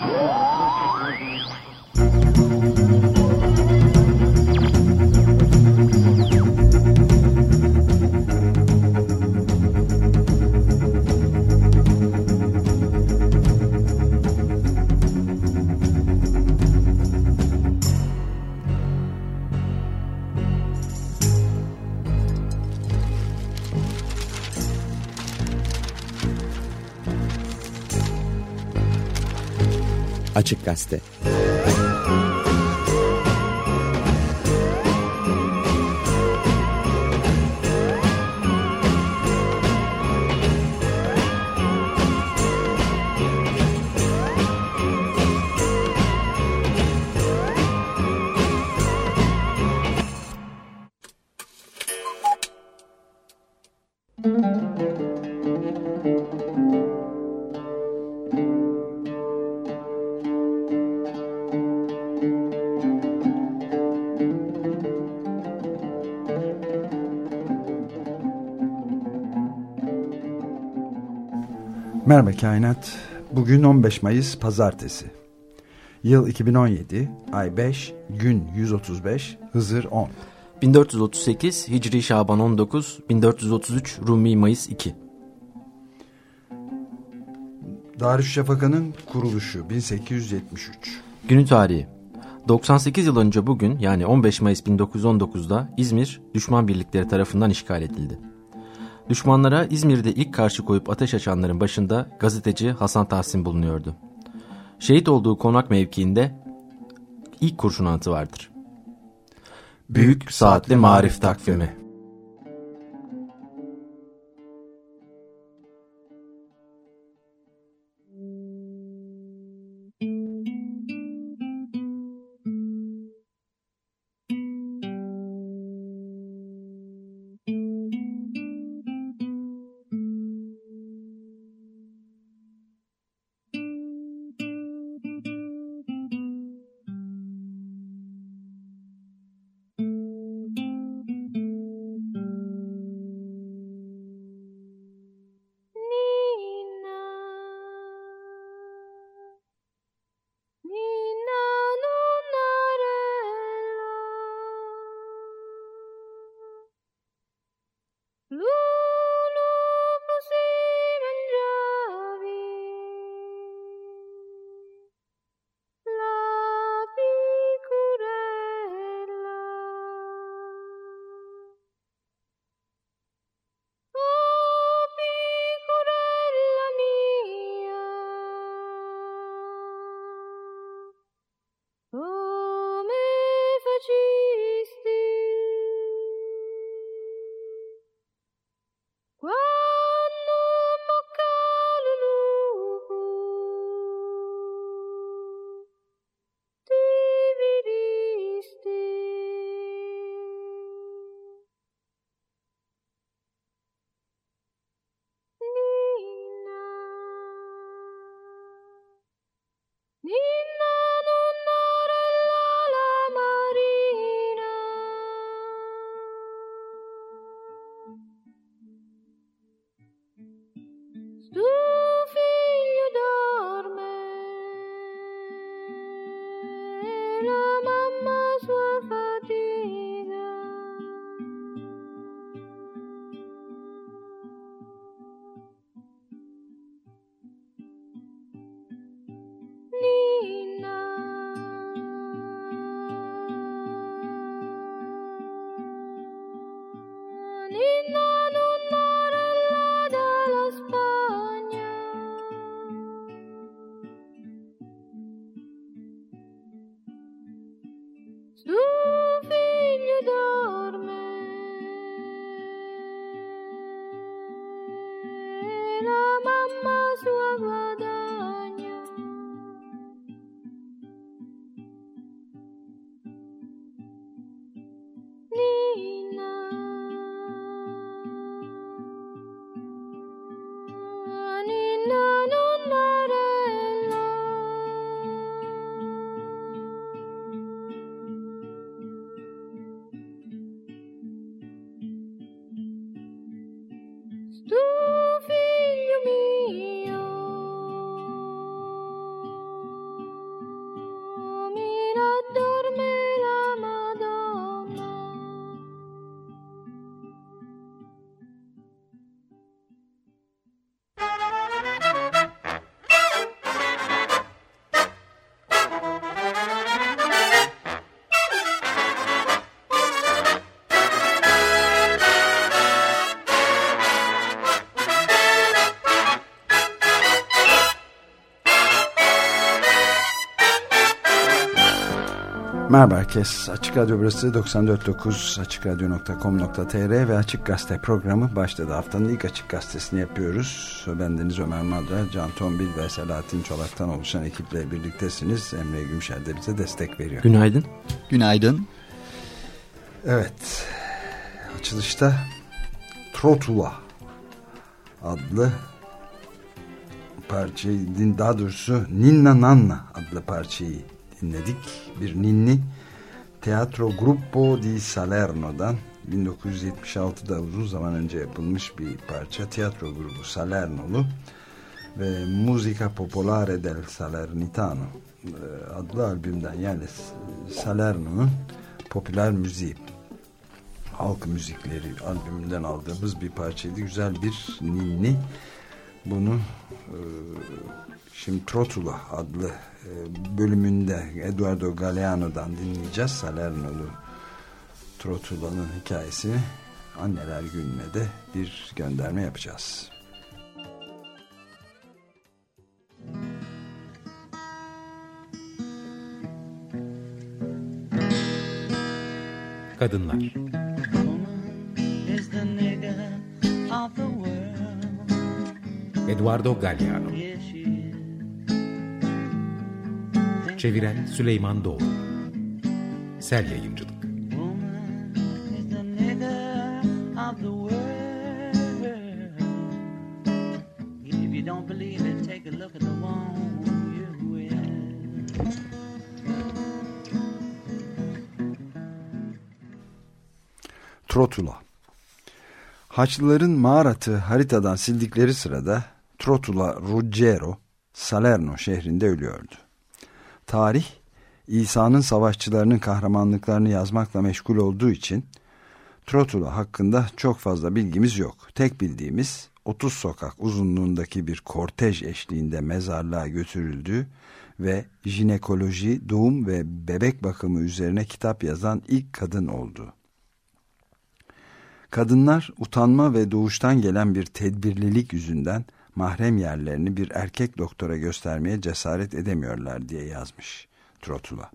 Yeah. Açık Gazete Kainat. Bugün 15 Mayıs Pazartesi. Yıl 2017, ay 5, gün 135, Hızır 10. 1438 Hicri Şaban 19, 1433 Rumi Mayıs 2. Darüşşafaka'nın kuruluşu 1873. Günü tarihi 98 yıl önce bugün yani 15 Mayıs 1919'da İzmir düşman birlikleri tarafından işgal edildi. Düşmanlara İzmir'de ilk karşı koyup ateş açanların başında gazeteci Hasan Tahsin bulunuyordu. Şehit olduğu konak mevkiinde ilk kurşun anıtı vardır. Büyük Saatli Marif Takvimi herkes. Açık Radyo burası 94.9 AçıkRadyo.com.tr ve Açık Gazete programı başladı. Haftanın ilk Açık Gazetesini yapıyoruz. Ben Deniz Ömer Madra, Can Tombil ve Selahattin Çolak'tan oluşan ekiple birliktesiniz. Emre Gümşer de bize destek veriyor. Günaydın. Günaydın. Evet. Açılışta Trotula adlı parçayı, daha doğrusu Ninna Nanna adlı parçayı dinledik. Bir ninni Teatro Gruppo di Salerno'dan 1976'da uzun zaman önce yapılmış bir parça. Tiyatro grubu Salernolu ve Musica Popolare del Salernitano e, adlı albümden yani Salerno'nun popüler müziği halk müzikleri albümünden aldığımız bir parçaydı. Güzel bir ninni. Bunu e, şimdi Trotula adlı e, bölümünde Eduardo Galeano'dan dinleyeceğiz. Salerno'lu Trotula'nın hikayesini anneler gününe de bir gönderme yapacağız. Kadınlar Eduardo Galliano Çeviren Süleyman Doğru Sel Yayıncılık. Trotula. Haçlıların mağaratı haritadan sildikleri sırada Trotula Ruggero Salerno şehrinde ölüyordu. Tarih, İsa'nın savaşçılarının kahramanlıklarını yazmakla meşgul olduğu için Trotula hakkında çok fazla bilgimiz yok. Tek bildiğimiz 30 sokak uzunluğundaki bir kortej eşliğinde mezarlığa götürüldüğü ve jinekoloji, doğum ve bebek bakımı üzerine kitap yazan ilk kadın oldu. Kadınlar utanma ve doğuştan gelen bir tedbirlilik yüzünden mahrem yerlerini bir erkek doktora göstermeye cesaret edemiyorlar diye yazmış Trotula.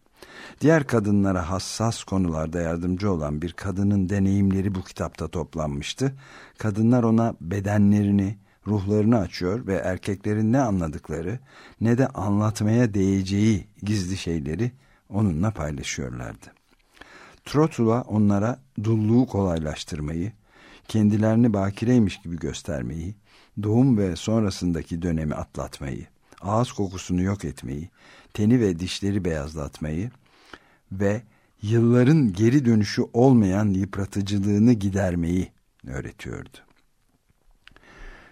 Diğer kadınlara hassas konularda yardımcı olan bir kadının deneyimleri bu kitapta toplanmıştı. Kadınlar ona bedenlerini, ruhlarını açıyor ve erkeklerin ne anladıkları ne de anlatmaya değeceği gizli şeyleri onunla paylaşıyorlardı. Trotula onlara dulluğu kolaylaştırmayı, kendilerini bakireymiş gibi göstermeyi, doğum ve sonrasındaki dönemi atlatmayı, ağız kokusunu yok etmeyi, teni ve dişleri beyazlatmayı ve yılların geri dönüşü olmayan yıpratıcılığını gidermeyi öğretiyordu.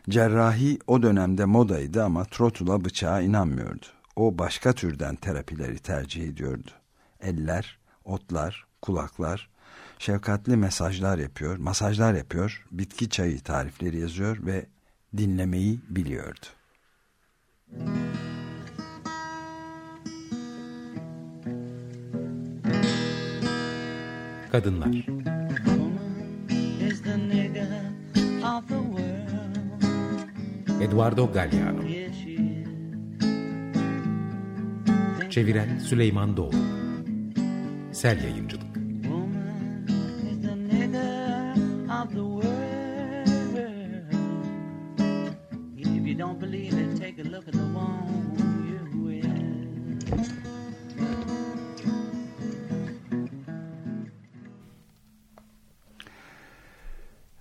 Cerrahi o dönemde modaydı ama Trotula bıçağa inanmıyordu. O başka türden terapileri tercih ediyordu. Eller, otlar, kulaklar, şefkatli mesajlar yapıyor, masajlar yapıyor, bitki çayı tarifleri yazıyor ve dinlemeyi biliyordu. Kadınlar. Eduardo Galliano Çeviren Süleyman Doğru Sel Yayıncılık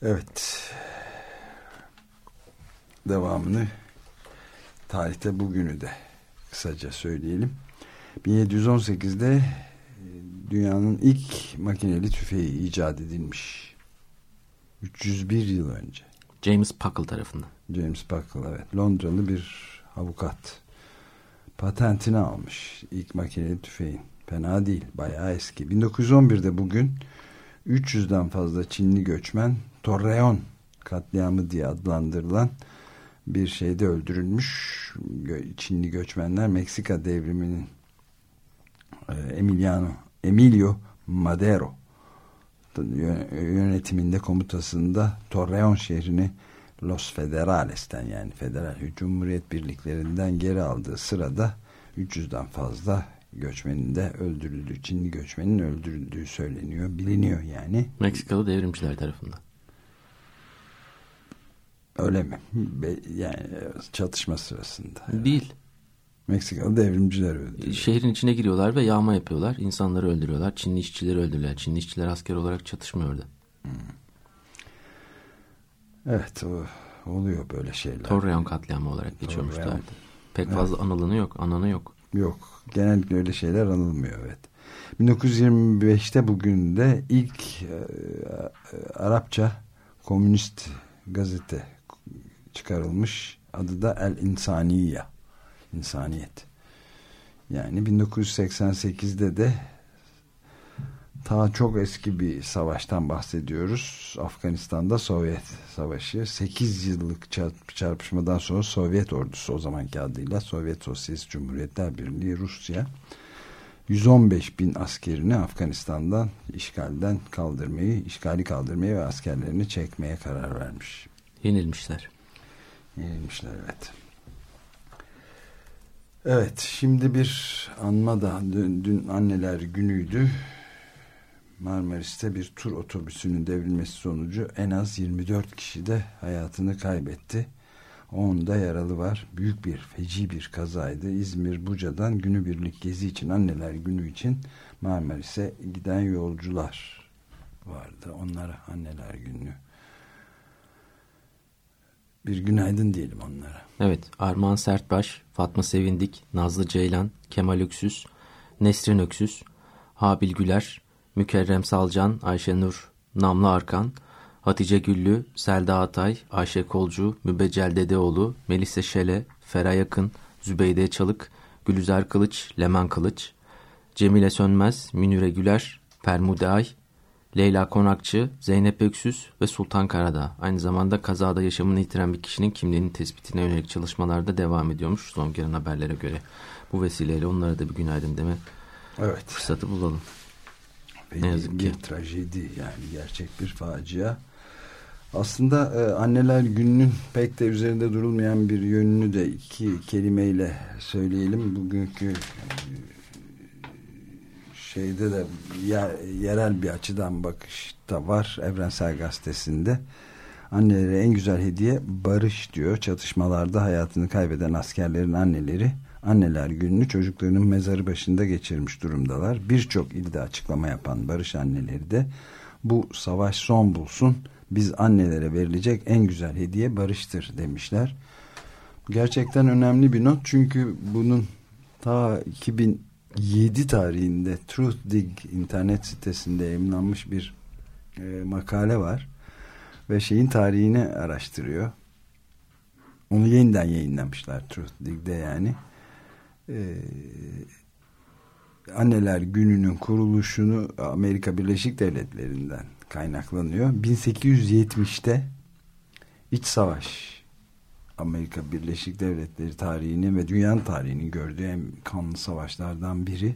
Evet. Devamını tarihte bugünü de kısaca söyleyelim. 1718'de e, dünyanın ilk makineli tüfeği icat edilmiş. 301 yıl önce. James Puckle tarafından. James Puckle evet. Londralı bir avukat. Patentini almış ilk makineli tüfeğin. Fena değil. Bayağı eski. 1911'de bugün 300'den fazla Çinli göçmen Torreon katliamı diye adlandırılan bir şeyde öldürülmüş. Çinli göçmenler Meksika devriminin e, Emiliano Emilio Madero yönetiminde komutasında Torreon şehrini Los Federales'ten yani Federal Cumhuriyet Birliklerinden geri aldığı sırada 300'den fazla göçmenin de öldürüldüğü, Çinli göçmenin öldürüldüğü söyleniyor, biliniyor yani. Meksikalı devrimciler tarafından. Öyle mi? Yani çatışma sırasında. Değil. Meksikalı devrimciler öldürüyor. Şehrin içine giriyorlar ve yağma yapıyorlar. İnsanları öldürüyorlar. Çinli işçileri öldürüyorlar. Çinli işçiler asker olarak çatışmıyordu. Hmm. Evet o, oluyor böyle şeyler. Torreon katliamı olarak geçiyormuş tarihte. Pek evet. fazla anılanı yok. Ananı yok. Yok. Genellikle öyle şeyler anılmıyor evet. 1925'te bugün de ilk e, e, Arapça komünist gazete çıkarılmış. Adı da El İnsaniye. İnsaniyet. Yani 1988'de de ta çok eski bir savaştan bahsediyoruz. Afganistan'da Sovyet Savaşı. 8 yıllık çarpışmadan sonra Sovyet ordusu o zamanki adıyla Sovyet Sosyalist Cumhuriyetler Birliği Rusya 115 bin askerini Afganistan'dan işgalden kaldırmayı, işgali kaldırmayı ve askerlerini çekmeye karar vermiş. Yenilmişler. Yenilmişler evet. Evet şimdi bir anma da dün, dün anneler günüydü. Marmaris'te bir tur otobüsünün devrilmesi sonucu en az 24 kişi de hayatını kaybetti. 10 da yaralı var. Büyük bir feci bir kazaydı. İzmir Buca'dan günübirlik gezi için anneler günü için Marmaris'e giden yolcular vardı. Onlara anneler günü bir günaydın diyelim onlara. Evet Armağan Sertbaş, Fatma Sevindik, Nazlı Ceylan, Kemal Öksüz, Nesrin Öksüz, Habil Güler, Mükerrem Salcan, Ayşenur Namlı Arkan, Hatice Güllü, Selda Atay, Ayşe Kolcu, Mübeccel Dedeoğlu, Melise Şele, Feray Yakın, Zübeyde Çalık, Gülüzer Kılıç, Leman Kılıç, Cemile Sönmez, Münire Güler, Permude Ay, Leyla Konakçı, Zeynep Öksüz ve Sultan Karadağ. Aynı zamanda kazada yaşamını yitiren bir kişinin kimliğinin tespitine yönelik çalışmalarda devam ediyormuş son gelen haberlere göre. Bu vesileyle onlara da bir günaydın deme evet. fırsatı bulalım. Ne yazık ki. Bir trajedi yani gerçek bir facia. Aslında e, anneler gününün pek de üzerinde durulmayan bir yönünü de iki kelimeyle söyleyelim. Bugünkü şeyde de yer, yerel bir açıdan bakış da var Evrensel Gazetesi'nde. Annelere en güzel hediye barış diyor. Çatışmalarda hayatını kaybeden askerlerin anneleri anneler gününü çocuklarının mezarı başında geçirmiş durumdalar. Birçok ilde açıklama yapan barış anneleri de bu savaş son bulsun biz annelere verilecek en güzel hediye barıştır demişler. Gerçekten önemli bir not çünkü bunun ta 2000 7 tarihinde Truthdig internet sitesinde yayınlanmış bir e, makale var ve şeyin tarihini araştırıyor. Onu yeniden yayınlamışlar Truthdig'de yani. Ee, anneler gününün kuruluşunu Amerika Birleşik Devletleri'nden kaynaklanıyor. 1870'te iç savaş Amerika Birleşik Devletleri tarihini ve dünyanın tarihini gördüğü en kanlı savaşlardan biri.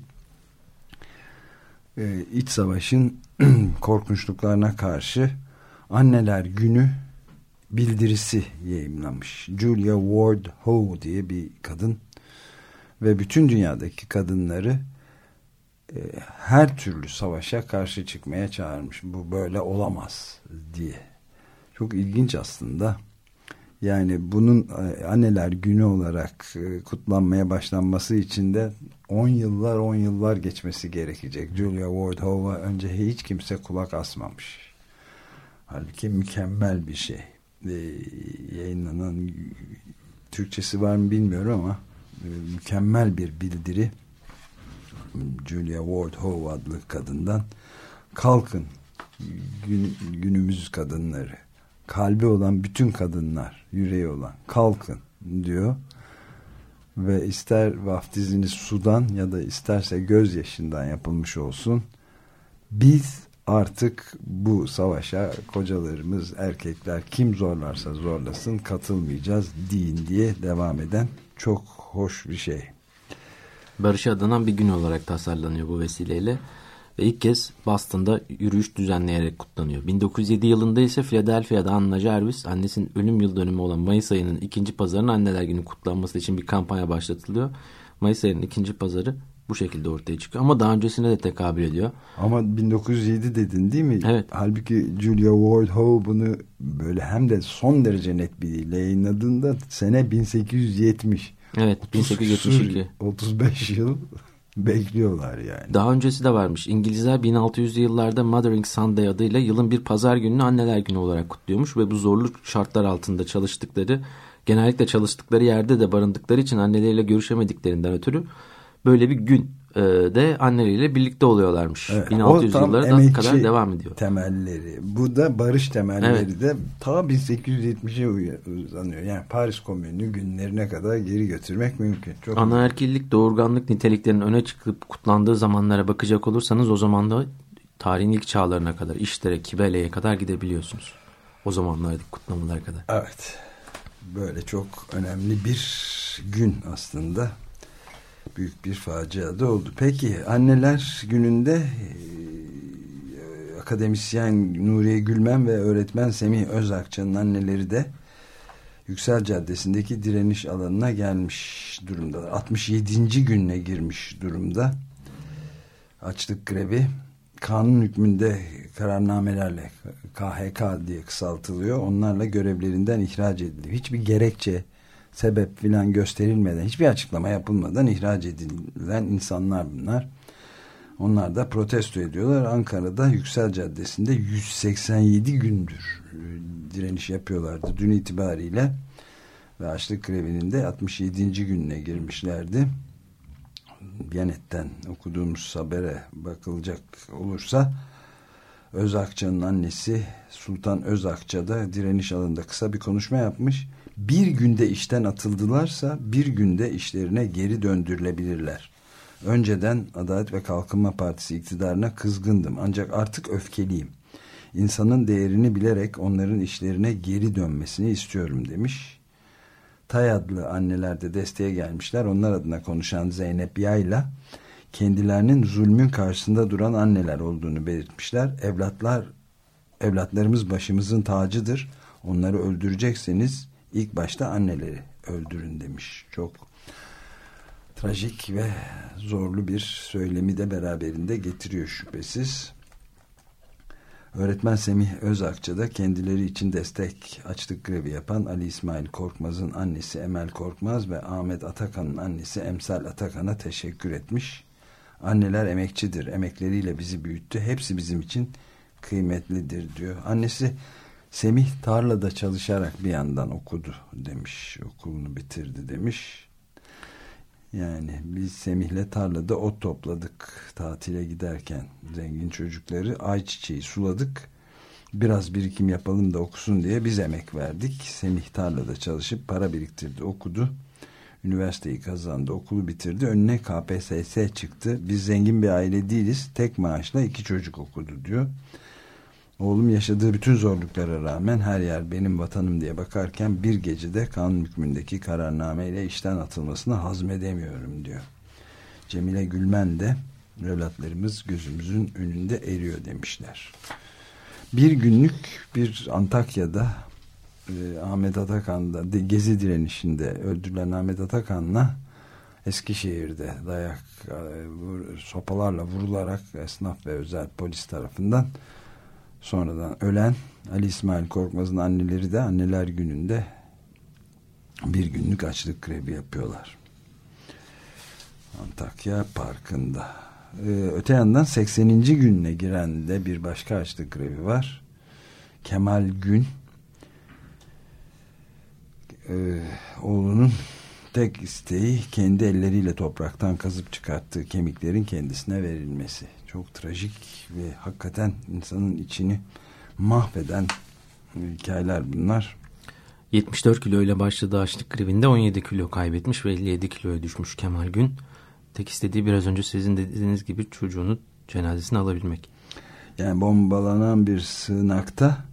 Ee, iç savaşın korkunçluklarına karşı Anneler Günü bildirisi yayınlamış. Julia Ward Howe diye bir kadın ve bütün dünyadaki kadınları e, her türlü savaşa karşı çıkmaya çağırmış. Bu böyle olamaz diye. Çok ilginç aslında. Yani bunun e, anneler günü olarak e, kutlanmaya başlanması için de 10 yıllar 10 yıllar geçmesi gerekecek. Julia Ward Howe'a önce hiç kimse kulak asmamış. Halbuki mükemmel bir şey. Ee, yayınlanan Türkçesi var mı bilmiyorum ama e, mükemmel bir bildiri Julia Ward Howe adlı kadından kalkın gün, günümüz kadınları kalbi olan bütün kadınlar, yüreği olan kalkın diyor. Ve ister vaftiziniz sudan ya da isterse gözyaşından yapılmış olsun. Biz artık bu savaşa kocalarımız, erkekler kim zorlarsa zorlasın katılmayacağız deyin diye devam eden çok hoş bir şey. Barış'a adanan bir gün olarak tasarlanıyor bu vesileyle ve ilk kez Boston'da yürüyüş düzenleyerek kutlanıyor. 1907 yılında ise Philadelphia'da Anna Jarvis annesinin ölüm yıl dönümü olan Mayıs ayının ikinci pazarının anneler günü kutlanması için bir kampanya başlatılıyor. Mayıs ayının ikinci pazarı bu şekilde ortaya çıkıyor. Ama daha öncesine de tekabül ediyor. Ama 1907 dedin değil mi? Evet. Halbuki Julia Ward Howe bunu böyle hem de son derece net bir dille yayınladığında sene 1870. Evet 1872. 35 yıl bekliyorlar yani. Daha öncesi de varmış. İngilizler 1600'lü yıllarda Mothering Sunday adıyla yılın bir pazar gününü anneler günü olarak kutluyormuş ve bu zorlu şartlar altında çalıştıkları genellikle çalıştıkları yerde de barındıkları için anneleriyle görüşemediklerinden ötürü böyle bir gün de anneleriyle birlikte oluyorlarmış. Evet, 1600 yıllara kadar devam ediyor. temelleri. Bu da barış temelleri Evet. de ta 1870'e uzanıyor. Yani Paris Komünü günlerine kadar geri götürmek mümkün. Çok Anaerkillik, doğurganlık niteliklerinin öne çıkıp kutlandığı zamanlara bakacak olursanız o zaman da tarihin ilk çağlarına kadar, işlere, kibeleye kadar gidebiliyorsunuz. O zamanlardaki kutlamalar kadar. Evet. Böyle çok önemli bir gün aslında. Büyük bir facia da oldu. Peki anneler gününde e, akademisyen Nuriye Gülmen ve öğretmen Semih Özakçı'nın anneleri de Yüksel Caddesi'ndeki direniş alanına gelmiş durumdalar. 67. gününe girmiş durumda. Açlık grevi kanun hükmünde kararnamelerle KHK diye kısaltılıyor. Onlarla görevlerinden ihraç ediliyor. Hiçbir gerekçe, sebep filan gösterilmeden, hiçbir açıklama yapılmadan ihraç edilen insanlar bunlar. Onlar da protesto ediyorlar. Ankara'da Yüksel Caddesi'nde 187 gündür e, direniş yapıyorlardı dün itibariyle. Ve açlık grevinin de 67. gününe girmişlerdi. Yanet'ten okuduğumuz habere bakılacak olursa Özakça'nın annesi Sultan Özakça da direniş alanında kısa bir konuşma yapmış. Bir günde işten atıldılarsa bir günde işlerine geri döndürülebilirler. Önceden Adalet ve Kalkınma Partisi iktidarına kızgındım ancak artık öfkeliyim. İnsanın değerini bilerek onların işlerine geri dönmesini istiyorum demiş. Tay adlı anneler de desteğe gelmişler. Onlar adına konuşan Zeynep Yayla kendilerinin zulmün karşısında duran anneler olduğunu belirtmişler. Evlatlar evlatlarımız başımızın tacıdır. Onları öldürecekseniz ilk başta anneleri öldürün demiş. Çok trajik ve zorlu bir söylemi de beraberinde getiriyor şüphesiz. Öğretmen Semih Özakça da kendileri için destek açlık grevi yapan Ali İsmail Korkmaz'ın annesi Emel Korkmaz ve Ahmet Atakan'ın annesi Emsal Atakan'a teşekkür etmiş. Anneler emekçidir. Emekleriyle bizi büyüttü. Hepsi bizim için kıymetlidir diyor. Annesi Semih tarlada çalışarak bir yandan okudu demiş. Okulunu bitirdi demiş. Yani biz Semih'le tarlada ot topladık tatile giderken zengin çocukları ayçiçeği suladık. Biraz birikim yapalım da okusun diye biz emek verdik. Semih tarlada çalışıp para biriktirdi okudu. Üniversiteyi kazandı okulu bitirdi. Önüne KPSS çıktı. Biz zengin bir aile değiliz. Tek maaşla iki çocuk okudu diyor. Oğlum yaşadığı bütün zorluklara rağmen her yer benim vatanım diye bakarken bir gecede kanun hükmündeki kararnameyle işten atılmasını hazmedemiyorum diyor. Cemile Gülmen de evlatlarımız gözümüzün önünde eriyor demişler. Bir günlük bir Antakya'da e, Ahmet Atakan'da de, gezi direnişinde öldürülen Ahmet Atakan'la Eskişehir'de dayak e, vur, sopalarla vurularak esnaf ve özel polis tarafından sonradan ölen Ali İsmail Korkmaz'ın anneleri de anneler gününde bir günlük açlık grevi yapıyorlar. Antakya Parkı'nda. Ee, öte yandan 80. gününe giren de bir başka açlık grevi var. Kemal Gün e, oğlunun tek isteği kendi elleriyle topraktan kazıp çıkarttığı kemiklerin kendisine verilmesi. Çok trajik ve hakikaten insanın içini mahveden hikayeler bunlar. 74 kilo ile başladığı açlık grevinde 17 kilo kaybetmiş ve 57 kiloya düşmüş Kemal Gün. Tek istediği biraz önce sizin dediğiniz gibi çocuğunu cenazesine alabilmek. Yani bombalanan bir sığınakta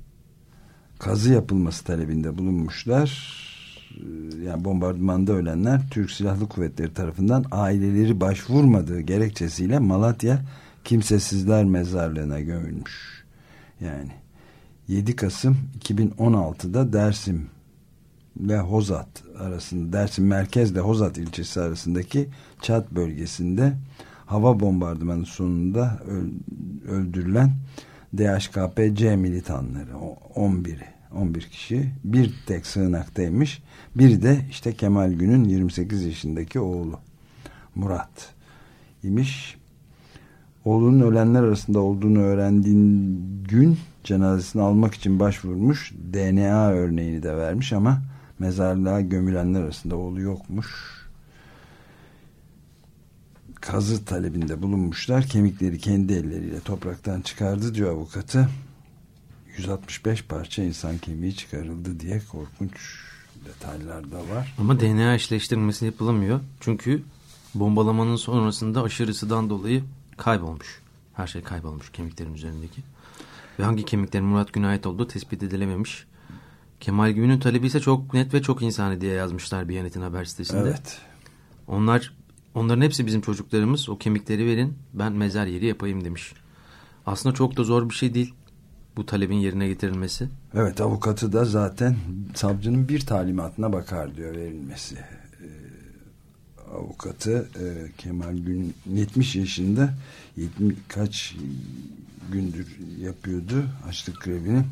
kazı yapılması talebinde bulunmuşlar. Yani bombardımanda ölenler Türk Silahlı Kuvvetleri tarafından aileleri başvurmadığı gerekçesiyle Malatya Kimsesizler Mezarlığı'na gömülmüş. Yani 7 Kasım 2016'da Dersim ve Hozat arasında Dersim merkezle Hozat ilçesi arasındaki Çat bölgesinde hava bombardımanı sonunda öldürülen DHKPC militanları 11'i 11 kişi bir tek sığınaktaymış. Bir de işte Kemal Gün'ün 28 yaşındaki oğlu Murat imiş. Oğlunun ölenler arasında olduğunu öğrendiğin gün cenazesini almak için başvurmuş. DNA örneğini de vermiş ama mezarlığa gömülenler arasında oğlu yokmuş. Kazı talebinde bulunmuşlar. Kemikleri kendi elleriyle topraktan çıkardı diyor avukatı. 165 parça insan kemiği çıkarıldı diye korkunç detaylar da var. Ama DNA eşleştirilmesi yapılamıyor. Çünkü bombalamanın sonrasında aşırı ısıdan dolayı kaybolmuş. Her şey kaybolmuş kemiklerin üzerindeki. Ve hangi kemiklerin Murat Gün'e ait olduğu tespit edilememiş. Kemal Gün'ün talebi ise çok net ve çok insani diye yazmışlar bir Biyanet'in haber sitesinde. Evet. Onlar onların hepsi bizim çocuklarımız. O kemikleri verin ben mezar yeri yapayım demiş. Aslında çok da zor bir şey değil bu talebin yerine getirilmesi. Evet avukatı da zaten savcının bir talimatına bakar diyor verilmesi. Avukatı e, Kemal Gün 70 yaşında 70 kaç gündür yapıyordu açlık grevini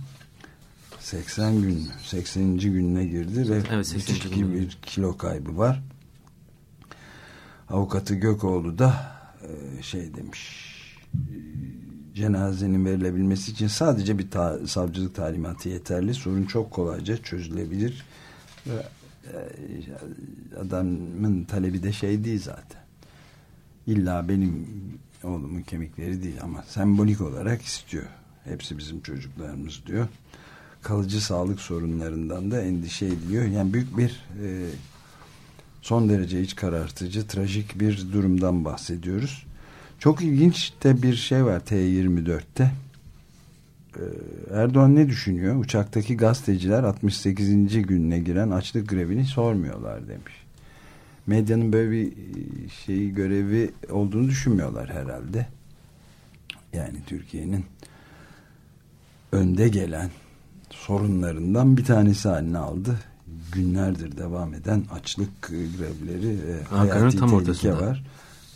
80 gün 80. gününe girdi ve evet, müthiş bir kilo kaybı var. Avukatı Gökoğlu da e, şey demiş cenazenin verilebilmesi için sadece bir ta savcılık talimatı yeterli. Sorun çok kolayca çözülebilir. Ve e, adamın talebi de şey değil zaten. İlla benim oğlumun kemikleri değil ama sembolik olarak istiyor. Hepsi bizim çocuklarımız diyor. Kalıcı sağlık sorunlarından da endişe ediliyor. Yani büyük bir e, son derece iç karartıcı, trajik bir durumdan bahsediyoruz. Çok ilginç de bir şey var T24'te. Ee, Erdoğan ne düşünüyor? Uçaktaki gazeteciler 68. gününe giren açlık grevini sormuyorlar demiş. Medyanın böyle bir şeyi görevi olduğunu düşünmüyorlar herhalde. Yani Türkiye'nin önde gelen sorunlarından bir tanesi haline aldı. Günlerdir devam eden açlık grevleri, e, hayati tam ortasında. var.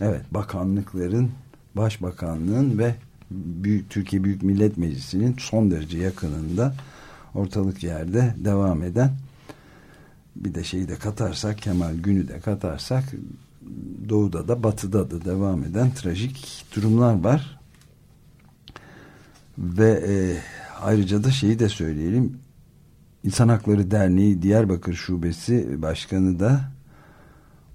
Evet, bakanlıkların, başbakanlığın ve Büyük, Türkiye Büyük Millet Meclisi'nin son derece yakınında ortalık yerde devam eden bir de şeyi de katarsak Kemal Günü de katarsak doğuda da batıda da devam eden trajik durumlar var. Ve e, ayrıca da şeyi de söyleyelim İnsan Hakları Derneği Diyarbakır Şubesi Başkanı da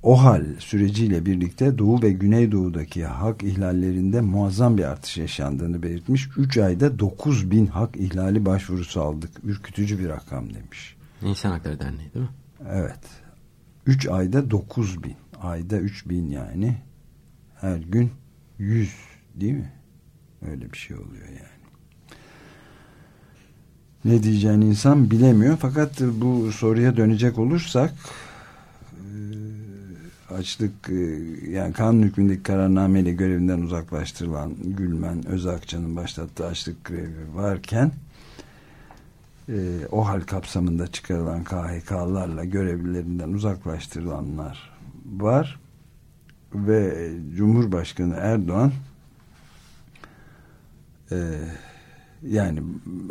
OHAL süreciyle birlikte Doğu ve Güneydoğu'daki hak ihlallerinde muazzam bir artış yaşandığını belirtmiş. 3 ayda 9 bin hak ihlali başvurusu aldık. Ürkütücü bir rakam demiş. İnsan Hakları Derneği değil mi? Evet. 3 ayda 9 bin. Ayda 3 bin yani. Her gün 100 değil mi? Öyle bir şey oluyor yani. Ne diyeceğini insan bilemiyor. Fakat bu soruya dönecek olursak açlık e, yani kanun hükmündeki kararnameyle görevinden uzaklaştırılan Gülmen Özakçı'nın başlattığı açlık grevi varken e, o hal kapsamında çıkarılan KHK'larla görevlilerinden uzaklaştırılanlar var ve Cumhurbaşkanı Erdoğan eee yani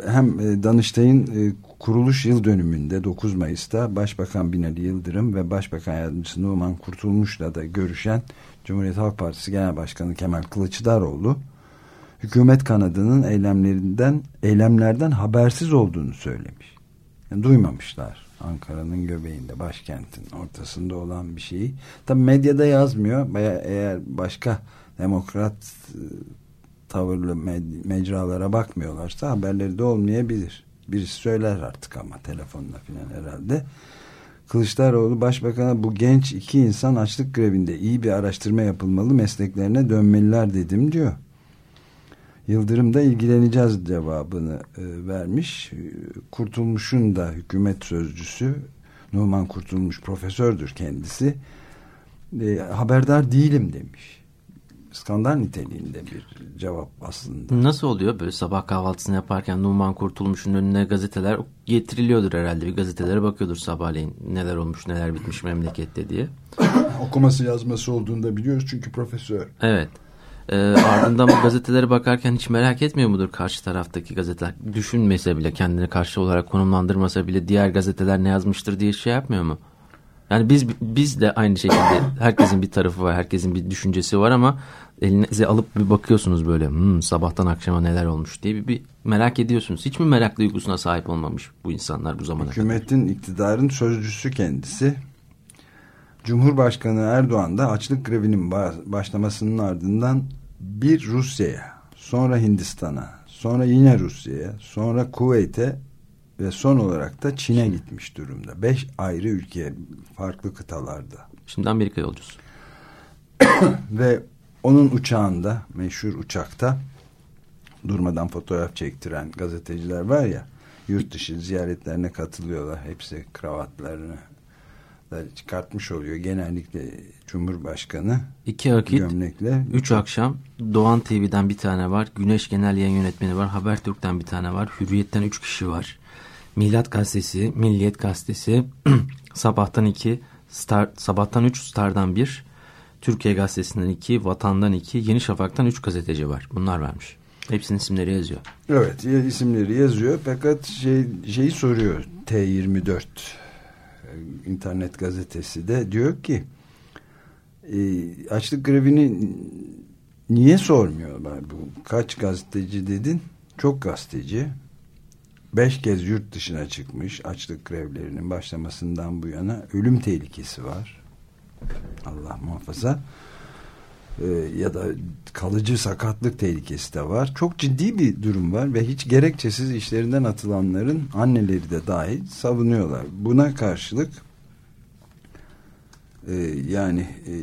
hem e, Danıştay'ın e, kuruluş yıl dönümünde 9 Mayıs'ta Başbakan Binali Yıldırım ve Başbakan Yardımcısı Numan Kurtulmuş'la da görüşen Cumhuriyet Halk Partisi Genel Başkanı Kemal Kılıçdaroğlu hükümet kanadının eylemlerinden eylemlerden habersiz olduğunu söylemiş. Yani duymamışlar. Ankara'nın göbeğinde, başkentin ortasında olan bir şeyi. Tabi medyada yazmıyor. Eğer başka demokrat tavırlı mecralara bakmıyorlarsa haberleri de olmayabilir. Birisi söyler artık ama telefonla filan herhalde. Kılıçdaroğlu başbakana bu genç iki insan açlık grevinde iyi bir araştırma yapılmalı mesleklerine dönmeliler dedim diyor. Yıldırım da ilgileneceğiz cevabını e, vermiş. Kurtulmuş'un da hükümet sözcüsü Numan Kurtulmuş profesördür kendisi. E, haberdar değilim demiş skandal niteliğinde bir cevap aslında. Nasıl oluyor böyle sabah kahvaltısını yaparken Numan Kurtulmuş'un önüne gazeteler getiriliyordur herhalde. Bir gazetelere bakıyordur sabahleyin neler olmuş neler bitmiş memlekette diye. Okuması yazması olduğunu da biliyoruz çünkü profesör. Evet. E, ardından bu gazetelere bakarken hiç merak etmiyor mudur karşı taraftaki gazeteler? Düşünmese bile kendini karşı olarak konumlandırmasa bile diğer gazeteler ne yazmıştır diye şey yapmıyor mu? Yani biz biz de aynı şekilde herkesin bir tarafı var, herkesin bir düşüncesi var ama elinize alıp bir bakıyorsunuz böyle hmm, sabahtan akşama neler olmuş diye bir, bir merak ediyorsunuz. Hiç mi merak duygusuna sahip olmamış bu insanlar bu zamana Hükümetin, kadar? iktidarın sözcüsü kendisi. Cumhurbaşkanı Erdoğan da açlık grevinin başlamasının ardından bir Rusya'ya, sonra Hindistan'a, sonra yine Rusya'ya, sonra Kuveyt'e ve son olarak da Çin'e gitmiş durumda. Beş ayrı ülke farklı kıtalarda. Şimdi Amerika yolcusu. ve onun uçağında meşhur uçakta durmadan fotoğraf çektiren gazeteciler var ya yurt dışı ziyaretlerine katılıyorlar. Hepsi kravatlarını çıkartmış oluyor. Genellikle Cumhurbaşkanı iki vakit gömlekle. Üç akşam Doğan TV'den bir tane var. Güneş Genel Yayın Yönetmeni var. Habertürk'ten bir tane var. Hürriyet'ten üç kişi var. Milat Gazetesi, Milliyet Gazetesi, Sabahtan 2, Star, Sabahtan 3, Star'dan 1, Türkiye Gazetesi'nden 2, Vatan'dan 2, Yeni Şafak'tan 3 gazeteci var. Bunlar vermiş. Hepsinin isimleri yazıyor. Evet isimleri yazıyor fakat şey, şeyi soruyor T24 internet gazetesi de diyor ki e, açlık grevini niye sormuyorlar bu kaç gazeteci dedin çok gazeteci beş kez yurt dışına çıkmış açlık grevlerinin başlamasından bu yana ölüm tehlikesi var. Allah muhafaza. Ee, ya da kalıcı sakatlık tehlikesi de var. Çok ciddi bir durum var ve hiç gerekçesiz işlerinden atılanların anneleri de dahil savunuyorlar. Buna karşılık e, yani e,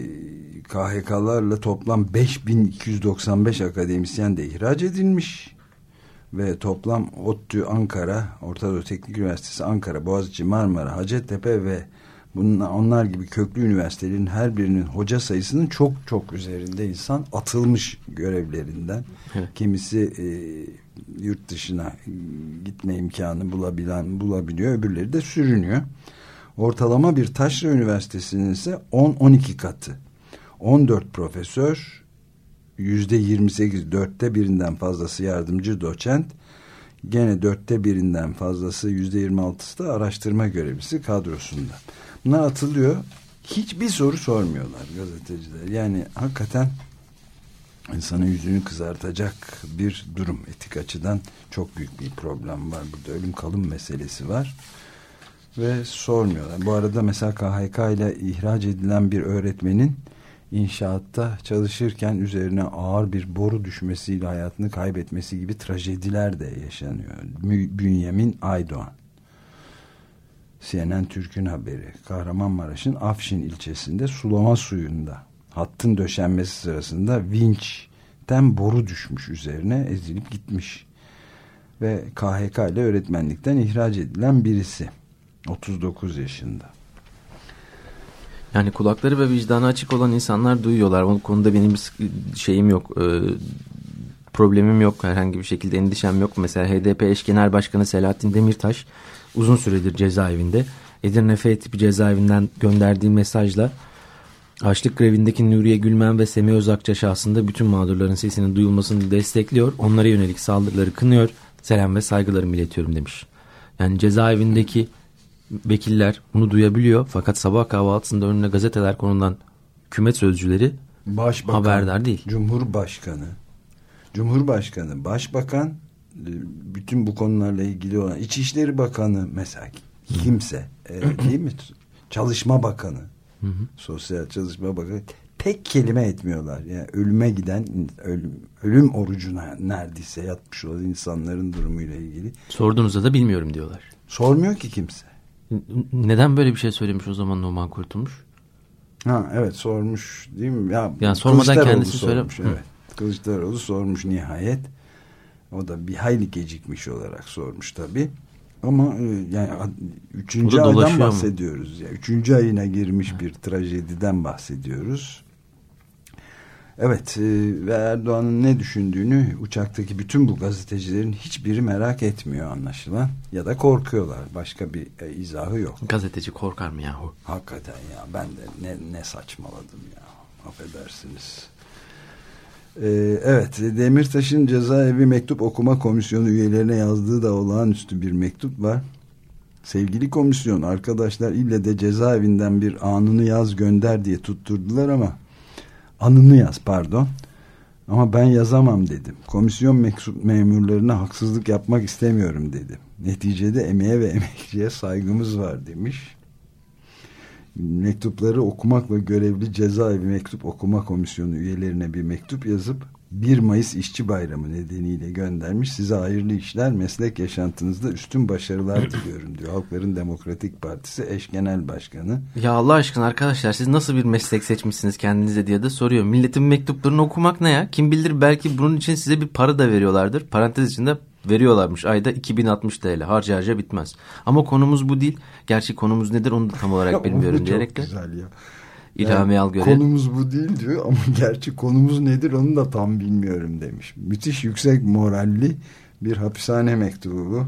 KHK'larla toplam 5295 akademisyen de ihraç edilmiş ve toplam ODTÜ Ankara, Orta Doğu Teknik Üniversitesi Ankara, Boğaziçi, Marmara, Hacettepe ve bunlar, onlar gibi köklü üniversitelerin her birinin hoca sayısının çok çok üzerinde insan atılmış görevlerinden. Evet. Kimisi e, yurt dışına gitme imkanı bulabilen bulabiliyor, öbürleri de sürünüyor. Ortalama bir Taşra Üniversitesi'nin ise 10-12 katı. 14 profesör, yüzde 28 dörtte birinden fazlası yardımcı doçent gene dörtte birinden fazlası yüzde 26'sı da araştırma görevlisi kadrosunda. Bunlar atılıyor. Hiçbir soru sormuyorlar gazeteciler. Yani hakikaten insanın yüzünü kızartacak bir durum. Etik açıdan çok büyük bir problem var. Burada ölüm kalım meselesi var. Ve sormuyorlar. Bu arada mesela KHK ile ihraç edilen bir öğretmenin inşaatta çalışırken üzerine ağır bir boru düşmesiyle hayatını kaybetmesi gibi trajediler de yaşanıyor. Bünyamin Aydoğan. CNN Türk'ün haberi. Kahramanmaraş'ın Afşin ilçesinde sulama suyunda hattın döşenmesi sırasında vinçten boru düşmüş üzerine ezilip gitmiş. Ve KHK ile öğretmenlikten ihraç edilen birisi. 39 yaşında. Yani kulakları ve vicdanı açık olan insanlar duyuyorlar. O konuda benim bir şeyim yok. E, problemim yok. Herhangi bir şekilde endişem yok. Mesela HDP eş genel başkanı Selahattin Demirtaş uzun süredir cezaevinde. Edirne F tipi cezaevinden gönderdiği mesajla Açlık grevindeki Nuriye Gülmen ve Semih Özakça şahsında bütün mağdurların sesinin duyulmasını destekliyor. Onlara yönelik saldırıları kınıyor. Selam ve saygılarımı iletiyorum demiş. Yani cezaevindeki vekiller bunu duyabiliyor fakat sabah kahvaltısında önüne gazeteler konulan hükümet sözcüleri Başbakan, haberdar değil. Cumhurbaşkanı, Cumhurbaşkanı, Başbakan, bütün bu konularla ilgili olan İçişleri Bakanı mesela kimse e, değil mi? Çalışma Bakanı, hı hı. Sosyal Çalışma Bakanı tek kelime etmiyorlar. Yani ölüme giden ölüm, ölüm orucuna neredeyse yatmış olan insanların durumuyla ilgili. Sorduğunuzda da bilmiyorum diyorlar. Sormuyor ki kimse. Neden böyle bir şey söylemiş o zaman Numan Kurtulmuş? Ha evet sormuş değil mi? Ya, yani sormadan kendisi söylemiş. Evet. Kılıçdaroğlu sormuş nihayet. O da bir hayli gecikmiş olarak sormuş tabi. Ama e, yani üçüncü aydan bahsediyoruz. Ya. Üçüncü ayına girmiş bir trajediden bahsediyoruz. Evet e, ve Erdoğan'ın ne düşündüğünü uçaktaki bütün bu gazetecilerin hiçbiri merak etmiyor anlaşılan. Ya da korkuyorlar. Başka bir e, izahı yok. Gazeteci korkar mı yahu? Hakikaten ya ben de ne, ne saçmaladım ya. Affedersiniz. Ee, evet Demirtaş'ın cezaevi mektup okuma komisyonu üyelerine yazdığı da olağanüstü bir mektup var. Sevgili komisyon arkadaşlar ille de cezaevinden bir anını yaz gönder diye tutturdular ama anını yaz pardon. Ama ben yazamam dedim. Komisyon memurlarına haksızlık yapmak istemiyorum dedim. Neticede emeğe ve emekçiye saygımız var demiş. Mektupları okumakla görevli cezaevi mektup okuma komisyonu üyelerine bir mektup yazıp 1 Mayıs İşçi Bayramı nedeniyle göndermiş. Size hayırlı işler, meslek yaşantınızda üstün başarılar diliyorum diyor. Halkların Demokratik Partisi eş genel başkanı. Ya Allah aşkına arkadaşlar siz nasıl bir meslek seçmişsiniz kendinize diye de soruyor. Milletin mektuplarını okumak ne ya? Kim bilir belki bunun için size bir para da veriyorlardır. Parantez içinde veriyorlarmış. Ayda 2060 TL harca harca bitmez. Ama konumuz bu değil. Gerçi konumuz nedir onu da tam olarak bilmiyorum diyerek de. güzel ya. İlhami yani, Algöre. Konumuz bu değil diyor ama gerçi konumuz nedir onu da tam bilmiyorum demiş. Müthiş yüksek moralli bir hapishane mektubu bu.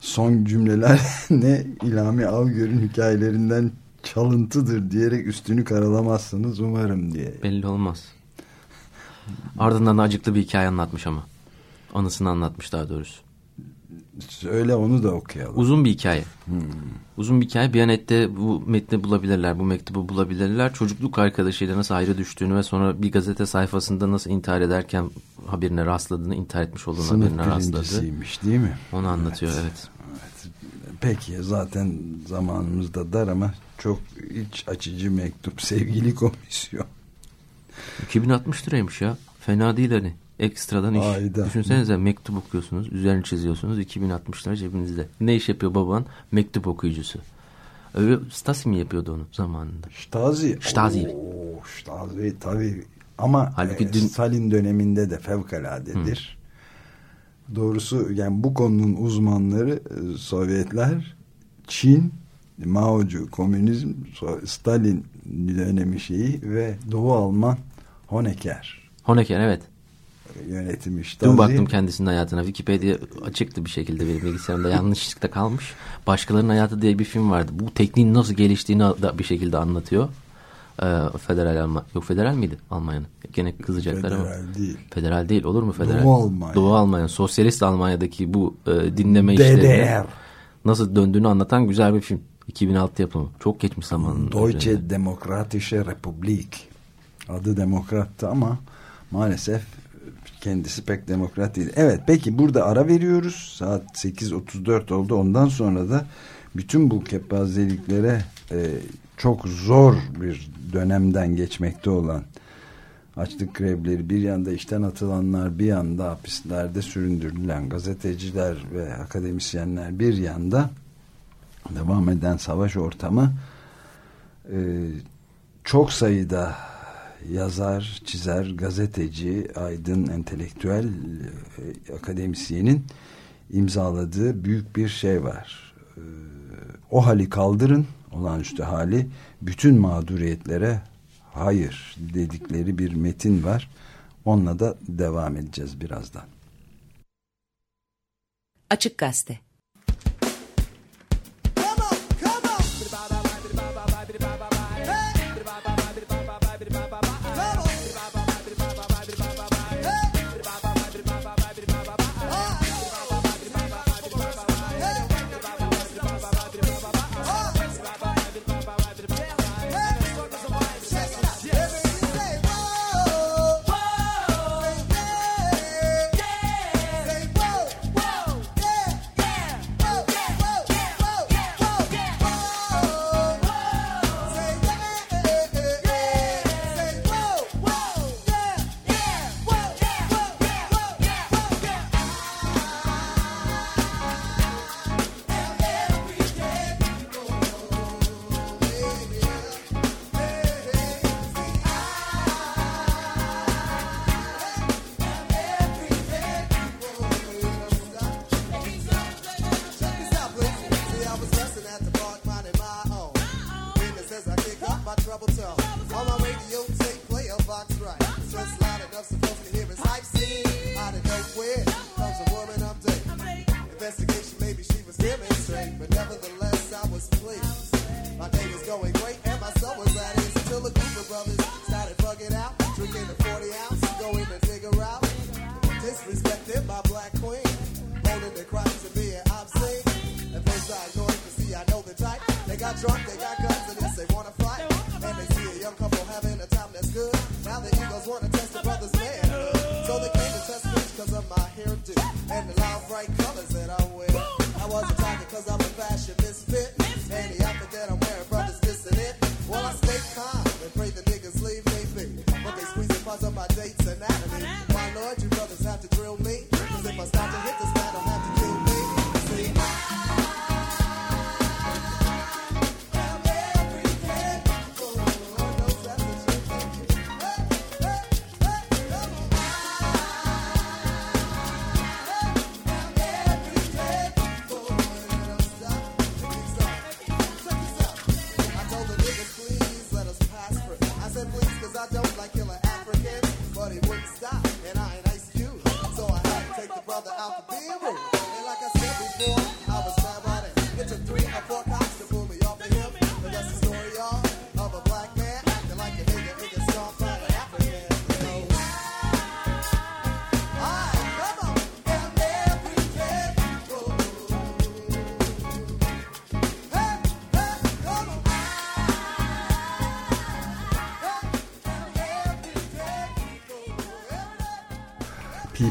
Son cümleler ne İlhami Algör'ün hikayelerinden çalıntıdır diyerek üstünü karalamazsınız umarım diye. Belli olmaz. Ardından acıklı bir hikaye anlatmış ama. Anısını anlatmış daha doğrusu. Söyle onu da okuyalım. Uzun bir hikaye. Hmm. Uzun bir hikaye. Biyanet'te bu metni bulabilirler, bu mektubu bulabilirler. Çocukluk arkadaşıyla nasıl ayrı düştüğünü ve sonra bir gazete sayfasında nasıl intihar ederken haberine rastladığını, intihar etmiş olduğunu Sınıf haberine rastladı. değil mi? Onu anlatıyor evet. evet. evet. Peki zaten zamanımız da dar ama çok iç açıcı mektup sevgili komisyon. 2060 liraymış ya. Fena değil hani ekstradan iş. Ayda. Düşünsenize mektup okuyorsunuz, üzerini çiziyorsunuz, 2060 lira cebinizde. Ne iş yapıyor baban? Mektup okuyucusu. Öyle Stasi mi yapıyordu onu zamanında? Stasi. Stasi. Oo, Stasi tabii. Ama Halbuki e, dün... Stalin döneminde de fevkaladedir. Hı. Doğrusu yani bu konunun uzmanları e, Sovyetler, Çin, Maocu, komünizm, Stalin dönemi şeyi ve Doğu Alman Honecker. Honecker evet yönetimi işte. Dün baktım kendisinin hayatına. Wikipedia açıktı bir şekilde benim bilgisayarımda. Yanlışlıkla kalmış. Başkalarının Hayatı diye bir film vardı. Bu tekniğin nasıl geliştiğini da bir şekilde anlatıyor. Ee, federal Almanya. Yok federal miydi Almanya'nın? Gene kızacaklar federal ama. Federal değil. Federal değil olur mu federal? Doğu Almanya. Doğu Almanya. Sosyalist Almanya'daki bu e, dinleme işlerine nasıl döndüğünü anlatan güzel bir film. 2006 yapımı. Çok geçmiş zamanında. Deutsche Demokratische Republik. Adı demokrattı ama maalesef kendisi pek demokrat değil. Evet peki burada ara veriyoruz. Saat 8.34 oldu. Ondan sonra da bütün bu kepazeliklere e, çok zor bir dönemden geçmekte olan açlık grevleri bir yanda işten atılanlar bir yanda hapislerde süründürülen gazeteciler ve akademisyenler bir yanda devam eden savaş ortamı e, çok sayıda yazar, çizer, gazeteci, aydın, entelektüel, e, akademisyenin imzaladığı büyük bir şey var. E, o hali kaldırın, olağanüstü hali, bütün mağduriyetlere hayır dedikleri bir metin var. Onunla da devam edeceğiz birazdan. Açık Gazete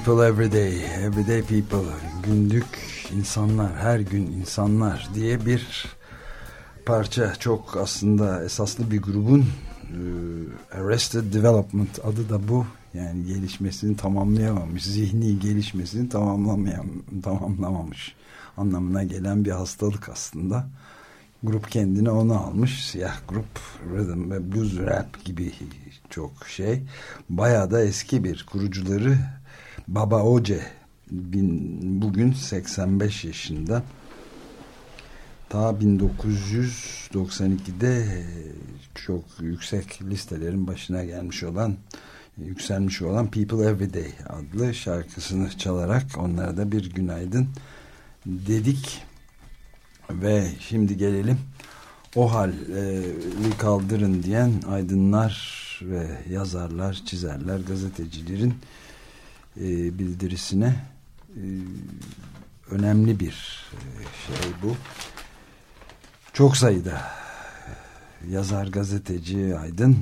People every day, everyday people, günlük insanlar, her gün insanlar diye bir parça çok aslında esaslı bir grubun e, Arrested Development adı da bu. Yani gelişmesini tamamlayamamış, zihni gelişmesini tamamlamamış anlamına gelen bir hastalık aslında. Grup kendine onu almış. Siyah grup rhythm ve blues rap gibi çok şey. Bayağı da eski bir kurucuları Baba Oce bin, bugün 85 yaşında. Ta 1992'de e, çok yüksek listelerin başına gelmiş olan yükselmiş olan People Everyday adlı şarkısını çalarak onlara da bir günaydın dedik ve şimdi gelelim o hali kaldırın diyen aydınlar ve yazarlar, çizerler, gazetecilerin e, bildirisine e, önemli bir e, şey bu. Çok sayıda yazar, gazeteci, aydın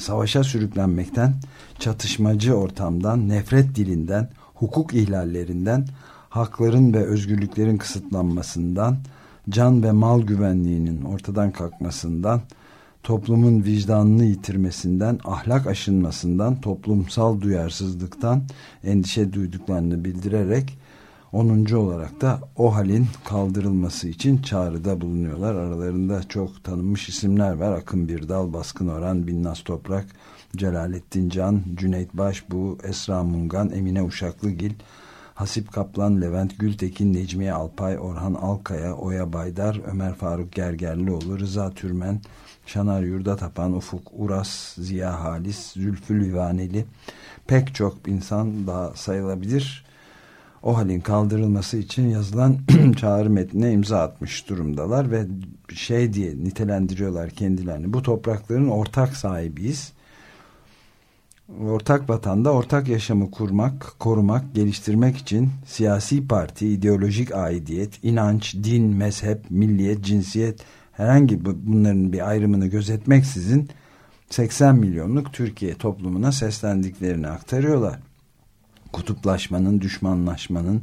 savaşa sürüklenmekten, çatışmacı ortamdan, nefret dilinden, hukuk ihlallerinden, hakların ve özgürlüklerin kısıtlanmasından, can ve mal güvenliğinin ortadan kalkmasından, toplumun vicdanını yitirmesinden, ahlak aşınmasından, toplumsal duyarsızlıktan endişe duyduklarını bildirerek 10. olarak da o halin kaldırılması için çağrıda bulunuyorlar. Aralarında çok tanınmış isimler var. Akın Birdal, Baskın Oran, Binnaz Toprak, Celalettin Can, Cüneyt Başbuğ, Esra Mungan, Emine Uşaklıgil, Hasip Kaplan, Levent Gültekin, Necmiye Alpay, Orhan Alkaya, Oya Baydar, Ömer Faruk Gergerlioğlu, Rıza Türmen, Şanar Yurdatapan, Ufuk Uras, Ziya Halis, Zülfü Livaneli pek çok insan daha sayılabilir. O halin kaldırılması için yazılan çağrı metnine imza atmış durumdalar ve şey diye nitelendiriyorlar kendilerini. Bu toprakların ortak sahibiyiz. Ortak vatanda ortak yaşamı kurmak, korumak, geliştirmek için siyasi parti, ideolojik aidiyet, inanç, din, mezhep, milliyet, cinsiyet herhangi bunların bir ayrımını gözetmeksizin 80 milyonluk Türkiye toplumuna seslendiklerini aktarıyorlar. Kutuplaşmanın, düşmanlaşmanın,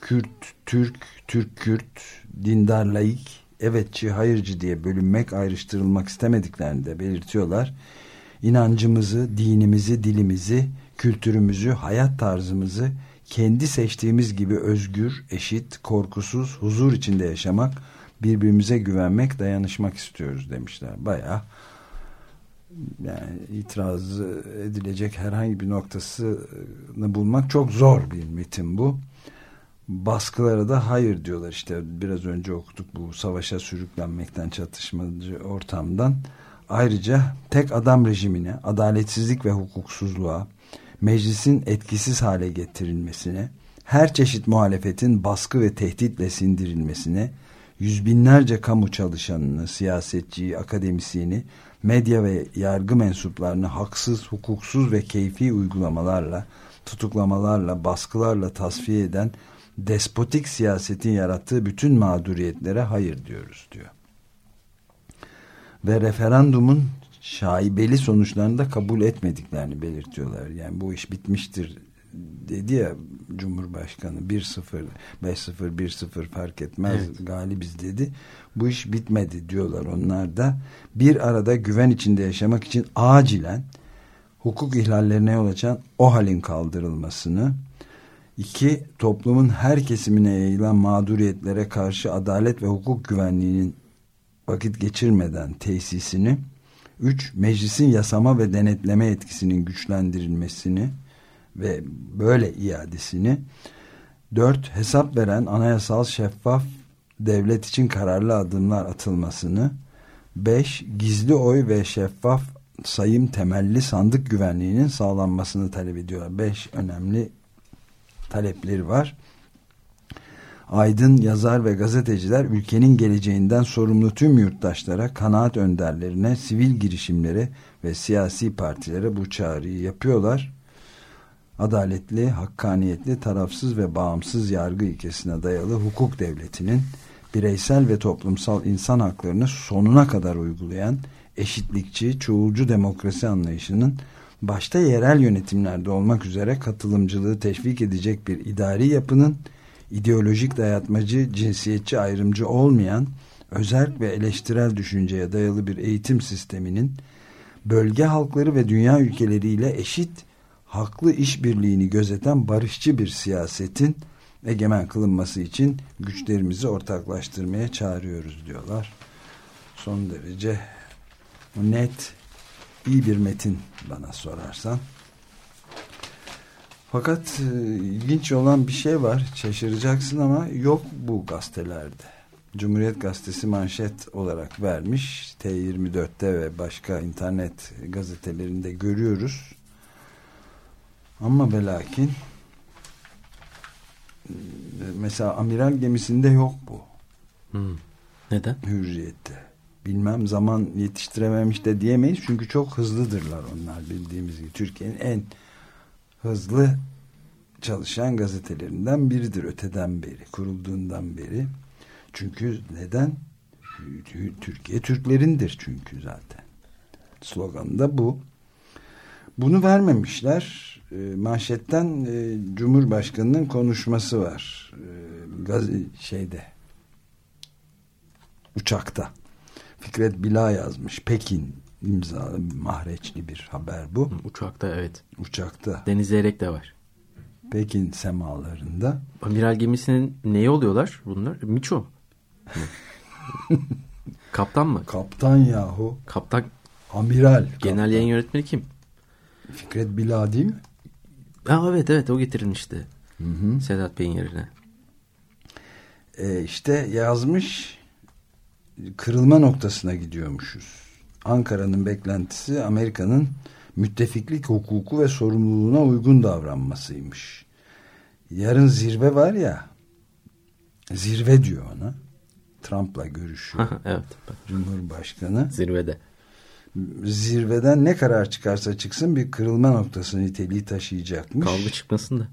Kürt, Türk, Türk-Kürt, dindar laik, evetçi, hayırcı diye bölünmek, ayrıştırılmak istemediklerini de belirtiyorlar. İnancımızı, dinimizi, dilimizi, kültürümüzü, hayat tarzımızı kendi seçtiğimiz gibi özgür, eşit, korkusuz, huzur içinde yaşamak, birbirimize güvenmek, dayanışmak istiyoruz demişler. Bayağı yani itiraz edilecek herhangi bir noktasını bulmak çok zor bir metin bu. Baskılara da hayır diyorlar işte biraz önce okuduk bu savaşa sürüklenmekten çatışmacı ortamdan. Ayrıca tek adam rejimine, adaletsizlik ve hukuksuzluğa, meclisin etkisiz hale getirilmesine, her çeşit muhalefetin baskı ve tehditle sindirilmesine, yüz binlerce kamu çalışanını, siyasetçiyi, akademisyeni, medya ve yargı mensuplarını haksız, hukuksuz ve keyfi uygulamalarla, tutuklamalarla, baskılarla tasfiye eden despotik siyasetin yarattığı bütün mağduriyetlere hayır diyoruz diyor. ve referandumun şaibeli sonuçlarını da kabul etmediklerini belirtiyorlar. Yani bu iş bitmiştir dedi ya Cumhurbaşkanı 1-0 5-0 1-0 fark etmez Evet. galibiz dedi. Bu iş bitmedi diyorlar onlar da. Bir arada güven içinde yaşamak için acilen hukuk ihlallerine yol açan o halin kaldırılmasını iki toplumun her kesimine yayılan mağduriyetlere karşı adalet ve hukuk güvenliğinin vakit geçirmeden tesisini üç meclisin yasama ve denetleme etkisinin güçlendirilmesini ve böyle iadesini dört hesap veren anayasal şeffaf devlet için kararlı adımlar atılmasını 5. Gizli oy ve şeffaf sayım temelli sandık güvenliğinin sağlanmasını talep ediyorlar. 5 önemli talepleri var. Aydın yazar ve gazeteciler ülkenin geleceğinden sorumlu tüm yurttaşlara, kanaat önderlerine, sivil girişimlere ve siyasi partilere bu çağrıyı yapıyorlar. Adaletli, hakkaniyetli, tarafsız ve bağımsız yargı ilkesine dayalı hukuk devletinin bireysel ve toplumsal insan haklarını sonuna kadar uygulayan eşitlikçi, çoğulcu demokrasi anlayışının başta yerel yönetimlerde olmak üzere katılımcılığı teşvik edecek bir idari yapının ideolojik dayatmacı, cinsiyetçi ayrımcı olmayan, özerk ve eleştirel düşünceye dayalı bir eğitim sisteminin bölge halkları ve dünya ülkeleriyle eşit haklı işbirliğini gözeten barışçı bir siyasetin egemen kılınması için güçlerimizi ortaklaştırmaya çağırıyoruz diyorlar. Son derece net iyi bir metin bana sorarsan. Fakat e, ilginç olan bir şey var. Şaşıracaksın ama yok bu gazetelerde. Cumhuriyet Gazetesi manşet olarak vermiş. T24'te ve başka internet gazetelerinde görüyoruz. Ama ve lakin e, mesela amiral gemisinde yok bu. Hmm. Neden? Hürriyette. Bilmem zaman yetiştirememiş de diyemeyiz. Çünkü çok hızlıdırlar onlar bildiğimiz gibi. Türkiye'nin en hızlı çalışan gazetelerinden biridir öteden beri. Kurulduğundan beri. Çünkü neden? Türkiye Türklerindir çünkü zaten. Sloganı da bu. Bunu vermemişler. E, manşetten e, Cumhurbaşkanı'nın konuşması var. E, şeyde uçakta. Fikret Bila yazmış. Pekin imzalı mahreçli bir haber bu. Uçakta evet. Uçakta. Denizleyerek de var. Pekin semalarında. Amiral gemisinin neyi oluyorlar bunlar? Miço. Kaptan mı? Kaptan yahu. Kaptan Amiral. genel kaptan. yayın yönetmeni kim? Fikret Bila değil mi? Ha, evet evet o getirilmişti. Hı hı. Sedat Bey'in yerine. E, işte yazmış kırılma noktasına gidiyormuşuz. Ankara'nın beklentisi Amerika'nın müttefiklik hukuku ve sorumluluğuna uygun davranmasıymış. Yarın zirve var ya zirve diyor ona. Trump'la görüşüyor evet. Cumhurbaşkanı. Zirvede. Zirveden ne karar çıkarsa çıksın bir kırılma noktası niteliği taşıyacakmış. Kavga çıkmasın da.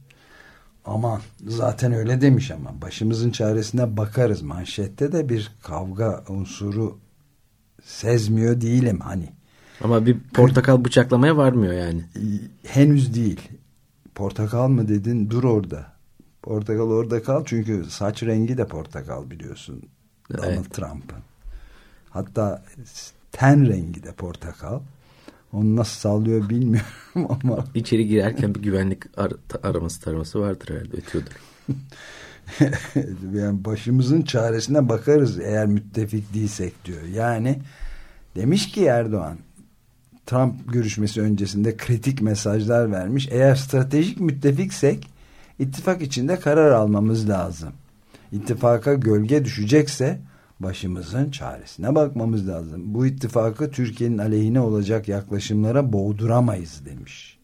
Aman zaten öyle demiş ama başımızın çaresine bakarız manşette de bir kavga unsuru sezmiyor değilim hani. Ama bir portakal bıçaklamaya varmıyor yani. Henüz değil. Portakal mı dedin dur orada. Portakal orada kal çünkü saç rengi de portakal biliyorsun. Donald Evet. Trump'ın. Hatta ten rengi de portakal. Onu nasıl sallıyor bilmiyorum ama İçeri girerken bir güvenlik ar araması taraması vardır herhalde ötüyordur. yani başımızın çaresine bakarız eğer müttefik değilsek diyor. Yani demiş ki Erdoğan Trump görüşmesi öncesinde kritik mesajlar vermiş. Eğer stratejik müttefiksek ittifak içinde karar almamız lazım. İttifaka gölge düşecekse başımızın çaresine bakmamız lazım. Bu ittifakı Türkiye'nin aleyhine olacak yaklaşımlara boğduramayız demiş.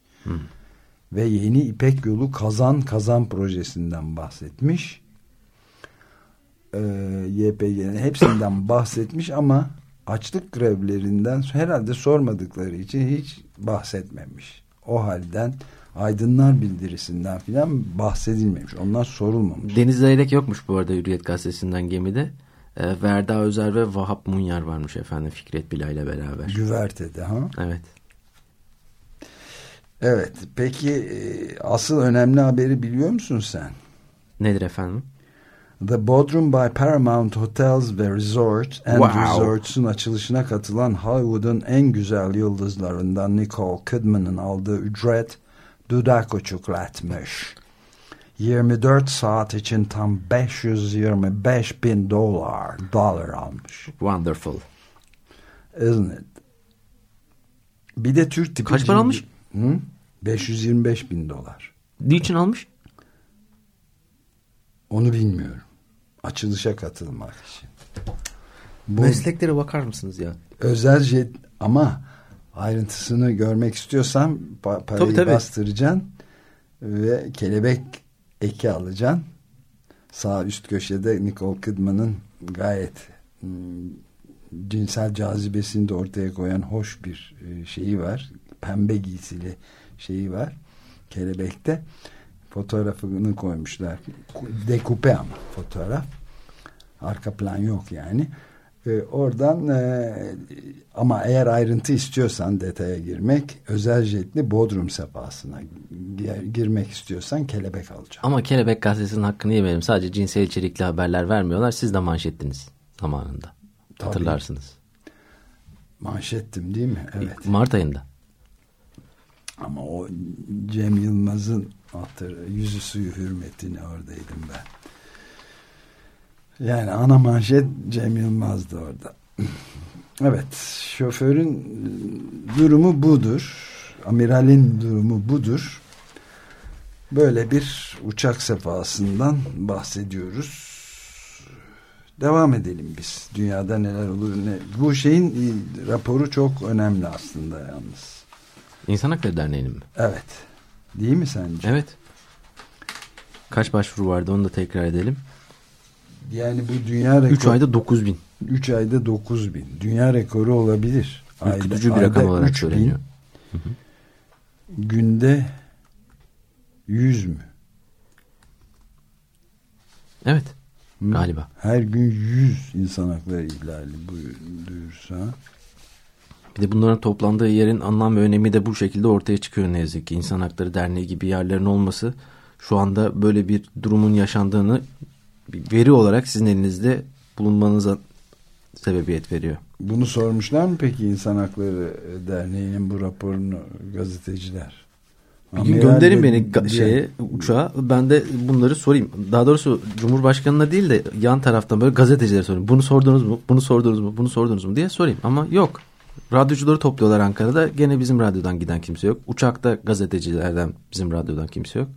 Ve yeni İpek Yolu kazan kazan projesinden bahsetmiş. Ee, YPG'nin hepsinden bahsetmiş ama açlık grevlerinden herhalde sormadıkları için hiç bahsetmemiş. O halden aydınlar bildirisinden filan bahsedilmemiş. Onlar sorulmamış. Deniz Zeyrek yokmuş bu arada Hürriyet Gazetesi'nden gemide. E, Verda Özer ve Vahap Munyar varmış efendim Fikret Bila ile beraber. Güverte'de ha. Evet. Evet. Peki e, asıl önemli haberi biliyor musun sen? Nedir efendim? The Bodrum by Paramount Hotels ve Resorts and Wow. Resorts'un açılışına katılan Hollywood'un en güzel yıldızlarından Nicole Kidman'ın aldığı ücret dudak uçuklatmış. 24 saat için tam 525 bin dolar, dolar almış. Wonderful. Isn't it? Bir de Türk tipi... Kaç para almış? Hı? 525 bin dolar. Niçin almış? Onu bilmiyorum. Açılışa katılmak için. Bu Mesleklere bakar mısınız ya? özel jet ama ayrıntısını görmek istiyorsan pa- parayı Tabii, tabii. bastıracaksın ve kelebek eki alacaksın. Sağ üst köşede Nicole Kidman'ın gayet hmm, cinsel cazibesini de ortaya koyan hoş bir e, şeyi var. Pembe giysili şeyi var. Kelebekte fotoğrafını koymuşlar. Dekupe ama fotoğraf. Arka plan yok yani. Ee, oradan e, ama eğer ayrıntı istiyorsan detaya girmek özel jetli Bodrum sefasına gi- girmek istiyorsan kelebek alacağım. Ama Kelebek Gazetesi'nin hakkını yemeyelim. Sadece cinsel içerikli haberler vermiyorlar. Siz de manşettiniz zamanında. Tabii. Hatırlarsınız. Manşettim değil mi? Evet. Mart ayında. Ama o Cem Yılmaz'ın hatır, yüzü suyu hürmetine oradaydım ben. Yani ana manşet Cem Yılmaz'dı orada. Evet, şoförün durumu budur. Amiralin durumu budur. Böyle bir uçak sefasından bahsediyoruz. Devam edelim biz. Dünyada neler olur ne. Bu şeyin raporu çok önemli aslında yalnız. İnsan Hakları Derneği'nin mi? Evet. Değil mi sence? Evet. Kaç başvuru vardı onu da tekrar edelim. Yani bu dünya rekoru. 3 ayda 9 bin. 3 ayda 9 bin. Dünya rekoru olabilir. Ürkütücü bir rakam olarak 3 söyleniyor. Günde 100 mü? Evet. Hı? Galiba. Her gün 100 insan hakları ihlali duyursa. Bir de bunların toplandığı yerin anlam ve önemi de bu şekilde ortaya çıkıyor ne yazık ki. İnsan Hakları Derneği gibi yerlerin olması şu anda böyle bir durumun yaşandığını bir veri olarak sizin elinizde bulunmanıza sebebiyet veriyor. Bunu sormuşlar mı peki İnsan Hakları Derneği'nin bu raporunu gazeteciler? Bir gün gönderin de- beni diye- şeye uçağa ben de bunları sorayım. Daha doğrusu Cumhurbaşkanı'na değil de yan taraftan böyle gazetecilere sorayım. Bunu sordunuz mu? Bunu sordunuz mu? Bunu sordunuz mu diye sorayım. Ama yok. Radyocuları topluyorlar Ankara'da. Gene bizim radyodan giden kimse yok. Uçakta gazetecilerden bizim radyodan kimse yok.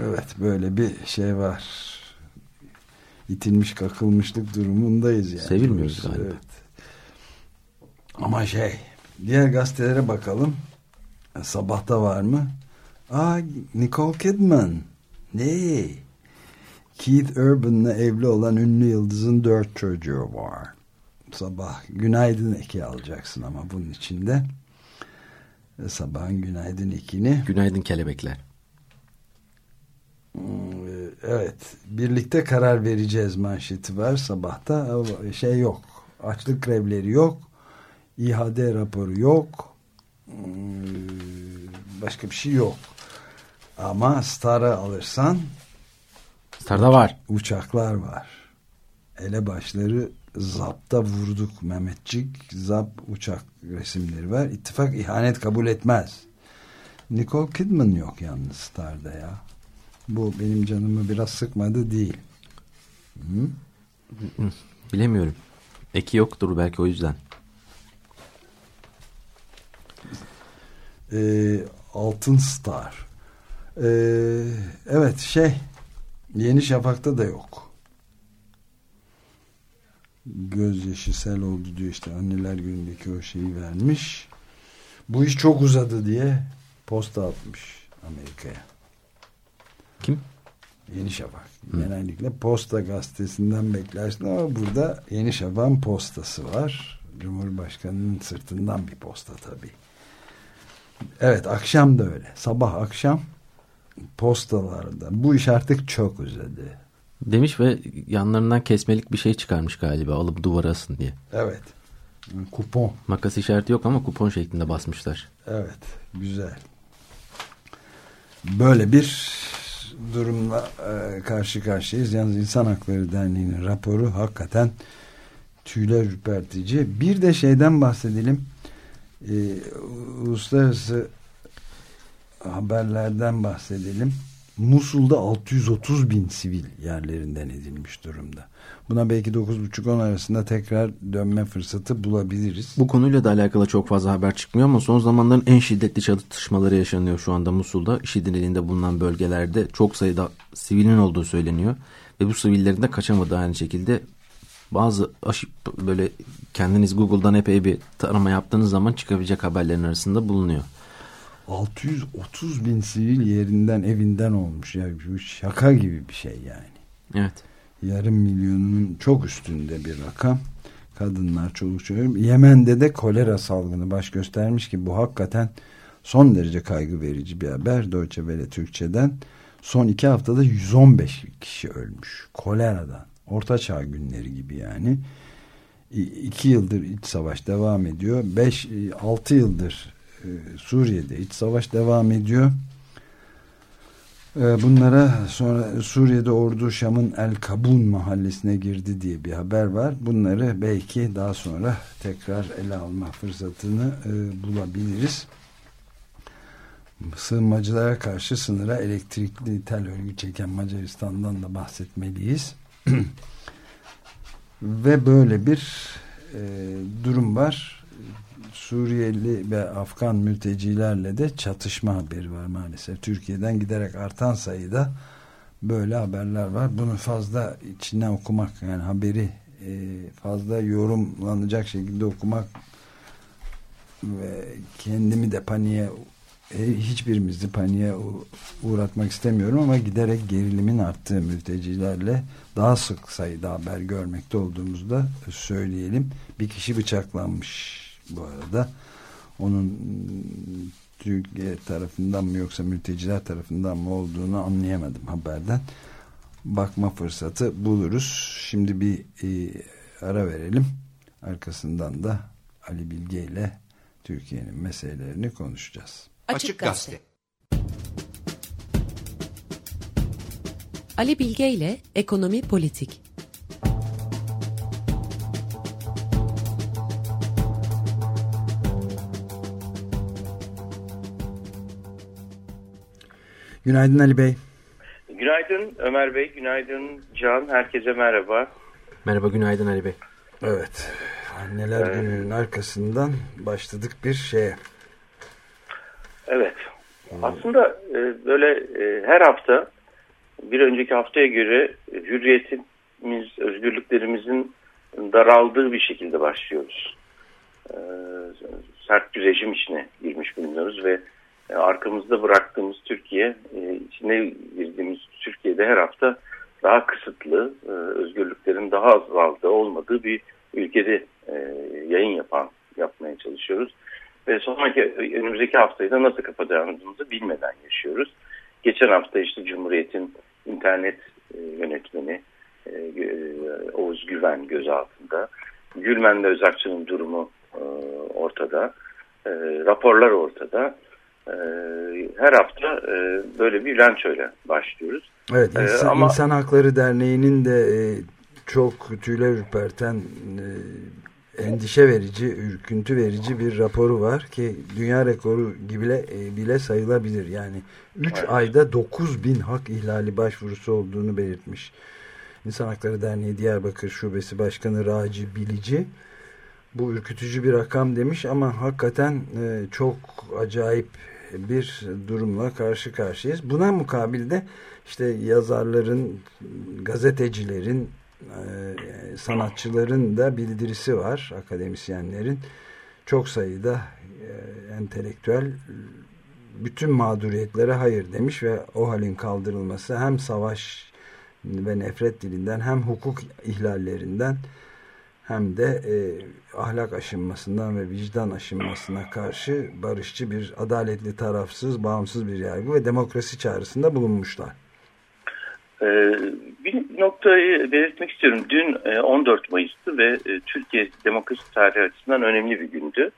Evet böyle bir şey var. İtilmiş kakılmışlık durumundayız yani. Sevilmiyoruz galiba. Evet. Ama şey diğer gazetelere bakalım. Sabahta var mı? Aa Nicole Kidman. Ne? Keith Urban'la evli olan ünlü yıldızın dört çocuğu var. Sabah günaydın eki alacaksın ama bunun içinde. Sabahın günaydın ekini. Günaydın kelebekler. Hmm, Evet, birlikte karar vereceğiz manşeti var sabahta. Şey yok, açlık grevleri yok, İHAD raporu yok, Hmm, başka bir şey yok. Ama Star'ı alırsan Star'da var. uçaklar var. Elebaşları zapta vurduk Mehmetçik. Zap uçak resimleri var. İttifak ihanet kabul etmez. Nicole Kidman yok yalnız Star'da ya. Bu benim canımı biraz sıkmadı değil. Hı? Bilemiyorum. Eki yoktur belki o yüzden. Ee, Altın Star. Ee, evet şey Yeni Şafak'ta da yok. Gözyaşı sel oldu diyor işte anneler günündeki o şeyi vermiş. Bu iş çok uzadı diye posta atmış Amerika'ya. Kim? Yeni Şafak. Genellikle Posta gazetesinden beklersin ama burada Yeni Şafak'ın postası var. Cumhurbaşkanının sırtından bir posta tabii. Evet akşam da öyle. Sabah akşam postalarda. Bu iş artık çok uzadı. Demiş ve yanlarından kesmelik bir şey çıkarmış galiba alıp duvara asın diye. Evet. Kupon. Makas işareti yok ama kupon şeklinde basmışlar. Evet. Güzel. Böyle bir durumla e, karşı karşıyayız. Yalnız İnsan Hakları Derneği'nin raporu hakikaten tüyler ürpertici. Bir de şeyden bahsedelim. E, uluslararası haberlerden bahsedelim. Musul'da 630 bin sivil yerlerinden edilmiş durumda. Buna belki 9.30-10 arasında tekrar dönme fırsatı bulabiliriz. Bu konuyla da alakalı çok fazla haber çıkmıyor ama son zamanların en şiddetli çatışmaları yaşanıyor şu anda Musul'da. IŞİD'in elinde bulunan bölgelerde çok sayıda sivilin olduğu söyleniyor. Ve bu sivillerin de kaçamadığı aynı şekilde bazı aşı, böyle kendiniz Google'dan epey bir tarama yaptığınız zaman çıkabilecek haberlerin arasında bulunuyor. 630 bin sivil yerinden evinden olmuş. Yani bu şaka gibi bir şey yani. Evet. Yarım milyonun çok üstünde bir rakam. Kadınlar, çoluk çocuk. Yemen'de de kolera salgını baş göstermiş ki bu hakikaten son derece kaygı verici bir haber. Deutsche Welle Türkçe'den son iki haftada 115 kişi ölmüş. Koleradan. Orta çağ günleri gibi yani. İki yıldır iç savaş devam ediyor. Beş, altı yıldır e, Suriye'de iç savaş devam ediyor. E, bunlara sonra Suriye'de ordu Şam'ın El Kabun mahallesine girdi diye bir haber var. Bunları belki daha sonra tekrar ele alma fırsatını e, bulabiliriz. Sığınmacılara karşı sınıra elektrikli tel örgü çeken Macaristan'dan da bahsetmeliyiz. Ve böyle bir e, durum var. Suriyeli ve Afgan mültecilerle de çatışma haberi var maalesef. Türkiye'den giderek artan sayıda böyle haberler var. Bunu fazla içine okumak yani haberi e, fazla yorumlanacak şekilde okumak ve kendimi de paniğe e, hiçbirimizi paniğe uğratmak istemiyorum ama giderek gerilimin arttığı mültecilerle daha sık sayıda haber görmekte olduğumuzda söyleyelim. Bir kişi bıçaklanmış bu arada. Onun Türkiye tarafından mı yoksa mülteciler tarafından mı olduğunu anlayamadım haberden. Bakma fırsatı buluruz. Şimdi bir e, ara verelim. Arkasından da Ali Bilge ile Türkiye'nin meselelerini konuşacağız. Açık Gazete Ali Bilge ile Ekonomi Politik Günaydın Ali Bey. Günaydın Ömer Bey, günaydın Can, herkese merhaba. Merhaba, günaydın Ali Bey. Evet, anneler evet. gününün arkasından başladık bir şeye. Evet, aslında e, böyle e, her hafta bir önceki haftaya göre hürriyetimiz, özgürlüklerimizin daraldığı bir şekilde başlıyoruz. E, sert bir rejim içine girmiş bulunuyoruz ve arkamızda bıraktığımız Türkiye, e, içine girdiğimiz Türkiye'de her hafta daha kısıtlı, e, özgürlüklerin daha azaldığı olmadığı bir ülkede yayın yapan yapmaya çalışıyoruz. Ve sonraki önümüzdeki haftayı da nasıl kapatacağımızı bilmeden yaşıyoruz. Geçen hafta işte Cumhuriyet'in internet yönetmeni Oğuz Güven gözaltında. Gülmen'de Özakçı'nın durumu ortada. Raporlar ortada. Ee, her hafta e, böyle bir bilançoyla başlıyoruz. Evet, ee, insan, ama... İnsan Hakları Derneği'nin de e, çok tüyler ürperten e, endişe verici, ürküntü verici bir raporu var ki dünya rekoru gibi bile, bile sayılabilir. Yani 3 evet. ayda 9 bin hak ihlali başvurusu olduğunu belirtmiş. İnsan Hakları Derneği Diyarbakır Şubesi Başkanı Raci Bilici bu ürkütücü bir rakam demiş ama hakikaten çok acayip bir durumla karşı karşıyayız. Buna mukabilde işte yazarların, gazetecilerin, e, sanatçıların da bildirisi var, akademisyenlerin. Çok sayıda e, entelektüel bütün mağduriyetlere hayır demiş ve o halin kaldırılması hem savaş ve nefret dilinden hem hukuk ihlallerinden hem de e, ahlak aşınmasından ve vicdan aşınmasına karşı barışçı bir adaletli, tarafsız, bağımsız bir yargı ve demokrasi çağrısında bulunmuşlar. Ee, bir noktayı belirtmek istiyorum. Dün e, 14 Mayıs'tı ve e, Türkiye demokrasi tarihi açısından önemli bir gündü.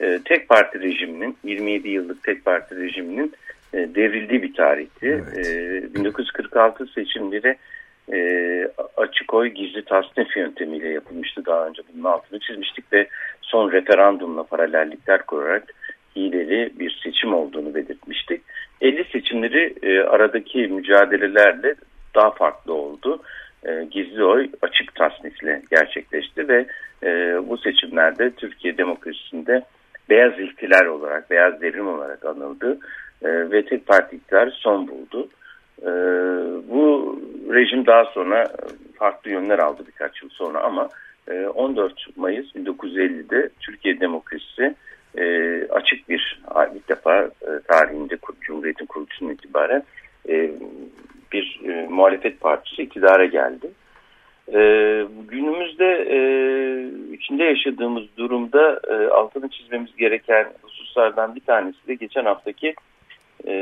E, tek parti rejiminin, 27 yıllık tek parti rejiminin e, devrildiği bir tarihti. Evet. E, 1946 seçimleri e, açık oy gizli tasnif yöntemiyle yapılmıştı. Daha önce bunun altını çizmiştik ve son referandumla paralellikler kurarak hileli bir seçim olduğunu belirtmiştik. 50 seçimleri e, aradaki mücadelelerle daha farklı oldu. E, gizli oy açık tasnifle gerçekleşti ve e, bu seçimlerde Türkiye demokrasisinde beyaz ihtilal olarak, beyaz devrim olarak anıldı e, ve tek parti iktidarı son buldu. E, bu rejim daha sonra farklı yönler aldı birkaç yıl sonra ama e, 14 Mayıs 1950'de Türkiye demokrasisi e, açık bir ilk defa e, tarihinde Cumhuriyet'in kuruluşundan itibaren e, bir e, muhalefet partisi iktidara geldi. E, günümüzde e, içinde yaşadığımız durumda e, altını çizmemiz gereken hususlardan bir tanesi de geçen haftaki e,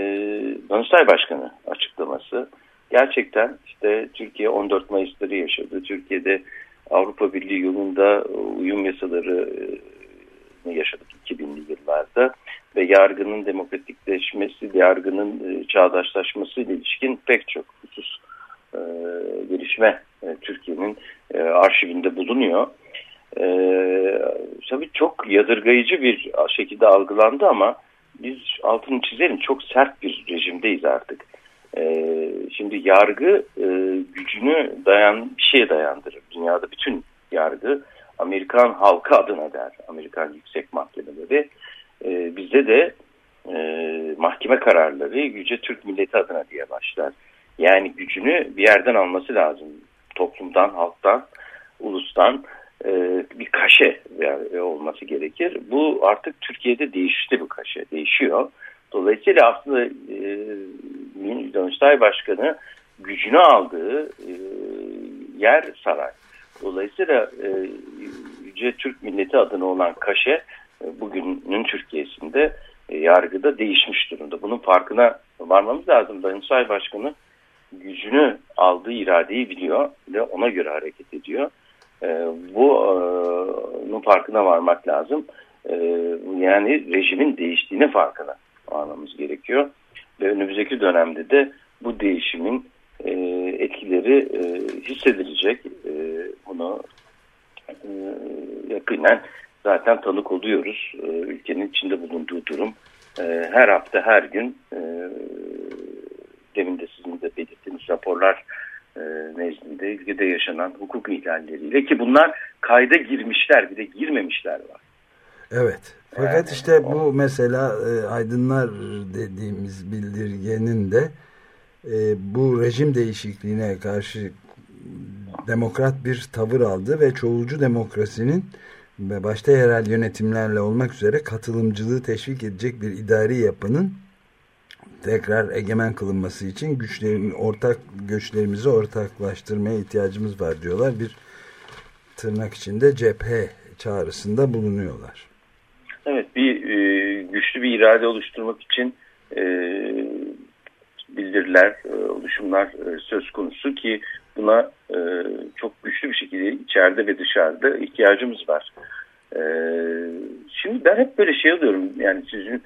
Danıştay Başkanı açıklaması. Gerçekten işte Türkiye 14 Mayıs'ları yaşadı. Türkiye'de Avrupa Birliği yolunda uyum yasaları e, yaşadık 2000'li yıllarda ve yargının demokratikleşmesi, yargının e, çağdaşlaşması ile ilişkin pek çok husus e, gelişme e, Türkiye'nin e, arşivinde bulunuyor. E, tabii çok yadırgayıcı bir şekilde algılandı ama biz altını çizelim çok sert bir rejimdeyiz artık. E, şimdi yargı e, gücünü dayan bir şeye dayandırır. Dünyada bütün yargı Amerikan halkı adına der. Amerikan yüksek mahkemeleri. E, bizde de e, mahkeme kararları yüce Türk milleti adına diye başlar. Yani gücünü bir yerden alması lazım. Toplumdan, halktan, ulustan bir kaşe olması gerekir. Bu artık Türkiye'de değişti bu kaşe, değişiyor. Dolayısıyla aslında e, Danıştay Başkanı gücünü aldığı e, yer saray. Dolayısıyla e, Yüce Türk milleti adına olan kaşe e, bugünün Türkiye'sinde e, yargıda değişmiş durumda. Bunun farkına varmamız lazım. Danıştay Başkanı gücünü aldığı iradeyi biliyor ve ona göre hareket ediyor. E, bunun farkına varmak lazım. E, yani rejimin değiştiğini farkına varmamız gerekiyor. Ve önümüzdeki dönemde de bu değişimin e, etkileri e, hissedilecek. E, bunu e, yakinen zaten tanık oluyoruz. Ülkenin içinde bulunduğu durum her hafta her gün e, demin de sizin de belirttiğiniz raporlar e, nezdinde ülkede yaşanan hukuk ihlalleriyle ki bunlar kayda girmişler bir de girmemişler var. Evet. Fakat Yani işte o- bu mesela e, aydınlar dediğimiz bildirgenin de e, bu rejim değişikliğine karşı demokrat bir tavır aldı ve çoğulcu demokrasinin ve başta yerel yönetimlerle olmak üzere katılımcılığı teşvik edecek bir idari yapının tekrar egemen kılınması için güçlerin ortak göçlerimizi ortaklaştırmaya ihtiyacımız var diyorlar. Bir tırnak içinde cephe çağrısında bulunuyorlar. Evet bir e, güçlü bir irade oluşturmak için e, bildiriler, e, oluşumlar e, söz konusu ki buna e, çok güçlü bir şekilde içeride ve dışarıda ihtiyacımız var. E, şimdi ben hep böyle şey alıyorum yani sizin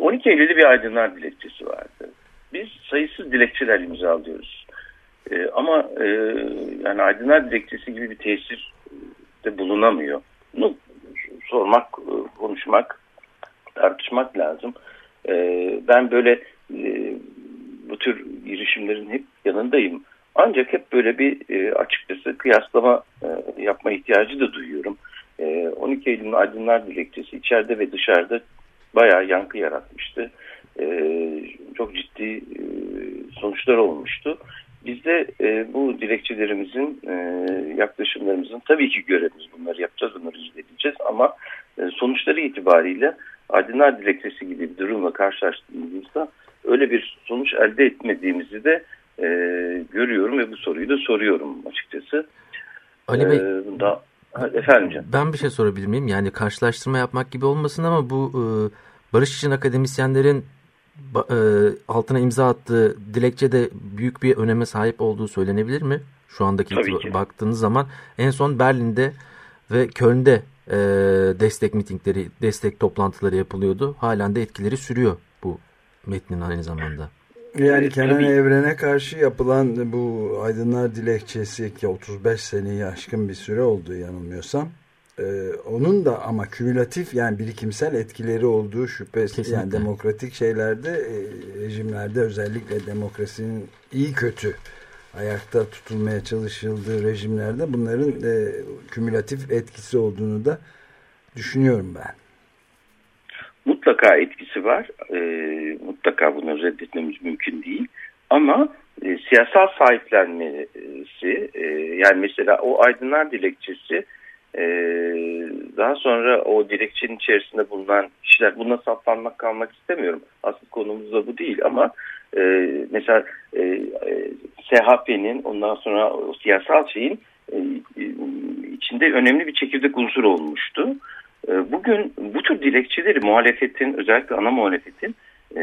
12 Eylül'de bir aydınlar dilekçesi vardı. Biz sayısız dilekçeler imzalıyoruz. E, ama e, yani aydınlar dilekçesi gibi bir tesir de bulunamıyor. Bunu sormak, e, konuşmak, tartışmak lazım. E, Ben böyle e, bu tür girişimlerin hep yanındayım. Ancak hep böyle bir e, açıkçası kıyaslama e, yapma ihtiyacı da duyuyorum. E, 12 Eylül'ün aydınlar dilekçesi içeride ve dışarıda bayağı yankı yaratmıştı. E, Çok ciddi e, sonuçlar olmuştu. Biz de e, bu dilekçelerimizin, e, yaklaşımlarımızın tabii ki görevimiz bunları yapacağız, bunları izleyeceğiz ama e, sonuçları itibariyle Aydınlar Dilekçesi gibi bir durumla karşılaştığımızda öyle bir sonuç elde etmediğimizi de e, görüyorum ve bu soruyu da soruyorum açıkçası. Ali Bey, E, bunda, Ha, efendim canım. ben bir şey sorabilir miyim? Yani karşılaştırma yapmak gibi olmasın ama bu e, Barış için akademisyenlerin e, altına imza attığı dilekçe de büyük bir öneme sahip olduğu söylenebilir mi? Şu andaki baktığınız zaman en son Berlin'de ve Köln'de e, destek mitingleri, destek toplantıları yapılıyordu. Halen de etkileri sürüyor bu metnin aynı zamanda. Yani Kenan tabii. Evren'e karşı yapılan bu Aydınlar Dilekçesi ki 35 seneyi aşkın bir süre oldu yanılmıyorsam. Ee, onun da ama kümülatif yani birikimsel etkileri olduğu şüphesiz. Kesinlikle. Yani demokratik şeylerde, e, rejimlerde özellikle demokrasinin iyi kötü ayakta tutulmaya çalışıldığı rejimlerde bunların e, kümülatif etkisi olduğunu da düşünüyorum ben. mutlaka etkisi var. E, mutlaka bunu reddetmemiz mümkün değil. Ama e, siyasal sahiplenmesi e, yani mesela o aydınlar dilekçesi e, daha sonra o dilekçenin içerisinde bulunan kişiler buna saplanmak kalmak istemiyorum. Asıl konumuz da bu değil ama e, mesela e, e, SHP'nin ondan sonra o siyasal şeyin e, e, içinde önemli bir çekirdek unsur olmuştu. E, Bugün bu tür dilekçeleri muhalefetin özellikle ana muhalefetin e,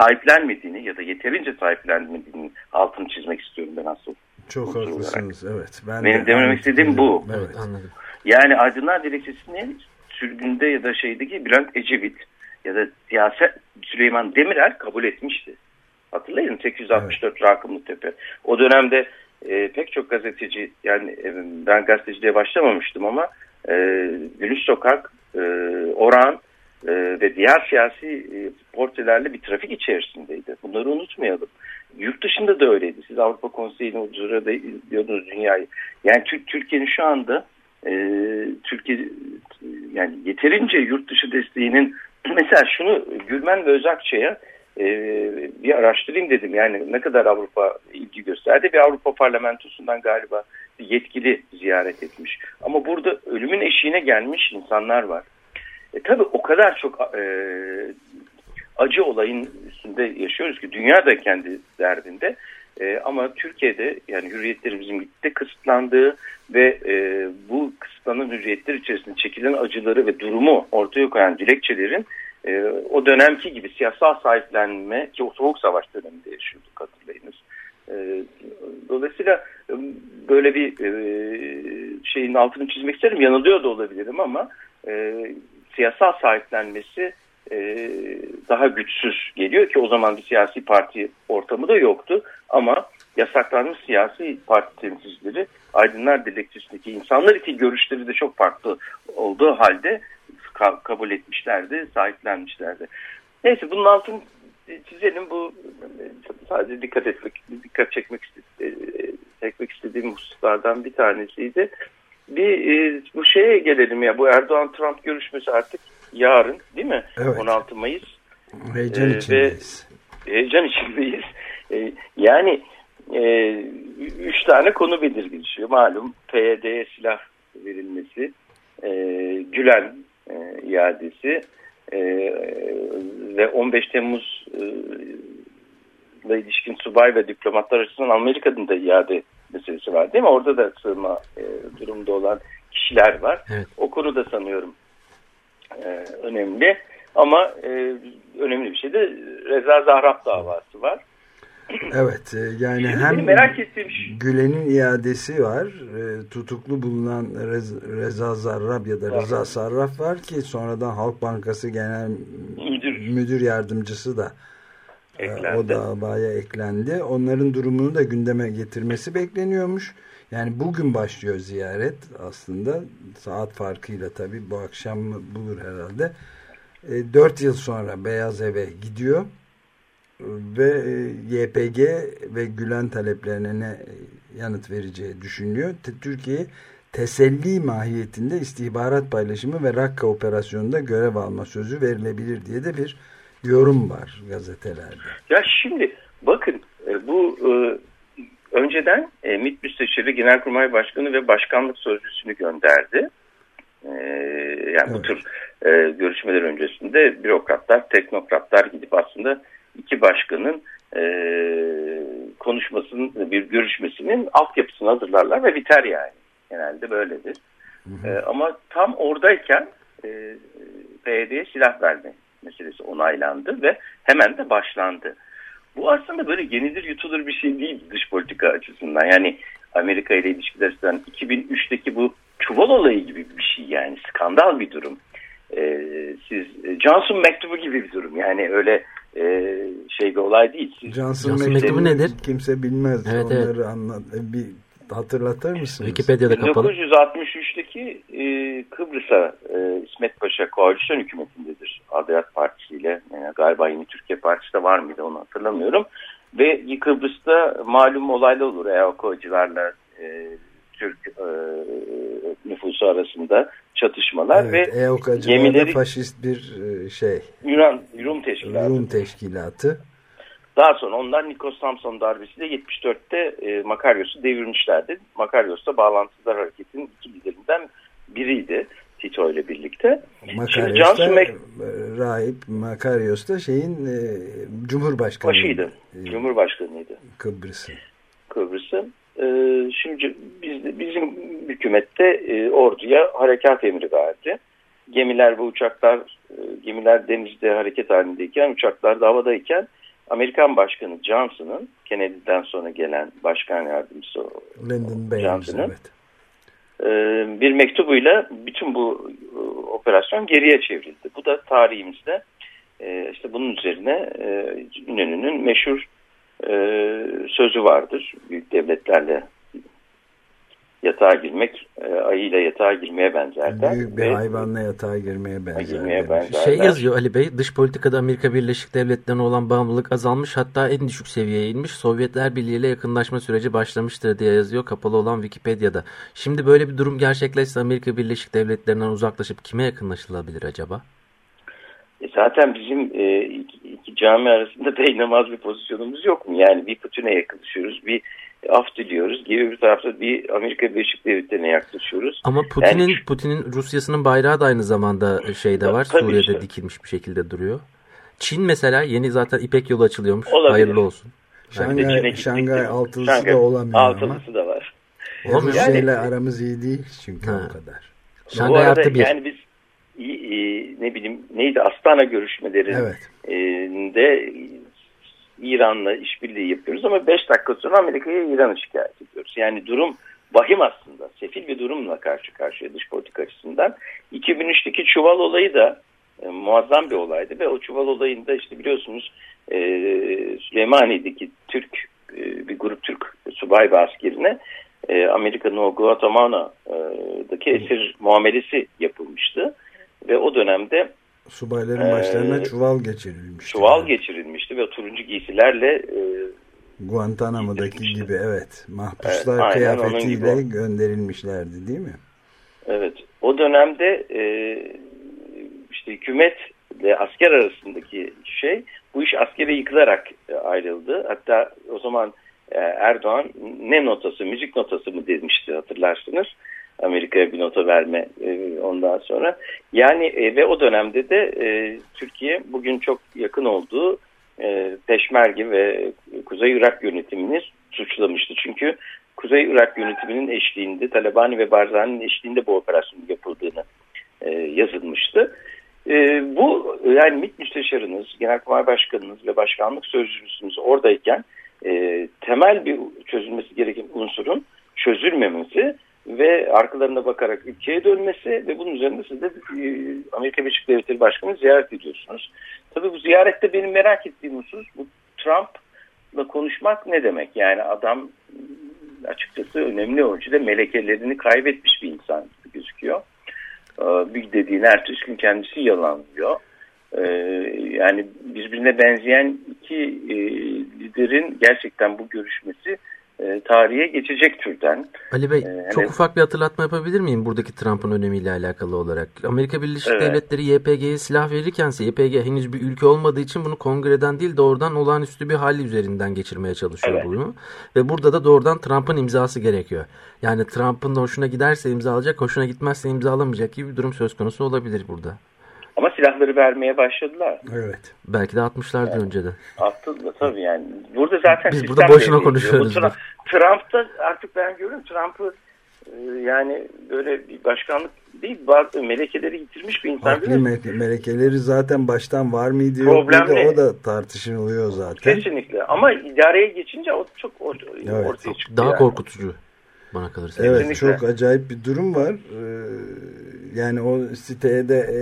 sahiplenmediğini ya da yeterince sahiplenmediğini altını çizmek istiyorum ben aslında. Çok haklısınız. Evet. Ben Benim de dememek istediğim bu. Evet. Anladım. Yani Aydınlar Dilekçesi'ni sürgünde ya da şeydeki Bülent Ecevit ya da siyaset Süleyman Demirel kabul etmişti. Hatırlayın 864 Rakımlı Tepe. O dönemde e, pek çok gazeteci yani e, ben gazeteciliğe başlamamıştım ama e, Gülüş Sokak, e, Orhan e, ve diğer siyasi e, portrelerle bir trafik içerisindeydi. Bunları unutmayalım. Yurt dışında da öyleydi. Siz Avrupa Konseyi'ni huzura da izliyordunuz dünyayı. Yani Tür- Türkiye'nin şu anda e, Türkiye yani yeterince yurt dışı desteğinin mesela şunu Gülmen ve Özakçı'ya e, bir araştırayım dedim. Yani ne kadar Avrupa ilgi gösterdi. Bir Avrupa parlamentosundan galiba bir yetkili ziyaret etmiş. Ama burada ölümün eşiğine gelmiş insanlar var. E, tabii o kadar çok e, acı olayın üstünde yaşıyoruz ki dünya da kendi derdinde. E, ama Türkiye'de yani hürriyetlerimizin gitti kısıtlandığı ve e, bu kısıtlanan hürriyetler içerisinde çekilen acıları ve durumu ortaya koyan dilekçelerin e, o dönemki gibi siyasal sahiplenme ki o soğuk savaş döneminde yaşıyorduk hatırlayınız. E, dolayısıyla e, böyle bir e, şeyin altını çizmek isterim. Yanılıyor da olabilirim ama e, siyasal sahiplenmesi e, daha güçsüz geliyor ki o zaman bir siyasi parti ortamı da yoktu ama yasaklanmış siyasi parti temsilcileri Aydınlar Dilekçesi'ndeki insanlar için görüşleri de çok farklı olduğu halde ka- kabul etmişlerdi, sahiplenmişlerdi. Neyse bunun altını çizelim. Bu sadece dikkat etmek, dikkat çekmek, e, çekmek istediğim hususlardan bir tanesiydi. Bir e, bu şeye gelelim ya bu Erdoğan-Trump görüşmesi artık yarın değil mi? Evet. 16 Mayıs. Heyecan Ee, içindeyiz. Heyecan içindeyiz. E, yani e, üç tane konu belirginleşiyor. Malum PYD'ye silah verilmesi, e, Gülen e, iadesi e, ve 15 Temmuz e, ile ilişkin subay ve diplomatlar açısından Amerika'nın da iade meselesi var değil mi? Orada da sığınma e, durumda olan kişiler var. Evet. O konu da sanıyorum e, önemli. Ama e, önemli bir şey de Reza Zahrab davası var. Evet e, yani hem merak Gülen'in iadesi var. E, tutuklu bulunan Rez- Reza Zarrab ya da Reza Sarraf var ki sonradan Halk Bankası Genel Müdür. Müdür Yardımcısı da Eklendi. o davaya eklendi. Onların durumunu da gündeme getirmesi bekleniyormuş. Yani bugün başlıyor ziyaret aslında. Saat farkıyla tabii bu akşam mı bulur herhalde. E, 4 yıl sonra Beyaz Ev'e gidiyor ve e, YPG ve Gülen taleplerine ne yanıt vereceği düşünülüyor. Türkiye teselli mahiyetinde istihbarat paylaşımı ve Rakka operasyonunda görev alma sözü verilebilir diye de bir yorum var gazetelerde. Ya şimdi bakın e, bu e, önceden e, MİT Müsteşarı Genelkurmay Başkanı ve Başkanlık Sözcüsünü gönderdi. Yani bu Evet. tür e, görüşmeler öncesinde bürokratlar, teknokratlar gidip aslında iki başkanın konuşmasının, bir görüşmesinin altyapısını hazırlarlar ve biter yani. Genelde böyledir. E, ama tam oradayken PYD'ye silah verme meselesi onaylandı ve hemen de başlandı. Bu aslında böyle yenilir yutulur bir şey değil dış politika açısından. Yani Amerika ile ilişkiler açısından 2003'teki bu çuval olayı gibi bir şey yani skandal bir durum. Ee, siz Johnson mektubu gibi bir durum yani öyle e, şey bir olay değil. Siz, Johnson, Johnson mektubu nedir? Kimse bilmez. Evet, Onları evet. anlat. e, Bir hatırlatır mısınız? Wikipedia'da kapalı. 1963'teki e, Kıbrıs'a e, İsmet Paşa koalisyon hükümetindedir. Adalet Partisi ile yani galiba yine Türkiye Partisi de var mıydı onu hatırlamıyorum. Ve Kıbrıs'ta malum olaylar olur. EOK'cılarla e, Türk e, nüfusu arasında çatışmalar Evet, ve EOK'cılar gemileri- faşist bir e, şey. Yunan Rum teşkilatı. Rum teşkilatı. Daha sonra onlar Nikos Samson darbesiyle 74'te e, Makaryos'u devirmişlerdi. Makaryos da Bağlantılar Hareketi'nin iki liderinden biriydi Tito ile birlikte. Makaryos da, Mac- e, rahip Makaryos da şeyin e, Cumhurbaşkanı. başıydı. e, Cumhurbaşkanıydı Kıbrıs'ın. Kıbrıs'ın. E, şimdi biz, bizim hükümette e, orduya harekat emri verdi. Gemiler ve uçaklar, e, gemiler denizde hareket halindeyken, uçaklar da havadayken Amerikan Başkanı Johnson'ın Kennedy'den sonra gelen başkan yardımcısı Johnson'ın evet. e, bir mektubuyla bütün bu e, operasyon geriye çevrildi. Bu da tarihimizde e, işte bunun üzerine e, İnönü'nün meşhur e, sözü vardır. Büyük devletlerle yatağa girmek e, ayıyla yatağa girmeye benzer. der. Büyük bir Ve- hayvanla yatağa girmeye benzer. girmeye benzer. Şey yazıyor Ali Bey, dış politikada Amerika Birleşik Devletleri'ne olan bağımlılık azalmış hatta en düşük seviyeye inmiş. Sovyetler Birliği ile yakınlaşma süreci başlamıştır diye yazıyor kapalı olan Wikipedia'da. Şimdi böyle bir durum gerçekleşse Amerika Birleşik Devletleri'nden uzaklaşıp kime yakınlaşılabilir acaba? E, Zaten bizim e, cami arasında değinamaz bir pozisyonumuz yok mu? Yani bir Putin'e yaklaşıyoruz, bir af diliyoruz. Gibi bir tarafta bir Amerika Birleşik Devletleri'ne yaklaşıyoruz. Ama Putin'in Yani- Putin'in Rusya'sının bayrağı da aynı zamanda şeyde var. Tabii Suriye'de ki. dikilmiş bir şekilde duruyor. Çin mesela yeni zaten İpek yolu açılıyormuş. Olabilir. Hayırlı olsun. Şangay, Şangay altılısı Şangay da olamıyor ama. Altılısı da var. Olamıyor. Rusya'yla Yani- aramız iyi değil çünkü Ha. o kadar. Şangay arada artı bir. yani biz ne bileyim neydi Astana görüşmeleri Evet. İran'la işbirliği yapıyoruz ama 5 dakika sonra Amerika'ya İran'ı şikayet ediyoruz. Yani durum vahim aslında. Sefil bir durumla karşı karşıya dış politika açısından. 2003'teki çuval olayı da e, muazzam bir olaydı ve o çuval olayında işte biliyorsunuz e, Süleymaniye'deki Türk e, bir grup Türk subay ve askerine e, Amerika'nın o Guatemala'daki esir muamelesi. Ve o dönemde Subayların Ee, başlarına çuval geçirilmiş. çuval geçirilmişti ve turuncu giysilerle e, Guantanamo'daki gibi evet. Mahpuslar Evet, aynen kıyafetiyle gönderilmişlerdi değil mi? evet o dönemde e, işte hükümetle asker arasındaki şey bu iş askere yıkılarak e, ayrıldı. Hatta o zaman e, Erdoğan ne notası, müzik notası mı demişti hatırlarsınız. Amerika'ya bir nota verme e, ondan sonra. Yani e, ve o dönemde de e, Türkiye bugün çok yakın olduğu e, Peşmerge ve Kuzey Irak yönetimini suçlamıştı. Çünkü Kuzey Irak yönetiminin eşliğinde, Talabani ve Barzani'nin eşliğinde bu operasyonun yapıldığını e, yazılmıştı. E, bu yani MİT Müsteşarınız, Genelkurmay Başkanınız ve Başkanlık Sözcüsünüz oradayken e, temel bir çözülmesi gereken unsurun çözülmemesi ve arkalarına bakarak ülkeye dönmesi ve bunun üzerinde siz de e, Amerika Birleşik Devletleri Başkanı ziyaret ediyorsunuz. Tabii bu ziyarette benim merak ettiğim husus bu Trump'la konuşmak ne demek? Yani adam açıkçası önemli ölçüde melekelerini kaybetmiş bir insan gözüküyor. Ee, Bir dediğin ertesi gün kendisi yalanlıyor. Ee, Yani birbirine benzeyen iki e, liderin gerçekten bu görüşmesi e, tarihe geçecek türden. Ali Bey Ee, çok hani- ufak bir hatırlatma yapabilir miyim buradaki Trump'ın önemiyle alakalı olarak? Amerika Birleşik Evet. Devletleri YPG'ye silah verirkense YPG henüz bir ülke olmadığı için bunu kongreden değil doğrudan olağanüstü bir hal üzerinden geçirmeye çalışıyor Evet. bunu. Ve burada da doğrudan Trump'ın imzası gerekiyor. Yani Trump'ın hoşuna giderse imzalayacak, hoşuna gitmezse imzalamayacak gibi bir durum söz konusu olabilir burada. Ama silahları vermeye başladılar. Evet. Belki de 60'lardan önce de. Attılar tabii yani. Burada zaten Biz burada boşuna konuşuyoruz Bu Trump, Trump'ta artık ben görüyorum Trump'ı e, yani böyle bir başkanlık değil bazı melekeleri yitirmiş bir insan değil mi? me- melekeleri zaten baştan var mıydı yok Problemli. muydu o da tartışılıyor zaten. Kesinlikle ama idareye geçince o çok or- Evet. ortaya çıktı. Daha yani. korkutucu bana kalırsa. Evet Kesinlikle. çok acayip bir durum var. Ee, yani o siteye de e,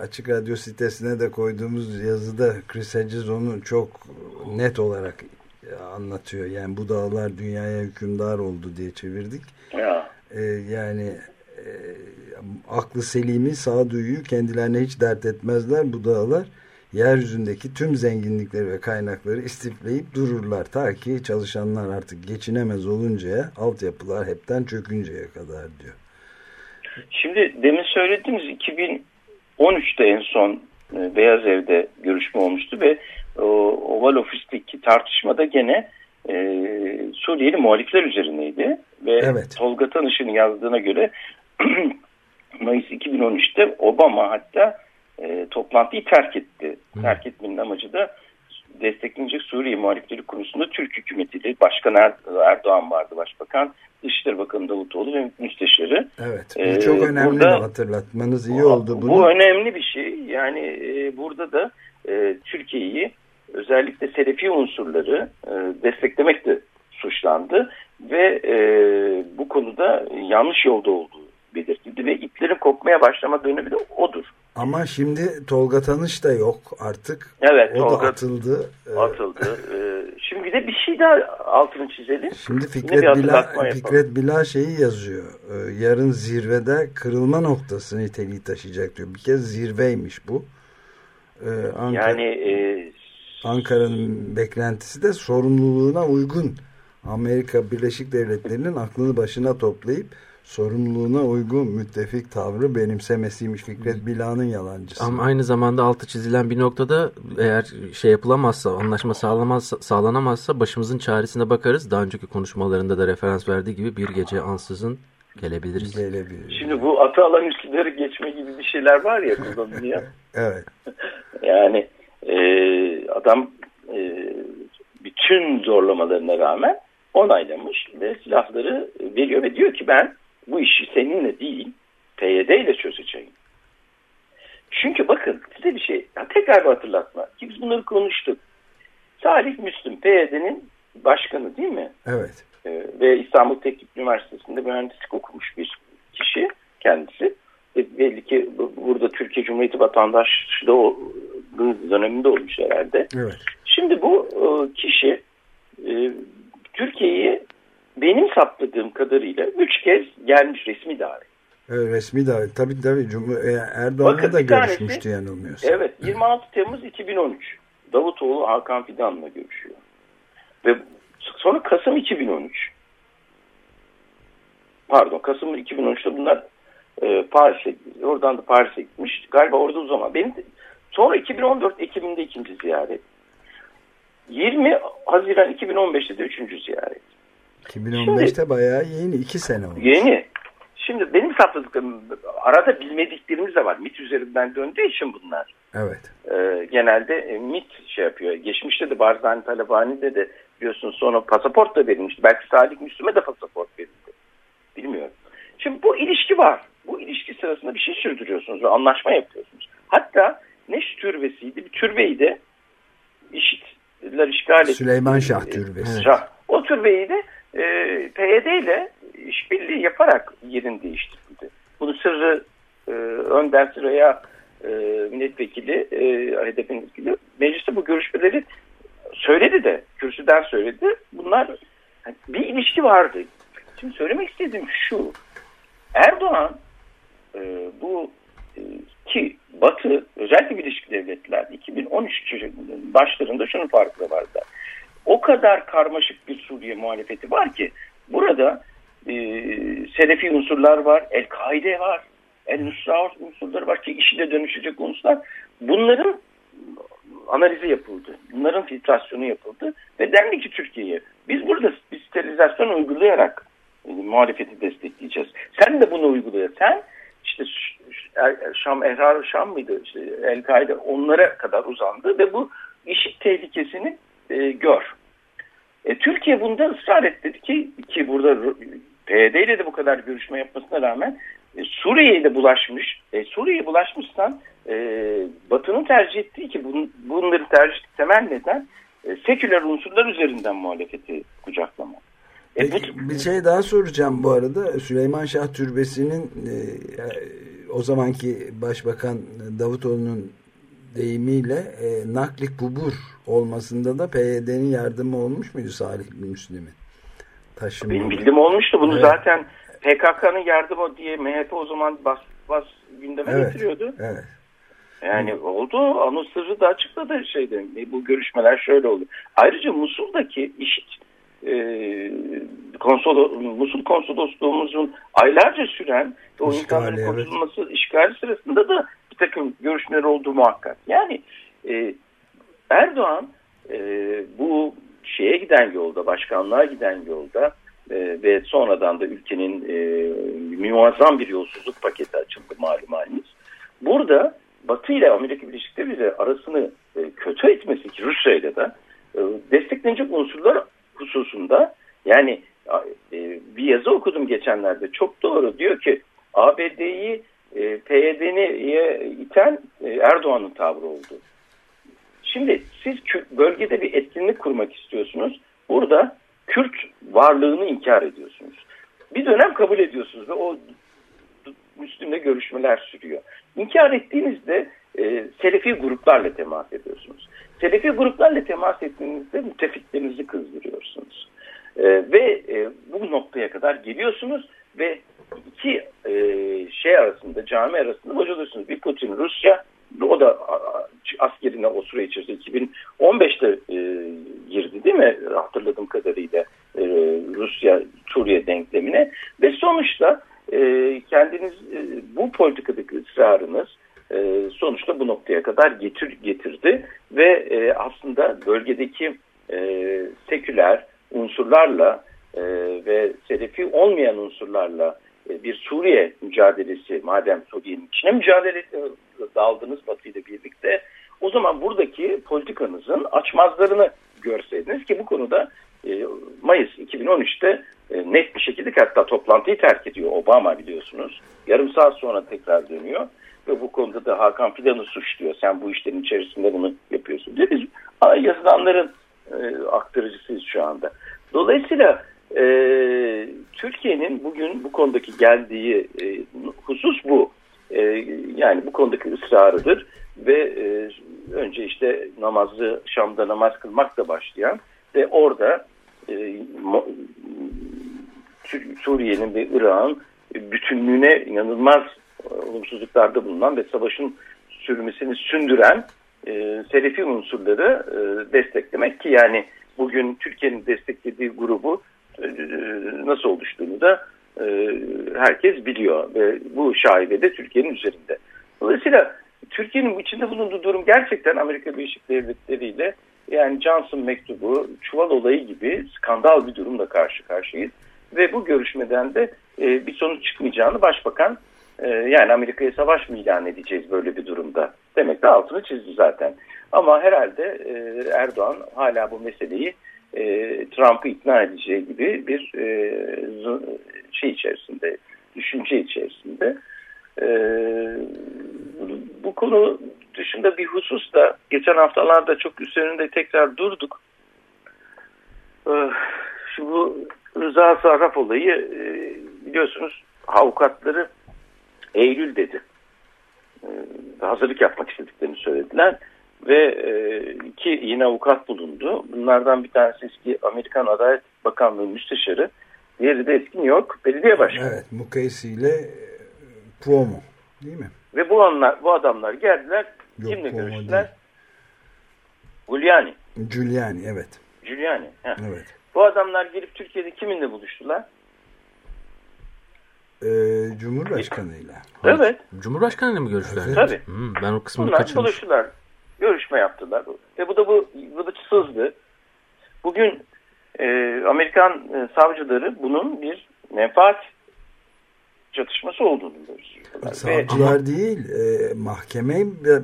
açık radyo sitesine de koyduğumuz yazıda Chris Hedges onu çok net olarak anlatıyor. Yani bu dağlar dünyaya hükümdar oldu diye çevirdik. Ya. Ee, yani e, aklı selimi sağduyuyu kendilerine hiç dert etmezler bu dağlar. Yeryüzündeki tüm zenginlikleri ve kaynakları istifleyip dururlar. Ta ki çalışanlar artık geçinemez oluncaya, altyapılar hepten çökünceye kadar diyor. Şimdi demin söylediğimiz 2013'te en son e, Beyaz Ev'de görüşme olmuştu ve o Oval Ofis'teki tartışmada gene e, Suriyeli muhalifler üzerineydi. Ve Evet. Tolga Tanış'ın yazdığına göre Mayıs 2013'te Obama hatta e, toplantıyı terk etti. Terk etmenin amacı da desteklenecek Suriye muhalifleri konusunda Türk hükümetiyle Başkan Er- Erdoğan vardı başbakan. Dışişleri Bakanı Davutoğlu ve müsteşarı. Evet. Bu Ee, çok önemli burada- hatırlatmanız iyi oldu bunu. Bu önemli bir şey. Yani e, burada da e, Türkiye'yi özellikle Selefi unsurları e, desteklemekle suçlandı ve e, bu konuda yanlış yolda olduğu belirtildi ve iplerin kopmaya başlama dönemi de odur. Ama şimdi Tolga Tanış da yok artık. Evet, o Tolga da atıldı. Ee, Atıldı. E, şimdi de bir şey daha altını çizelim. Şimdi Fikret Bila. Fikret Bila şeyi yazıyor. Ee, yarın zirvede kırılma noktası niteliği taşıyacak diyor. Bir kez zirveymiş bu. Ee, Ankara, Yani e, Ankara'nın beklentisi de sorumluluğuna uygun. Amerika Birleşik Devletleri'nin aklını başına toplayıp sorumluluğuna uygun müttefik tavrı benimsemesiymiş Fikret Bila'nın yalancısı. Ama aynı zamanda altı çizilen bir noktada eğer şey yapılamazsa, anlaşma sağlamazsa, sağlanamazsa başımızın çaresine bakarız. Daha önceki konuşmalarında da referans verdiği gibi bir gece ansızın gelebiliriz. Gelebilir. şimdi bu atı alan üstleri geçme gibi bir şeyler var ya kullanılıyor. Evet. Yani e, adam e, bütün zorlamalarına rağmen onaylamış ve silahları veriyor ve diyor ki ben bu işi seninle değil PYD ile çözeceğim. Çünkü bakın size bir şey ya tekrar bir hatırlatma. Ki biz bunları konuştuk. Salih Müslüm PYD'nin başkanı değil mi? Evet. Ee, ve İstanbul Teknik Üniversitesi'nde mühendislik okumuş bir kişi kendisi. Ve belli ki bu- burada Türkiye Cumhuriyeti vatandaşlığı döneminde olmuş herhalde. Evet. Şimdi bu e, kişi e, Türkiye'yi benim saptadığım kadarıyla üç kez gelmiş resmi davet. Evet, resmi davet. Tabii tabii. Cumhur e, Erdoğan'la da bir tanesi- görüşmüştü yanılmıyorsam. Evet 26 Temmuz 2013 Davutoğlu Hakan Fidan'la görüşüyor. Ve sonra Kasım 2013 pardon Kasım 2013'te bunlar e, Paris'e oradan da Paris'e gitmiş. Galiba orada o zaman. Benim de- sonra 2014 Ekim'de ikinci ziyaret. 20 Haziran 2015'te de üçüncü ziyaret. 2015'te bayağı yeni. iki sene oldu. Yeni. Şimdi benim saptadıklarım arada bilmediklerimiz de var. MIT üzerinden döndüğü için bunlar. Evet. Ee, genelde e, MIT şey yapıyor. Geçmişte de Barzani Talabani'de de biliyorsun sonra pasaport da verilmişti. Belki Salih Müslüm'e de pasaport verildi. Bilmiyorum. Şimdi bu ilişki var. Bu ilişki sırasında bir şey sürdürüyorsunuz ve anlaşma yapıyorsunuz. Hatta Neş türbesiydi. Bir türbeyi de işitler işgal etti. Süleyman Şah Türbesi. Şah. O türbeyi de e, PYD ile işbirliği yaparak yerini değiştirdi. Bunu sırrı e, Önder Sıra'ya e, milletvekili, e, HDP'nin milletvekili mecliste bu görüşmeleri söyledi de, kürsüden söyledi. Bunlar hani bir ilişki vardı. Şimdi söylemek istediğim şu, Erdoğan e, bu e, ki Batı özellikle Birleşik Devletler 2013 başlarında şunun farkında vardı. O kadar karmaşık bir Suriye muhalefeti var ki burada e, Selefi unsurlar var, El-Kaide var, El-Nusra unsurları var ki işi de dönüşecek unsurlar. Bunların analizi yapıldı. Bunların filtrasyonu yapıldı ve dendi ki Türkiye'ye biz burada bir sterilizasyon uygulayarak e, muhalefeti destekleyeceğiz. Sen de bunu uygulaya. Sen işte Şam, Ehrar Şam mıydı? İşte El-Kaide onlara kadar uzandı ve bu işit tehlikesini e, gör. E, Türkiye bunda ısrar etti dedi ki ki burada PYD ile de bu kadar görüşme yapmasına rağmen e, Suriye'ye de bulaşmış. E, Suriye'ye bulaşmışsan e, Batı'nın tercih ettiği ki bun, bunları tercih temel neden e, seküler unsurlar üzerinden muhalefeti kucaklama. E, bu, bir şey daha soracağım bu arada. Süleyman Şah Türbesi'nin e, o zamanki Başbakan Davutoğlu'nun deyimiyle e, nakli kubur olmasında da PYD'nin yardımı olmuş muydu Salih Müslim'in? Taşınma. benim bildiğim olmuştu. Bunu Evet. zaten PKK'nın yardımı diye MHP o zaman bas bas gündeme Evet. getiriyordu. Evet. Yani oldu. Anı sırrı da açıkladı şeyde. E, Bu görüşmeler şöyle oldu. Ayrıca Musul'daki işit e, konsolo, Musul konsolosluğumuzun aylarca süren o İşgali, insanların evet. kurtulması işgali sırasında da bir takım görüşmeler olduğu muhakkak. Yani e, Erdoğan e, bu şeye giden yolda, başkanlığa giden yolda e, ve sonradan da ülkenin e, muazzam bir yolsuzluk paketi açıldı malum haliniz. Burada Batı ile Amerika Birleşik Devletleri arasını e, kötü etmesi ki Rusya ile de e, desteklenecek unsurlar hususunda yani e, bir yazı okudum geçenlerde çok doğru diyor ki ABD'yi e, PYD'ye iten e, Erdoğan'ın tavrı oldu. Şimdi siz bölgede bir etkinlik kurmak istiyorsunuz. Burada Kürt varlığını inkar ediyorsunuz. Bir dönem kabul ediyorsunuz ve o Müslüm'le görüşmeler sürüyor. İnkar ettiğinizde e, Selefi gruplarla temas ediyorsunuz. Selefi gruplarla temas ettiğinizde müttefiklerinizi kızdırıyorsunuz. E, ve e, bu noktaya kadar geliyorsunuz ve iki e, şey arasında, cami arasında bocalıyorsunuz. Bir Putin Rusya, o da askerine o süre içerisinde 2015'te e, girdi değil mi? Hatırladığım kadarıyla e, Rusya Suriye denklemine ve sonuçta e, kendiniz e, bu politikadaki ısrarınız e, sonuçta bu noktaya kadar getir, getirdi ve e, aslında bölgedeki e, seküler unsurlarla e, ve selefi olmayan unsurlarla e, bir Suriye mücadelesi madem Suriye'nin içine mücadele e, daldınız Batı ile birlikte o zaman buradaki politikanızın açmazlarını görseydiniz ki bu konuda e, Mayıs 2013'te e, net bir şekilde hatta toplantıyı terk ediyor Obama biliyorsunuz. Yarım saat sonra tekrar dönüyor ve bu konuda da Hakan Fidan'ı suçluyor. Sen bu işlerin içerisinde bunu yapıyorsun diye biz yazılanların e, aktarıcısıyız şu anda. Dolayısıyla e, Türkiye'nin bugün bu konudaki geldiği e, husus bu. E, yani bu konudaki ısrarıdır ve e, önce işte namazı Şam'da namaz kılmakla başlayan ve orada e, Suriye'nin ve Irak'ın bütünlüğüne inanılmaz e, olumsuzluklarda bulunan ve savaşın sürmesini sündüren e, Selefi unsurları e, desteklemek ki yani bugün Türkiye'nin desteklediği grubu nasıl oluştuğunu da e, herkes biliyor ve bu şaibe de Türkiye'nin üzerinde. Dolayısıyla Türkiye'nin içinde bulunduğu durum gerçekten Amerika Birleşik Devletleri ile yani Johnson mektubu, çuval olayı gibi skandal bir durumla karşı karşıyayız. Ve bu görüşmeden de e, bir sonuç çıkmayacağını başbakan e, yani Amerika'ya savaş mı ilan edeceğiz böyle bir durumda demek de altını çizdi zaten. Ama herhalde e, Erdoğan hala bu meseleyi e, Trump'ı ikna edeceği gibi bir e, şey içerisinde, düşünce içerisinde. E, bu konu dışında bir husus da geçen haftalarda çok üzerinde tekrar durduk. E, şu bu Rıza Sarraf olayı e, biliyorsunuz avukatları Eylül dedi. E, hazırlık yapmak istediklerini söylediler ve e, iki yine avukat bulundu. Bunlardan bir tanesi eski Amerikan Adalet Bakanlığı Müsteşarı, diğeri de eski New York Belediye Başkanı. Evet, Mukayese ile e, Cuomo değil mi? Ve bu onlar, bu adamlar geldiler. Yok, Kimle Cuomo görüştüler? Giuliani. Giuliani, evet. Giuliani. heh. Evet. Bu adamlar gelip Türkiye'de kiminle buluştular? Ee, Cumhurbaşkanıyla. Evet. Cumhurbaşkanıyla mı görüştüler? Evet. Tabii. Hmm, ben o kısmını Bunlar kaçırmış. buluştular. Görüşme yaptılar. Ve bu da bu vıdıçsızdı. Bugün e, Amerikan e, savcıları bunun bir menfaat çatışması olduğunu da söylüyorlar. Ve- Savcılar değil, e, mahkeme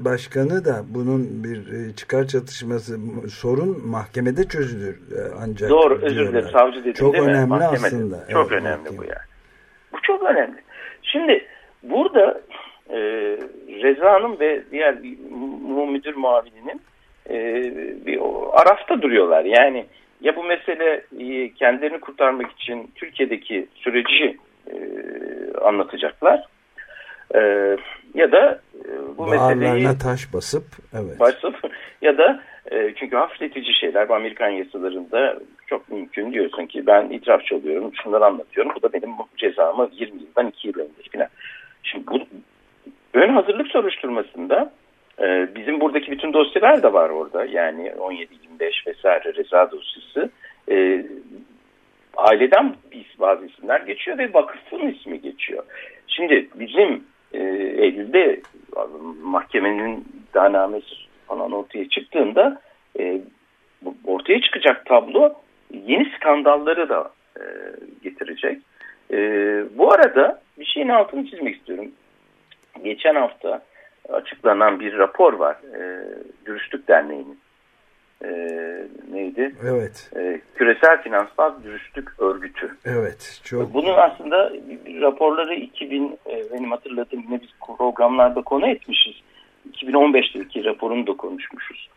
başkanı da bunun bir e, çıkar çatışması sorun mahkemede çözülür e, ancak. Doğru özür dilerim savcı dedim Çok değil mi? önemli Mahkemede. aslında. Çok Evet, önemli mahkeme. bu yani. Bu çok önemli. Şimdi burada e, Reza'nın ve diğer mu- müdür muavininin e, bir arafta duruyorlar. Yani ya bu mesele e, kendilerini kurtarmak için Türkiye'deki süreci e, anlatacaklar e, ya da e, bu meseleyi taş basıp evet. başladı ya da e, çünkü hafifletici şeyler bu Amerikan yasalarında çok mümkün diyorsun ki ben itirafçı oluyorum şunları anlatıyorum bu da benim cezamı 20 yıldan 2 yıl önce falan. Şimdi bu ön hazırlık soruşturmasında e, bizim buradaki bütün dosyalar da var orada yani 17-25 vesaire reza dosyası e, aileden bazı isimler geçiyor ve vakıfın ismi geçiyor. Şimdi bizim e, Eylül'de mahkemenin iddianamesi falan ortaya çıktığında e, ortaya çıkacak tablo yeni skandalları da e, getirecek. E, bu arada bir şeyin altını çizmek istiyorum. Geçen hafta açıklanan bir rapor var. E, Dürüstlük Derneği'nin. E, neydi? Evet. E, Küresel Finansal Dürüstlük Örgütü. Evet. Çok Bunun aslında raporları 2000 e, benim hatırladığım yine biz programlarda konu etmişiz. 2015'teki raporunu da konuşmuşuz.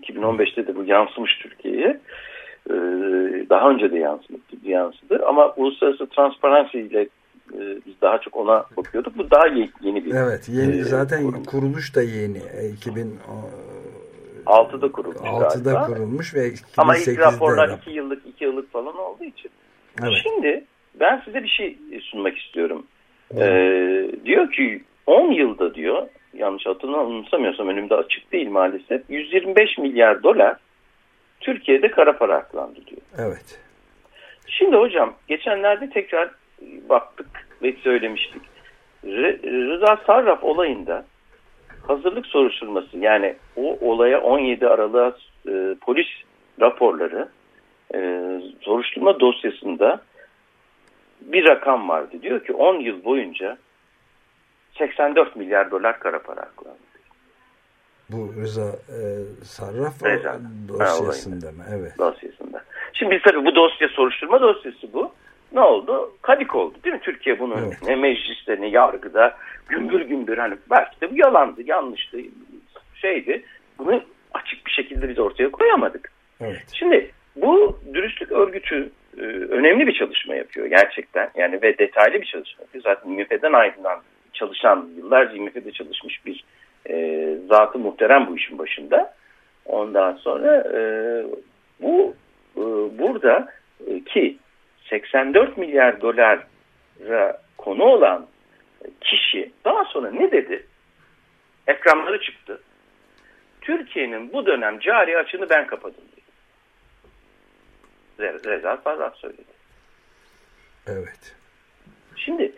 2015'te de bu yansımış Türkiye'ye. Ee, Daha önce de yansıdı, yansıdı ama uluslararası transparansi ile e, biz daha çok ona bakıyorduk. Bu daha ye- yeni bir Evet, yeni e, zaten kurum. kuruluş da yeni. E, 6'da kurulmuş 2006'da galiba. kurulmuş ve Ama ilk 2008'de raporlar rap- 2 yıllık 2 yıllık falan olduğu için. Evet. Şimdi ben size bir şey sunmak istiyorum. Ee, diyor ki 10 yılda diyor yanlış hatırlamıyorsam önümde açık değil maalesef 125 milyar dolar Türkiye'de kara para aklandı diyor. Evet. Şimdi hocam geçenlerde tekrar baktık ve söylemiştik. Rıza Sarraf olayında hazırlık soruşturması yani o olaya 17 Aralık'a e, polis raporları e, soruşturma dosyasında bir rakam vardı. Diyor ki 10 yıl boyunca 84 milyar dolar kara para aklandı. Bu Rıza e, Sarraf o Reza. dosyasında mı? Evet. dosyasında. Şimdi biz tabii bu dosya soruşturma dosyası bu. Ne oldu? Kadik oldu değil mi? Türkiye bunu Evet. ne mecliste ne yargıda gümbür gümbür hani belki de bu yalandı, yanlıştı, şeydi. Bunu açık bir şekilde biz ortaya koyamadık. Evet. Şimdi bu dürüstlük örgütü e, önemli bir çalışma yapıyor gerçekten. Yani ve detaylı bir çalışma yapıyor. Zaten IMF'den ayrılan çalışan, yıllarca IMF'de çalışmış bir e, zatı muhterem bu işin başında. Ondan sonra e, bu e, burada e, ki 84 milyar dolara konu olan kişi daha sonra ne dedi? Ekranları çıktı. Türkiye'nin bu dönem cari açığını ben kapadım dedi. Re- Reza Sarraf söyledi. Evet. Şimdi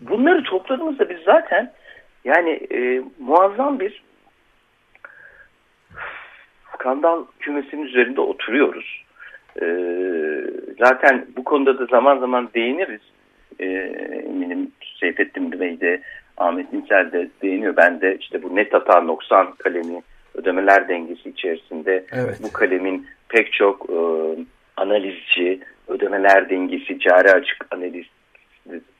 bunları topladığımızda biz zaten yani e, muazzam bir skandal kümesinin üzerinde oturuyoruz. E, zaten bu konuda da zaman zaman değiniriz. E, eminim Seyfettin Bey de Ahmet İnsel de değiniyor. Ben de işte bu net hata noksan kalemi ödemeler dengesi içerisinde Evet. bu kalemin pek çok e, analizci, ödemeler dengesi, cari açık analiz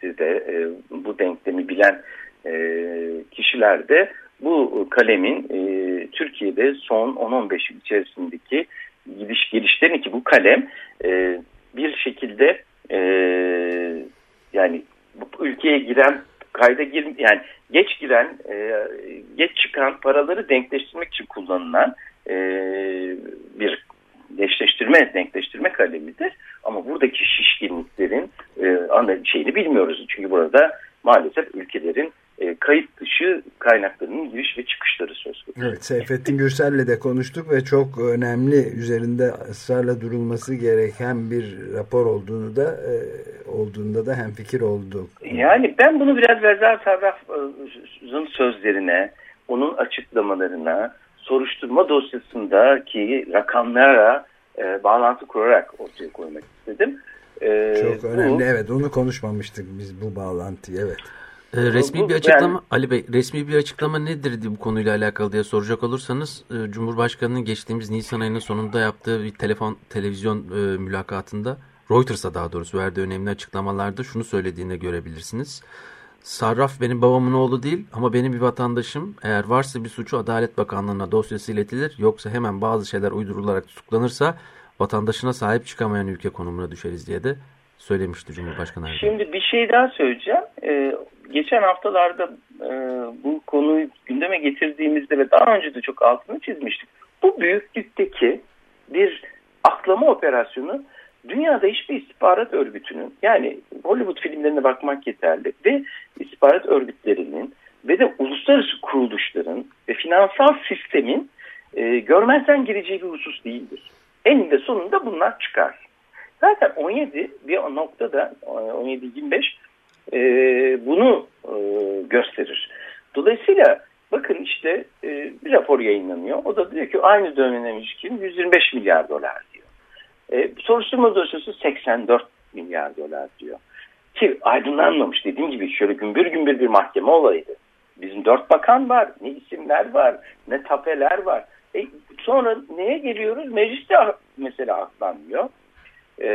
de e, bu denklemi bilen e, kişiler de bu kalemin e, Türkiye'de son 10-15 yıl içerisindeki gidiş gelişlerini ki bu kalem e, bir şekilde e, yani bu ülkeye giren kayda gir yani geç giren e, geç çıkan paraları denkleştirmek için kullanılan e, bir denkleştirme denkleştirme kalemidir. Ama buradaki şişkinliklerin e, şeyini bilmiyoruz. Çünkü burada maalesef ülkelerin e, kayıt dışı kaynaklarının giriş ve çıkışları söz konusu. Evet, Seyfettin Gürsel'le de konuştuk ve çok önemli üzerinde ısrarla durulması gereken bir rapor olduğunu da e, olduğunda da hemfikir olduk. Yani ben bunu biraz Reza Sarraf'ın sözlerine, onun açıklamalarına, soruşturma dosyasındaki rakamlara e, bağlantı kurarak ortaya koymak istedim. E, Çok bu- önemli. Evet onu konuşmamıştık biz bu bağlantıyı. Evet. Ee, resmi Bu- bir yani- açıklama Ali Bey resmi bir açıklama nedir diye bu konuyla alakalı diye soracak olursanız e, Cumhurbaşkanı'nın geçtiğimiz Nisan ayının sonunda yaptığı bir telefon televizyon e, mülakatında Reuters'a daha doğrusu verdiği önemli açıklamalarda şunu söylediğini görebilirsiniz. Sarraf benim babamın oğlu değil ama benim bir vatandaşım. Eğer varsa bir suçu Adalet Bakanlığı'na dosyası iletilir. Yoksa hemen bazı şeyler uydurularak tutuklanırsa vatandaşına sahip çıkamayan ülke konumuna düşeriz diye de söylemişti Cumhurbaşkanı Erdoğan. Şimdi bir şey daha söyleyeceğim. Ee, geçen haftalarda e, bu konuyu gündeme getirdiğimizde ve daha önce de çok altını çizmiştik. Bu büyüklükteki bir aklama operasyonu dünyada hiçbir istihbarat örgütünün yani Hollywood filmlerine bakmak yeterli ve istihbarat örgütlerinin ve de uluslararası kuruluşların ve finansal sistemin e, görmezden geleceği bir husus değildir. Eninde sonunda bunlar çıkar. Zaten 17 bir noktada 17-25 e, bunu e, gösterir. Dolayısıyla bakın işte e, bir rapor yayınlanıyor. O da diyor ki aynı döneme ilişkin 125 milyar dolar diyor. E, soruşturma dosyası 84 milyar dolar diyor. Ki aydınlanmamış dediğim gibi şöyle gümbür gümbür bir mahkeme olaydı. Bizim dört bakan var, ne isimler var, ne tapeler var. E, sonra neye geliyoruz? Mecliste mesela aklanmıyor. E,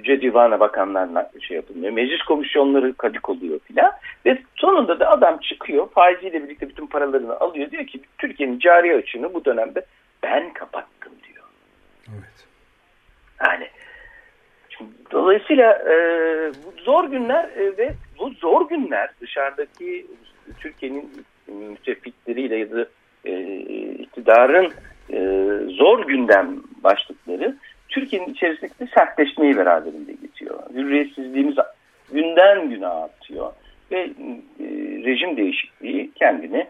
Yüce Divan'a bakanlarla şey yapılmıyor. Meclis komisyonları kadik oluyor filan. Ve sonunda da adam çıkıyor faiziyle birlikte bütün paralarını alıyor. Diyor ki Türkiye'nin cari açığını bu dönemde ben kapattım diyor. Evet. Yani şimdi dolayısıyla e, bu zor günler e, ve bu zor günler dışarıdaki Türkiye'nin müttefikleriyle ya da e, iktidarın e, zor gündem başlıkları Türkiye'nin içerisindeki sertleşmeyi beraberinde getiriyor. Hürriyetsizliğimiz günden güne artıyor ve e, rejim değişikliği kendini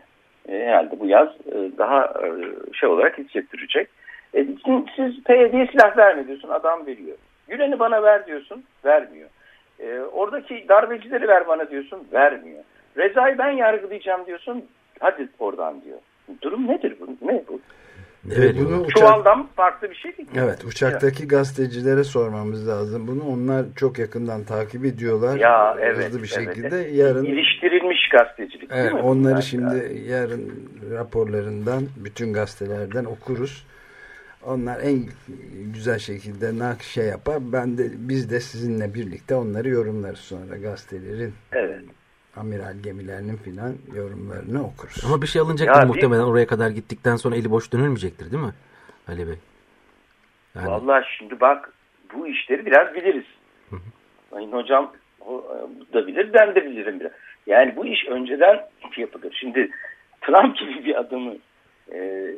e, herhalde bu yaz e, daha e, şey olarak hissettirecek. E, siz PYD'ye silah verme diyorsun adam veriyor. Gülen'i bana ver diyorsun vermiyor. E, oradaki darbecileri ver bana diyorsun vermiyor. Reza'yı ben yargılayacağım diyorsun hadi oradan diyor. Durum nedir bu? Ne bu? Evet, bunu uçak, Çuvaldan farklı bir şey değil. evet uçaktaki gazetecilere sormamız lazım. Bunu onlar çok yakından takip ediyorlar. Ya evet. Hızlı bir evet. şekilde yarın İliştirilmiş gazetecilik değil Evet, mi? onları bunlar? şimdi yarın raporlarından bütün gazetelerden okuruz. Onlar en güzel şekilde nak şey yapar. Ben de biz de sizinle birlikte onları yorumlarız sonra gazetelerin. Evet. Amiral gemilerinin filan yorumlarını okuruz. Ama bir şey alınacaktır Ya muhtemelen oraya kadar gittikten sonra eli boş dönülmeyecektir değil mi Ali Bey? Yani, Vallahi şimdi bak bu işleri biraz biliriz. Sayın hocam o, e, da bilir ben de bilirim biraz. Yani bu iş önceden yapılır. Şimdi Trump gibi bir adamı e,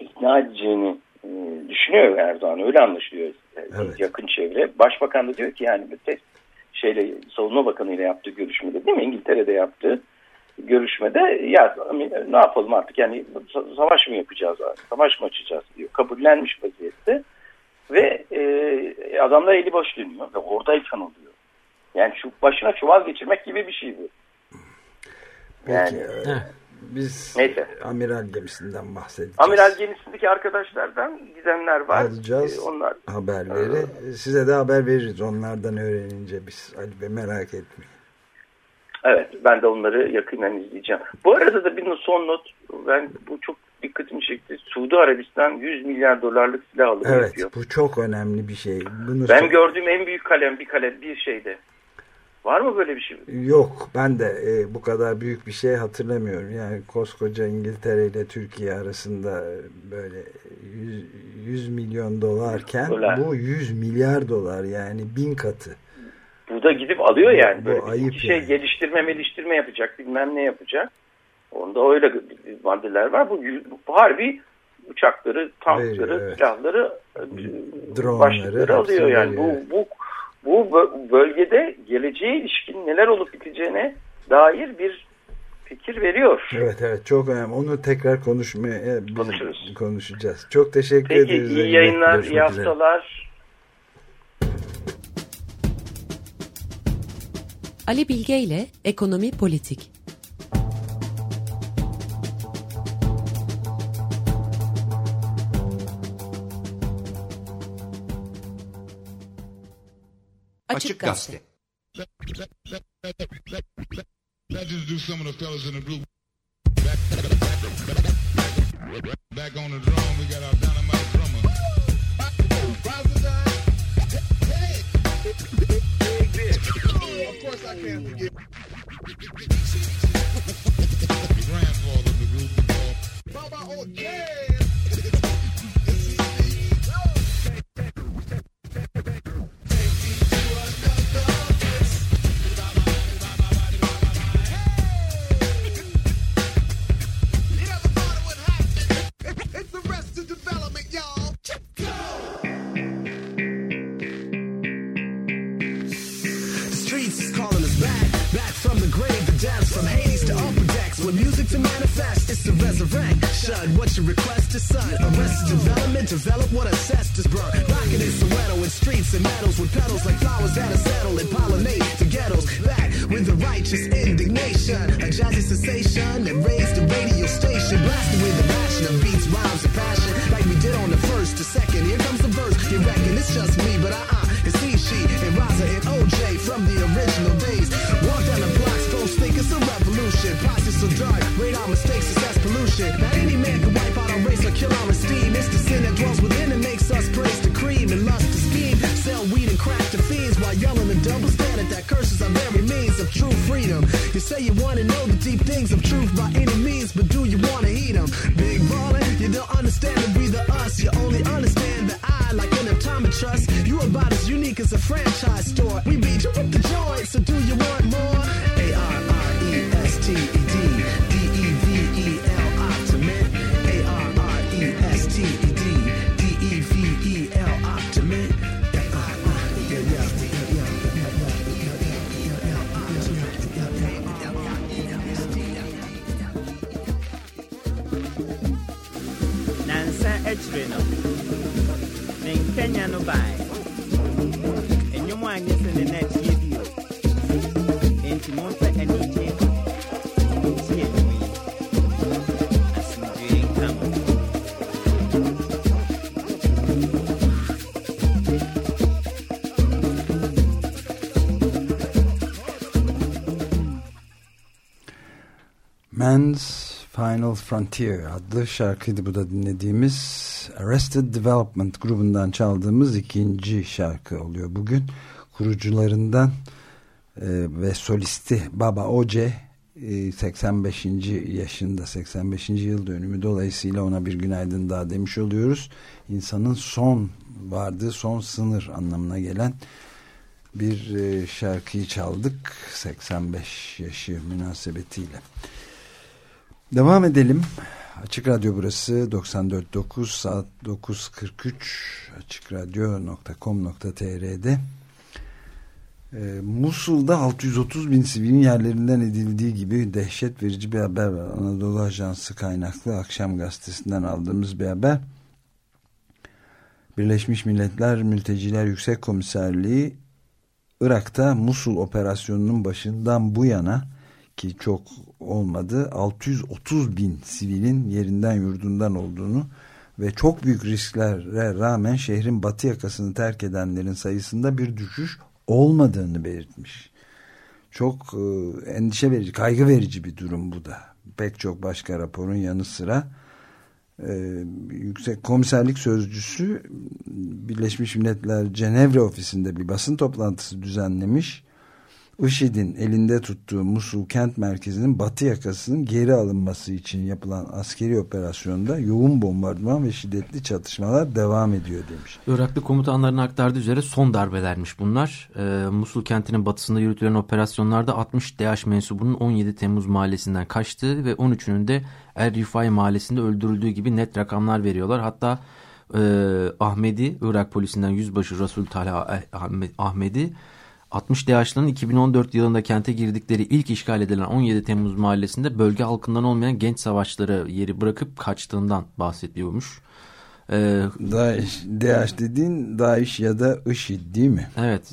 ikna edeceğini e, düşünüyor Erdoğan. Öyle anlaşılıyor e, Evet. yakın çevre. Başbakan da diyor ki yani bir tek şeyle savunma bakanı ile yaptığı görüşmede değil mi? İngiltere'de yaptığı görüşmede ya ne yapalım artık yani sa- savaş mı yapacağız savaş mı açacağız diyor. Kabullenmiş vaziyette ve e, adamlar eli boş dönüyor ve oradayken oluyor. Yani şu başına çuval geçirmek gibi bir şey bu. Peki, yani- Evet. Biz Neyse. amiral gemisinden bahsedeceğiz. Amiral gemisindeki arkadaşlardan gidenler var. Alacağız E, onlar haberleri. Size de haber veririz onlardan öğrenince biz. Ali Bey merak etmeyin. Evet ben de onları yakından izleyeceğim. Bu arada da bir son not ben bu çok dikkatimi çekti. Suudi Arabistan 100 milyar dolarlık silah alımı Evet yapıyor. bu çok önemli bir şey. Bunu Ben so- gördüğüm en büyük kalem bir kalem bir şeyde. Var mı böyle bir şey? Yok ben de e, bu kadar büyük bir şey hatırlamıyorum. Yani koskoca İngiltere ile Türkiye arasında e, böyle 100, 100 milyon dolarken Dolar. bu 100 milyar dolar yani bin katı. Bu da gidip alıyor yani. Bu Böyle bir ayıp iki şey yani. geliştirme geliştirme yapacak bilmem ne yapacak. Onda öyle maddeler var. Bu, bu harbi uçakları, tankları, Veriyor, evet. silahları, Dronları, başlıkları alıyor yani. Bu, veriyor. bu, bu bö- bölgede geleceğe ilişkin neler olup biteceğine dair bir fikir veriyor. Evet evet çok önemli. Onu tekrar konuşmaya e, biz Konuşuruz. konuşacağız. Çok teşekkür Peki ederiz. Ali iyi yayınlar, Görüşmek iyi üzere. haftalar. Ali Bilge ile Ekonomi Politik the fellas in the group. Back, back on the drum, we got our dynamite drummer. Of course I can't forget. Grandfather of the group. Baba, oh it's the resurrection. What you request is son. Arrested development, develop what ancestors burn. Rocking in Soweto in streets and meadows with petals like flowers that are settled and pollinate the ghettos. Back with the righteous indignation, a jazzy sensation that raised the radio station. Blasted with the passion of beats, rhymes, and passion, like we did on the first to second. Here comes the verse. You reckon it's just me, but uh-uh, it's he, she, and Raza and OJ from the original days. Walk down the blocks, folks think it's a revolution. So dark, radar mistakes is as pollution. Not any man can wipe out our race or kill our esteem. It's the sin that dwells within and makes us praise the cream and lust to scheme. Sell weed and crack to fiends while yelling the double standard that curses our very means of true freedom. You say you want to know the deep things of truth by any means, but do you want to heed them? Big ballin', you don't understand the breather us. You only understand the I like an optometrist. You about as unique as a franchise store. We beat you with the joint, so do you want more? A R R E S T E D D E V E L optimate. A R R E S T E D D E V E L optimate. Akyire no ne nkanya no bae ɛnwom a nyɛ sɛ Man's Final Frontier adlı şarkıydı bu da dinlediğimiz Arrested Development grubundan çaldığımız ikinci şarkı oluyor bugün. Kurucularından e, ve solisti Baba Oce e, 85. yaşında 85. yıl dönümü dolayısıyla ona bir günaydın daha demiş oluyoruz. İnsanın son vardığı son sınır anlamına gelen bir e, şarkıyı çaldık 85 yaşı münasebetiyle. Devam edelim. Açık Radyo burası 94.9 saat 9.43 açıkradyo.com.tr'de ee, Musul'da 630 bin sivilin yerlerinden edildiği gibi dehşet verici bir haber var. Anadolu Ajansı kaynaklı akşam gazetesinden aldığımız bir haber. Birleşmiş Milletler Mülteciler Yüksek Komiserliği Irak'ta Musul operasyonunun başından bu yana ki çok olmadı 630 bin sivilin yerinden yurdundan olduğunu ve çok büyük risklere rağmen şehrin batı yakasını terk edenlerin sayısında bir düşüş olmadığını belirtmiş. Çok e, endişe verici, kaygı verici bir durum bu da. Pek çok başka raporun yanı sıra e, Yüksek Komiserlik Sözcüsü Birleşmiş Milletler Cenevre ofisinde bir basın toplantısı düzenlemiş. IŞİD'in elinde tuttuğu Musul kent merkezinin batı yakasının geri alınması için yapılan askeri operasyonda yoğun bombardıman ve şiddetli çatışmalar devam ediyor demiş. Iraklı komutanların aktardığı üzere son darbelermiş bunlar. Ee, Musul kentinin batısında yürütülen operasyonlarda 60 DH mensubunun 17 Temmuz mahallesinden kaçtığı ve 13'ünün de Er Rifai mahallesinde öldürüldüğü gibi net rakamlar veriyorlar. Hatta e, Ahmedi, Irak polisinden yüzbaşı Rasul Talha Ahmedi 60 DH'ların 2014 yılında kente girdikleri ilk işgal edilen 17 Temmuz mahallesinde bölge halkından olmayan genç savaşçıları yeri bırakıp kaçtığından bahsediyormuş. Ee, Daesh, DH dediğin Daesh ya da IŞİD değil mi? Evet.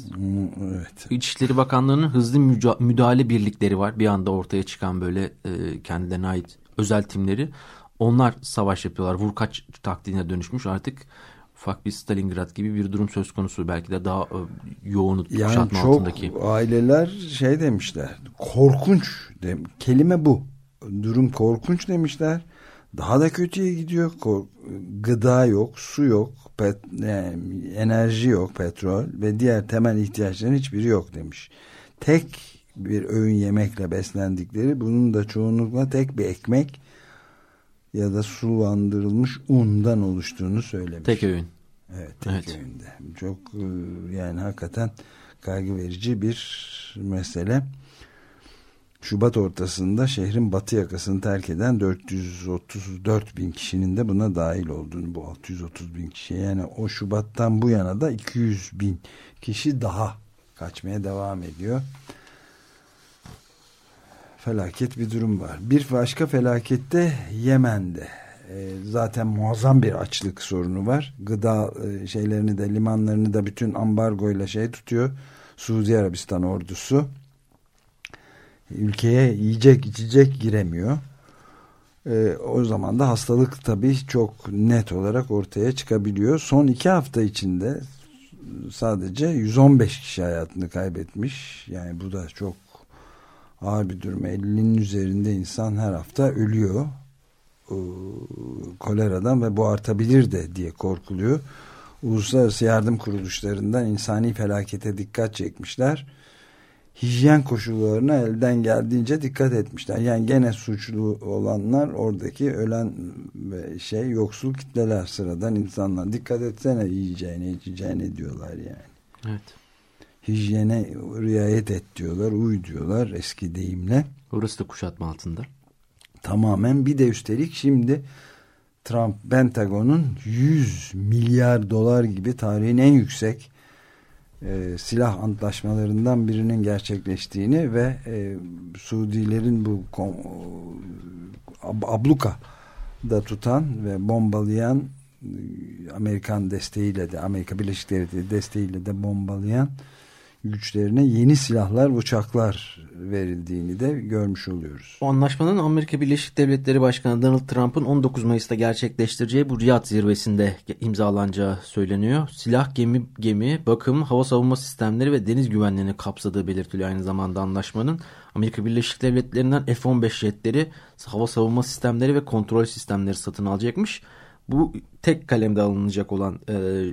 evet. İçişleri Bakanlığı'nın hızlı müdahale birlikleri var. Bir anda ortaya çıkan böyle e, kendilerine ait özel timleri. Onlar savaş yapıyorlar. Vurkaç taktiğine dönüşmüş artık ufak bir Stalingrad gibi bir durum söz konusu. Belki de daha e, yoğun Yani kuşatma çok altındaki. aileler şey demişler. Korkunç. De, kelime bu. Durum korkunç demişler. Daha da kötüye gidiyor. Gıda yok, su yok, pet, yani enerji yok, petrol ve diğer temel ihtiyaçların hiçbiri yok demiş. Tek bir öğün yemekle beslendikleri, bunun da çoğunlukla tek bir ekmek ya da sulandırılmış undan oluştuğunu söylemiş. Tek öğün. Evet, tek Evet. öğünde. Çok e, yani hakikaten kaygı verici bir mesele. Şubat ortasında şehrin batı yakasını terk eden 434 bin kişinin de buna dahil olduğunu bu 630 bin kişi yani o Şubat'tan bu yana da 200 bin kişi daha kaçmaya devam ediyor. Felaket bir durum var. Bir başka felakette Yemen'de e, zaten muazzam bir açlık sorunu var. Gıda e, şeylerini de limanlarını da bütün ambargoyla şey tutuyor. Suudi Arabistan ordusu ülkeye yiyecek içecek giremiyor. E, o zaman da hastalık tabii çok net olarak ortaya çıkabiliyor. Son iki hafta içinde sadece 115 kişi hayatını kaybetmiş. Yani bu da çok ağır bir durum. 50'nin üzerinde insan her hafta ölüyor. Ee, koleradan ve bu artabilir de diye korkuluyor. Uluslararası yardım kuruluşlarından insani felakete dikkat çekmişler. Hijyen koşullarına elden geldiğince dikkat etmişler. Yani gene suçlu olanlar oradaki ölen şey yoksul kitleler sıradan insanlar. Dikkat etsene yiyeceğine içeceğine diyorlar yani Evet. Hijyene riayet et diyorlar, uy diyorlar eski deyimle. Orası da kuşatma altında. Tamamen bir de üstelik şimdi Trump Pentagon'un 100 milyar dolar gibi tarihin en yüksek e, silah antlaşmalarından birinin gerçekleştiğini ve e, Suudilerin bu kom, ab, abluka da tutan ve bombalayan e, Amerikan desteğiyle de Amerika Birleşik Devletleri desteğiyle de bombalayan güçlerine yeni silahlar, uçaklar verildiğini de görmüş oluyoruz. O anlaşmanın Amerika Birleşik Devletleri Başkanı Donald Trump'ın 19 Mayıs'ta gerçekleştireceği bu Riyad zirvesinde imzalanacağı söyleniyor. Silah, gemi, gemi, bakım, hava savunma sistemleri ve deniz güvenliğini kapsadığı belirtiliyor aynı zamanda anlaşmanın. Amerika Birleşik Devletleri'nden F-15 jetleri, hava savunma sistemleri ve kontrol sistemleri satın alacakmış. Bu tek kalemde alınacak olan e,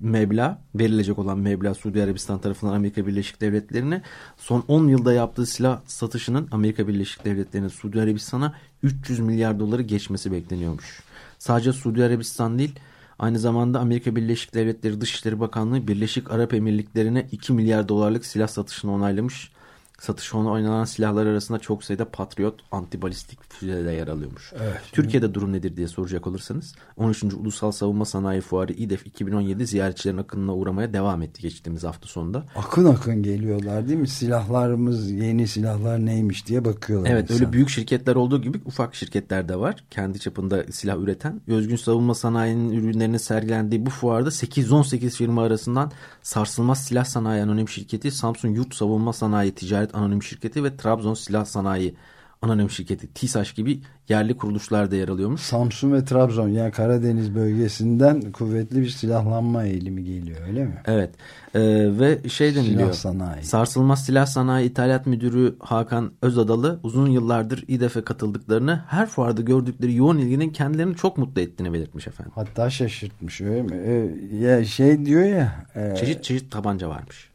meblağ, verilecek olan meblağ Suudi Arabistan tarafından Amerika Birleşik Devletleri'ne son 10 yılda yaptığı silah satışının Amerika Birleşik Devletleri'ne Suudi Arabistan'a 300 milyar doları geçmesi bekleniyormuş. Sadece Suudi Arabistan değil aynı zamanda Amerika Birleşik Devletleri Dışişleri Bakanlığı Birleşik Arap Emirlikleri'ne 2 milyar dolarlık silah satışını onaylamış. Satışı ona oynanan silahlar arasında çok sayıda Patriot antibalistik füze de yer alıyormuş. Evet. Türkiye'de durum nedir diye soracak olursanız 13. Ulusal Savunma Sanayi Fuarı İDEF 2017 ziyaretçilerin akınına uğramaya devam etti geçtiğimiz hafta sonunda. Akın akın geliyorlar değil mi? Silahlarımız, yeni silahlar neymiş diye bakıyorlar. Evet insan. öyle büyük şirketler olduğu gibi ufak şirketler de var. Kendi çapında silah üreten. Özgün savunma sanayinin ürünlerinin sergilendiği bu fuarda 8-18 firma arasından Sarsılmaz Silah Sanayi Anonim Şirketi, Samsun Yurt Savunma Sanayi Ticaret Anonim Şirketi ve Trabzon Silah Sanayi Anonim Şirketi TİSAŞ gibi yerli kuruluşlar da yer alıyormuş. Samsun ve Trabzon yani Karadeniz bölgesinden kuvvetli bir silahlanma eğilimi geliyor öyle mi? Evet ee, ve şey deniliyor. sanayi. Sarsılmaz Silah Sanayi İthalat Müdürü Hakan Özadalı uzun yıllardır İDEF'e katıldıklarını her fuarda gördükleri yoğun ilginin kendilerini çok mutlu ettiğini belirtmiş efendim. Hatta şaşırtmış öyle mi? Ee, ya şey diyor ya. e, Çeşit çeşit tabanca varmış.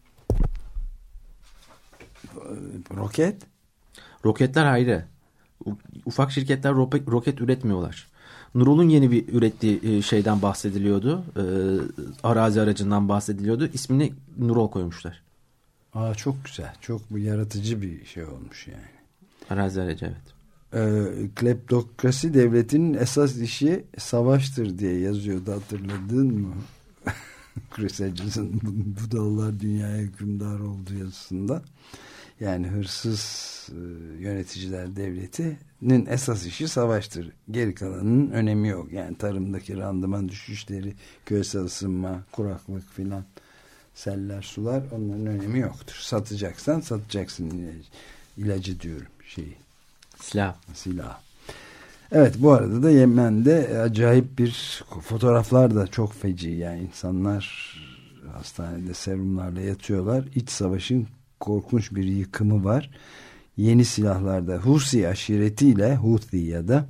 Roket. Roketler ayrı. Ufak şirketler roket üretmiyorlar. Nurul'un yeni bir ürettiği e, şeyden bahsediliyordu. Ee, arazi aracından bahsediliyordu. İsmini Nurol koymuşlar. Aa, çok güzel. Çok yaratıcı bir şey olmuş yani. Arazi aracı evet. Ee, kleptokrasi devletinin esas işi savaştır diye yazıyordu hatırladın mı? Chris Hedges'in bu- Budallar dünyaya hükümdar olduğu yazısında. Yani hırsız e, yöneticiler devletinin esas işi savaştır. Geri kalanının önemi yok. Yani tarımdaki randıman düşüşleri, küresel ısınma, kuraklık filan, seller, sular onların önemi yoktur. Satacaksan satacaksın ilacı, ilacı diyorum şeyi Silah. silah. Evet bu arada da Yemen'de acayip bir fotoğraflar da çok feci yani insanlar hastanede serumlarla yatıyorlar. İç savaşın korkunç bir yıkımı var. Yeni silahlarda Husi aşiretiyle Houthi ya da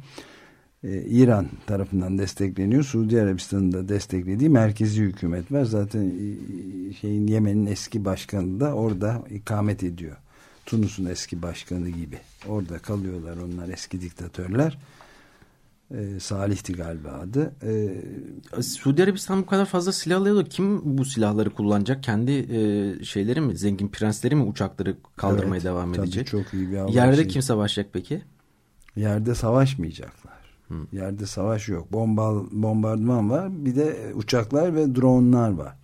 e, İran tarafından destekleniyor. Suudi Arabistan'ın da desteklediği merkezi hükümet var. Zaten e, şeyin Yemen'in eski başkanı da orada ikamet ediyor. Tunus'un eski başkanı gibi. Orada kalıyorlar onlar eski diktatörler. E, Salih'ti galiba adı. E, Suudi Arabistan bu kadar fazla silah alıyor. Kim bu silahları kullanacak? Kendi e, şeyleri mi? Zengin prensleri mi uçakları kaldırmaya Evet, devam tabii edecek? çok iyi bir Yerde şey. kim savaşacak peki? Yerde savaşmayacaklar. Yerde savaş yok. Bomba, bombardıman var. Bir de uçaklar ve dronlar var.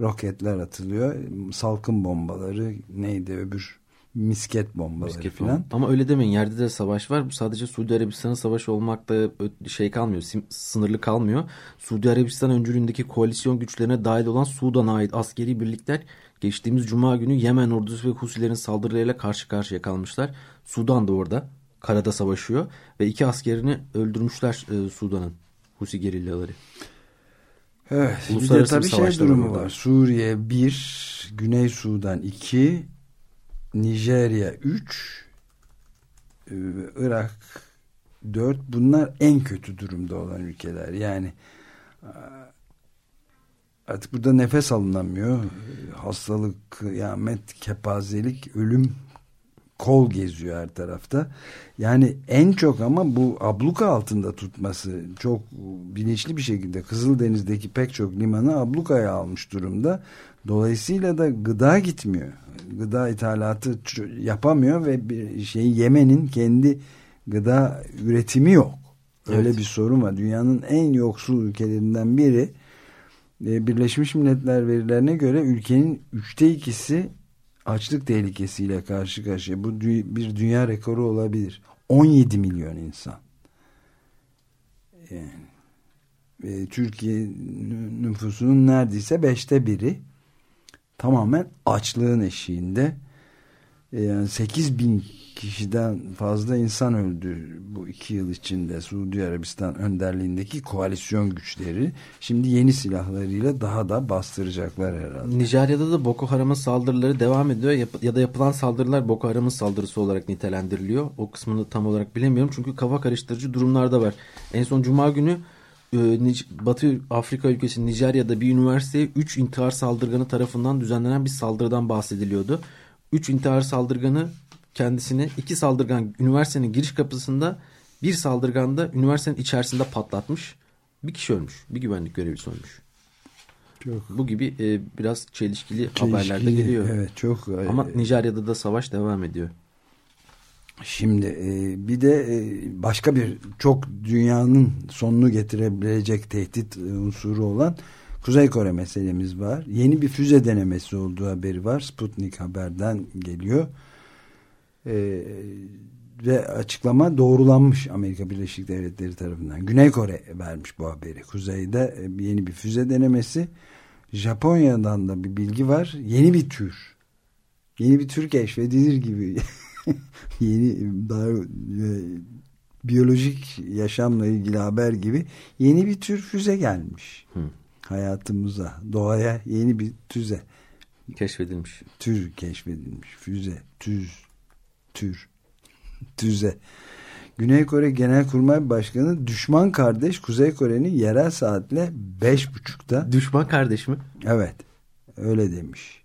Roketler atılıyor. Salkım bombaları neydi öbür misket bombaları Misket falan. falan. Ama öyle demeyin. Yerde de savaş var. Bu sadece Suudi Arabistan'ın savaşı olmakta ö- şey kalmıyor. Sınırlı kalmıyor. Suudi Arabistan öncülüğündeki koalisyon güçlerine dahil olan Sudan'a ait askeri birlikler geçtiğimiz Cuma günü Yemen ordusu ve Husilerin saldırılarıyla karşı karşıya kalmışlar. Sudan da orada. Karada savaşıyor. Ve iki askerini öldürmüşler e, Sudan'ın. Husi gerillaları. Evet, bir de tabii şey var durumu orada. var. Suriye 1, Güney Sudan 2, Nijerya 3, e, Irak 4. Bunlar en kötü durumda olan ülkeler. Yani e, artık burada nefes alınamıyor. Hastalık, kıyamet, kepazelik, ölüm kol geziyor her tarafta. Yani en çok ama bu abluka altında tutması çok bilinçli bir şekilde Kızıldeniz'deki pek çok limanı ablukaya almış durumda. Dolayısıyla da gıda gitmiyor. Gıda ithalatı yapamıyor ve bir şey Yemen'in kendi gıda üretimi yok. Öyle Evet. bir sorun var. Dünyanın en yoksul ülkelerinden biri. E, Birleşmiş Milletler verilerine göre ülkenin üçte ikisi açlık tehlikesiyle karşı karşıya. Bu bir dünya rekoru olabilir. 17 milyon insan. Yani e, Türkiye nü- nüfusunun neredeyse beşte biri tamamen açlığın eşiğinde. E, yani 8 bin kişiden fazla insan öldü bu iki yıl içinde Suudi Arabistan önderliğindeki koalisyon güçleri. Şimdi yeni silahlarıyla daha da bastıracaklar herhalde. Nijerya'da da Boko Haram'ın saldırıları devam ediyor Yap- ya da yapılan saldırılar Boko Haram'ın saldırısı olarak nitelendiriliyor. O kısmını tam olarak bilemiyorum çünkü kafa karıştırıcı durumlar da var. En son Cuma günü Batı Afrika ülkesi Nijerya'da bir üniversiteye 3 intihar saldırganı tarafından düzenlenen bir saldırıdan bahsediliyordu. 3 intihar saldırganı kendisini iki saldırgan üniversitenin giriş kapısında bir saldırgan da üniversitenin içerisinde patlatmış. Bir kişi ölmüş. Bir güvenlik görevlisi ölmüş. Çok Bu gibi e, biraz çelişkili, Çelişkili, haberlerde geliyor. Evet çok. Ama e, Nijerya'da da savaş devam ediyor. Şimdi e, bir de e, başka bir çok dünyanın sonunu getirebilecek tehdit e, unsuru olan Kuzey Kore meselemiz var. Yeni bir füze denemesi olduğu haberi var. Sputnik haberden geliyor. E, ve açıklama doğrulanmış Amerika Birleşik Devletleri tarafından. Güney Kore vermiş bu haberi. Kuzeyde e, yeni bir füze denemesi. Japonya'dan da bir bilgi var. Yeni bir tür. Yeni bir tür keşfedilir gibi. yeni daha e, biyolojik yaşamla ilgili haber gibi yeni bir tür füze gelmiş. Hı. Hayatımıza, doğaya yeni bir tüze, Keşfedilmiş. tür keşfedilmiş. Füze, tüz, tür, tüze. Güney Kore Genelkurmay Başkanı düşman kardeş Kuzey Kore'nin yerel saatle beş buçukta Düşman kardeş mi? evet öyle demiş.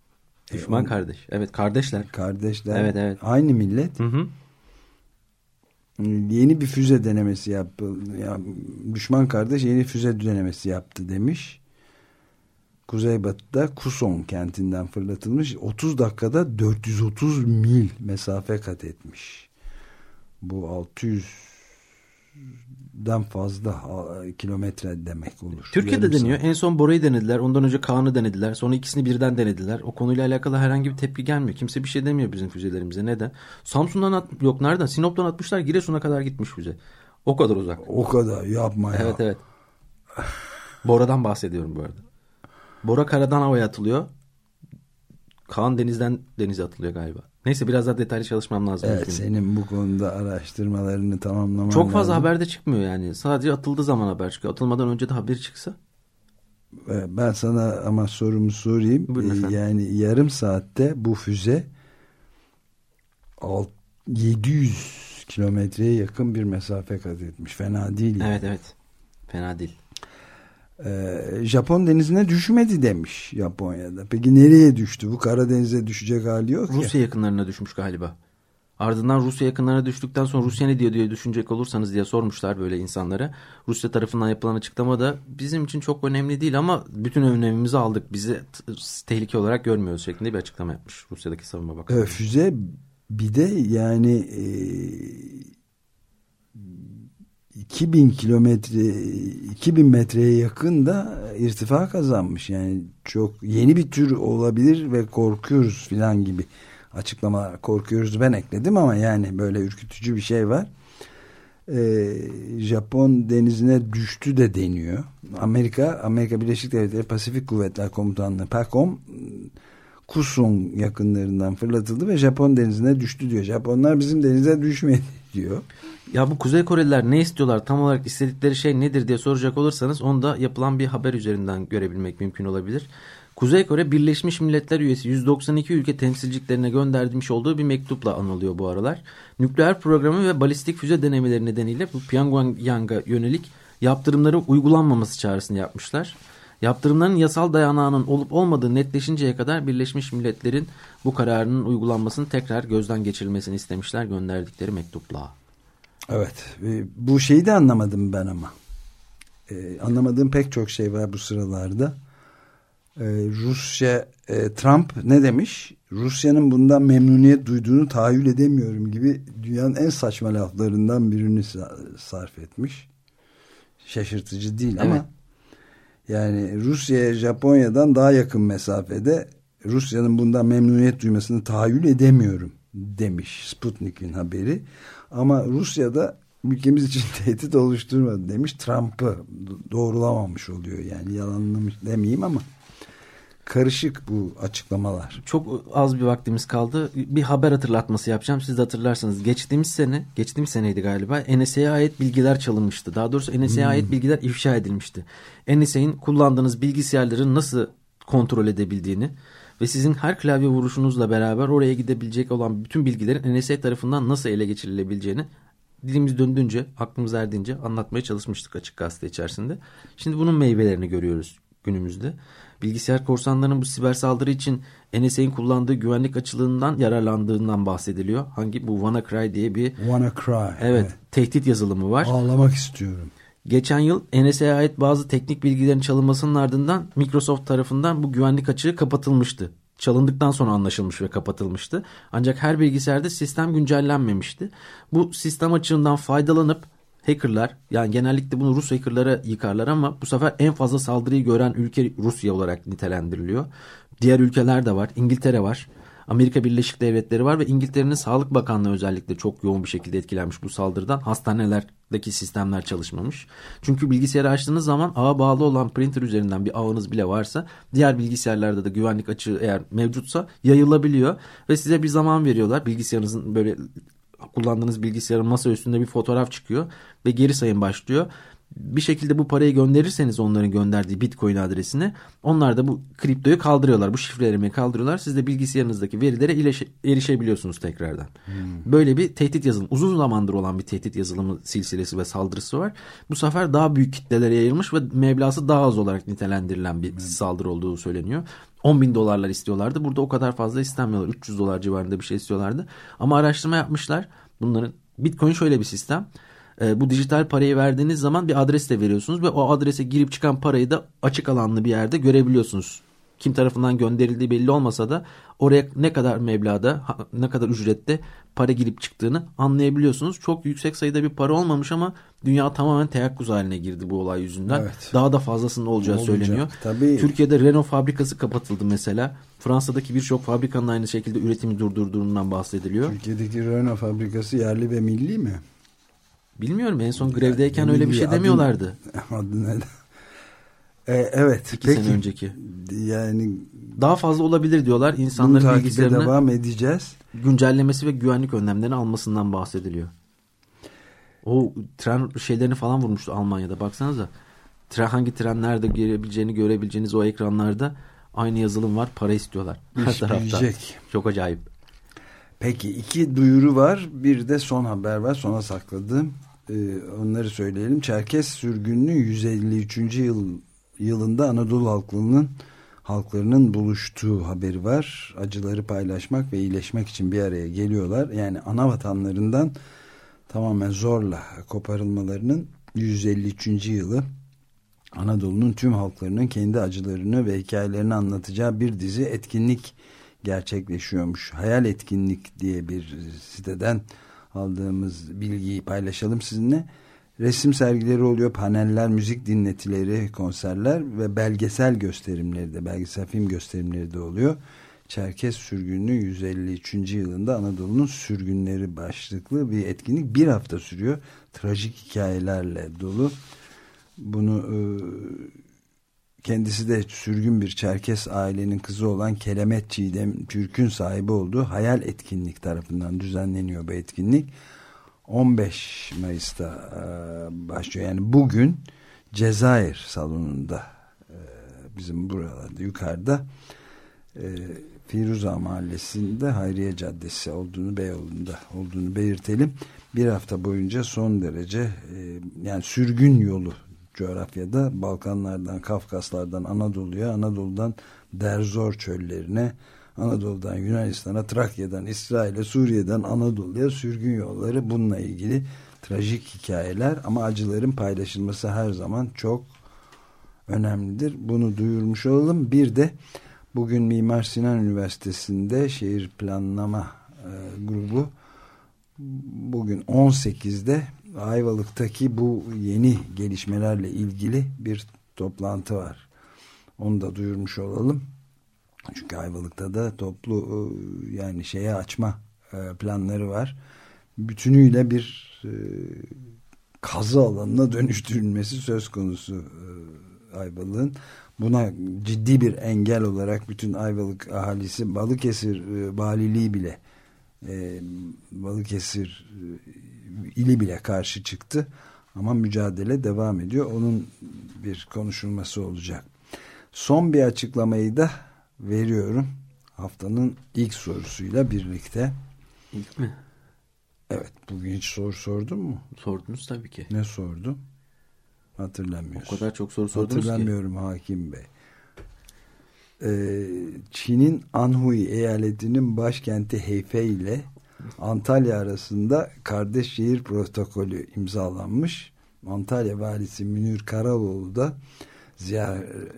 Düşman E, kardeş. Evet kardeşler. Kardeşler Evet, evet. aynı millet Hı hı. yeni bir füze denemesi yaptı. Ya, düşman kardeş yeni füze denemesi yaptı demiş. Kuzeybatıda Kuson kentinden fırlatılmış. 30 dakikada 430 mil mesafe kat etmiş. Bu 600'den fazla kilometre demek olur. Türkiye'de Yarım deniyor. saat. En son Bora'yı denediler. Ondan önce Kaan'ı denediler. Sonra ikisini birden denediler. O konuyla alakalı herhangi bir tepki gelmiyor. Kimse bir şey demiyor bizim füzelerimize. Neden? Samsun'dan at yok nereden? Sinop'tan atmışlar. Giresun'a kadar gitmiş füze. O kadar uzak. O kadar yapma ya. Evet evet. Bora'dan bahsediyorum bu arada. Bora karadan havaya atılıyor. Kaan denizden denize atılıyor galiba. Neyse biraz daha detaylı çalışmam lazım. Evet senin bu konuda araştırmalarını tamamlaman Çok fazla lazım. haberde çıkmıyor yani. Sadece atıldığı zaman haber çıkıyor. Atılmadan önce de haberi çıksa. Ben sana ama sorumu sorayım. Ee. Yani yarım saatte bu füze alt- 700 kilometreye yakın bir mesafe kat etmiş. Fena değil. yani. Evet evet. Fena değil. Ee, Japon denizine düşmedi demiş Japonya'da. Peki nereye düştü? Bu Karadeniz'e düşecek hali yok ya. Rusya yakınlarına düşmüş galiba. Ardından Rusya yakınlarına düştükten sonra Rusya ne diyor diye düşünecek olursanız diye sormuşlar böyle insanlara. Rusya tarafından yapılan açıklama da bizim için çok önemli değil ama bütün önlemimizi aldık. Bizi tehlike olarak görmüyoruz şeklinde bir açıklama yapmış Rusya'daki savunma bakanı. Füze bir de yani e, 2000 kilometre 2000 metreye yakın da irtifa kazanmış. Yani çok yeni bir tür olabilir ve korkuyoruz filan gibi açıklamalar. Korkuyoruz ben ekledim ama yani böyle ürkütücü bir şey var. Ee, Japon denizine düştü de deniyor. Amerika Amerika Birleşik Devletleri Pasifik Kuvvetler Komutanlığı PACOM Kusun yakınlarından fırlatıldı ve Japon denizine düştü diyor. Japonlar bizim denize düşmedi diyor. Ya bu Kuzey Koreliler ne istiyorlar tam olarak istedikleri şey nedir diye soracak olursanız onu da yapılan bir haber üzerinden görebilmek mümkün olabilir. Kuzey Kore Birleşmiş Milletler üyesi 192 ülke temsilciliklerine göndermiş olduğu bir mektupla anılıyor bu aralar. Nükleer programı ve balistik füze denemeleri nedeniyle bu Pyongyang'a yönelik yaptırımları uygulanmaması çağrısını yapmışlar. Yaptırımların yasal dayanağının olup olmadığı netleşinceye kadar Birleşmiş Milletler'in bu kararının uygulanmasını tekrar gözden geçirilmesini istemişler gönderdikleri mektupla. Evet. e, Bu şeyi de anlamadım ben ama. E, anlamadığım pek çok şey var bu sıralarda. E, Rusya e, Trump ne demiş? Rusya'nın bundan memnuniyet duyduğunu tahayyül edemiyorum gibi dünyanın en saçma laflarından birini sa- sarf etmiş. Şaşırtıcı değil ama Evet. yani Rusya'ya Japonya'dan daha yakın mesafede Rusya'nın bundan memnuniyet duymasını tahayyül edemiyorum demiş Sputnik'in haberi. Ama Rusya'da ülkemiz için tehdit oluşturmadı demiş. Trump'ı do- doğrulamamış oluyor yani yalanlamış demeyeyim ama karışık bu açıklamalar. Çok az bir vaktimiz kaldı. Bir haber hatırlatması yapacağım. Siz de hatırlarsınız. Geçtiğimiz sene, geçtiğimiz seneydi galiba. NSA'ya ait bilgiler çalınmıştı. Daha doğrusu NSA'ya ait bilgiler ifşa edilmişti. NSA'nin kullandığınız bilgisayarların nasıl kontrol edebildiğini ve sizin her klavye vuruşunuzla beraber oraya gidebilecek olan bütün bilgilerin NSA tarafından nasıl ele geçirilebileceğini dilimiz döndüğünce, aklımız erdiğince anlatmaya çalışmıştık açık gazete içerisinde. Şimdi bunun meyvelerini görüyoruz günümüzde. Bilgisayar korsanlarının bu siber saldırı için NSA'nin kullandığı güvenlik açılığından yararlandığından bahsediliyor. Hangi bu WannaCry diye bir Wanna cry. evet, tehdit yazılımı var. Ağlamak istiyorum. Geçen yıl NSA'ya ait bazı teknik bilgilerin çalınmasının ardından Microsoft tarafından bu güvenlik açığı kapatılmıştı. Çalındıktan sonra anlaşılmış ve kapatılmıştı. Ancak her bilgisayarda sistem güncellenmemişti. Bu sistem açığından faydalanıp hackerlar yani genellikle bunu Rus hackerlara yıkarlar ama bu sefer en fazla saldırıyı gören ülke Rusya olarak nitelendiriliyor. Diğer ülkeler de var. İngiltere var. Amerika Birleşik Devletleri var ve İngiltere'nin Sağlık Bakanlığı özellikle çok yoğun bir şekilde etkilenmiş bu saldırıdan. Hastanelerdeki sistemler çalışmamış. Çünkü bilgisayarı açtığınız zaman ağa bağlı olan printer üzerinden bir ağınız bile varsa diğer bilgisayarlarda da güvenlik açığı eğer mevcutsa yayılabiliyor ve size bir zaman veriyorlar. Bilgisayarınızın böyle kullandığınız bilgisayarın masa üstünde bir fotoğraf çıkıyor ve geri sayım başlıyor. Bir şekilde bu parayı gönderirseniz onların gönderdiği bitcoin adresine onlar da bu kriptoyu kaldırıyorlar. Bu şifrelemeyi kaldırıyorlar. Siz de bilgisayarınızdaki verilere erişebiliyorsunuz tekrardan. Böyle bir tehdit yazılımı uzun zamandır olan bir tehdit yazılımı silsilesi ve saldırısı var. Bu sefer daha büyük kitlelere yayılmış ve meblası daha az olarak nitelendirilen bir saldırı olduğu söyleniyor. 10 bin dolarlar istiyorlardı. Burada o kadar fazla istenmiyorlar. 300 dolar civarında bir şey istiyorlardı. Ama araştırma yapmışlar. Bunların Bitcoin şöyle bir sistem. Ee, bu dijital parayı verdiğiniz zaman bir adres de veriyorsunuz ve o adrese girip çıkan parayı da açık alanlı bir yerde görebiliyorsunuz. Kim tarafından gönderildiği belli olmasa da oraya ne kadar meblağda, ne kadar ücrette para girip çıktığını anlayabiliyorsunuz. Çok yüksek sayıda bir para olmamış ama dünya tamamen teyakkuz haline girdi bu olay yüzünden. Evet. Daha da fazlasının olacağı Olacak, söyleniyor. tabii. Türkiye'de Renault fabrikası kapatıldı mesela. Fransa'daki birçok fabrikanın aynı şekilde üretimi durdurduğundan bahsediliyor. Türkiye'deki Renault fabrikası yerli ve milli mi? Bilmiyorum en son grevdeyken öyle bir şey demiyorlardı. Adı ne? E, evet. İki peki. sene önceki. Yani daha fazla olabilir diyorlar. İnsanların takibe bilgisayarını devam edeceğiz. güncellemesi ve güvenlik önlemlerini almasından bahsediliyor. O tren şeylerini falan vurmuştu Almanya'da. Baksanıza. Tren, hangi tren nerede girebileceğini görebileceğiniz o ekranlarda aynı yazılım var. Para istiyorlar. Her İş tarafta. Çok acayip. Peki iki duyuru var. Bir de son haber var. Sona sakladım. Ee, onları söyleyelim. Çerkes sürgününün 153. yıl yılında Anadolu halklarının halklarının buluştuğu haberi var. Acıları paylaşmak ve iyileşmek için bir araya geliyorlar. Yani ana vatanlarından tamamen zorla koparılmalarının 153. yılı Anadolu'nun tüm halklarının kendi acılarını ve hikayelerini anlatacağı bir dizi etkinlik gerçekleşiyormuş. Hayal Etkinlik diye bir siteden aldığımız bilgiyi paylaşalım sizinle. Resim sergileri oluyor, paneller, müzik dinletileri, konserler ve belgesel gösterimleri de, belgesel film gösterimleri de oluyor. Çerkes sürgününün 153. yılında Anadolu'nun sürgünleri başlıklı bir etkinlik bir hafta sürüyor. Trajik hikayelerle dolu. Bunu e, kendisi de sürgün bir Çerkes ailenin kızı olan Kelemet Çiğdem Türk'ün sahibi olduğu Hayal Etkinlik tarafından düzenleniyor bu etkinlik. 15 Mayıs'ta e, başlıyor. Yani bugün Cezayir salonunda e, bizim buralarda yukarıda e, Firuza Mahallesi'nde Hayriye Caddesi olduğunu Beyoğlu'nda olduğunu belirtelim. Bir hafta boyunca son derece e, yani sürgün yolu coğrafyada Balkanlardan, Kafkaslardan Anadolu'ya, Anadolu'dan Derzor çöllerine, Anadolu'dan Yunanistan'a, Trakya'dan İsrail'e, Suriye'den Anadolu'ya sürgün yolları bununla ilgili trajik hikayeler ama acıların paylaşılması her zaman çok önemlidir. Bunu duyurmuş olalım. Bir de bugün Mimar Sinan Üniversitesi'nde şehir planlama e, grubu bugün 18'de Ayvalık'taki bu yeni gelişmelerle ilgili bir toplantı var. Onu da duyurmuş olalım. Çünkü Ayvalık'ta da toplu e, yani şeye açma e, planları var. Bütünüyle bir e, kazı alanına dönüştürülmesi söz konusu Ayvalık'ın. Buna ciddi bir engel olarak bütün Ayvalık ahalisi Balıkesir valiliği bile Balıkesir ili bile karşı çıktı. Ama mücadele devam ediyor. Onun bir konuşulması olacak. Son bir açıklamayı da veriyorum. Haftanın ilk sorusuyla birlikte. İlk mi? Evet. Bugün hiç soru sordun mu? Sordunuz tabii ki. Ne sordum? Hatırlamıyorsun. O kadar çok soru sordunuz Hatırlamıyorum ki. Hakim Bey. Ee, Çin'in Anhui eyaletinin başkenti Hefei ile Antalya arasında kardeş şehir protokolü imzalanmış. Antalya valisi Münir Karaloğlu da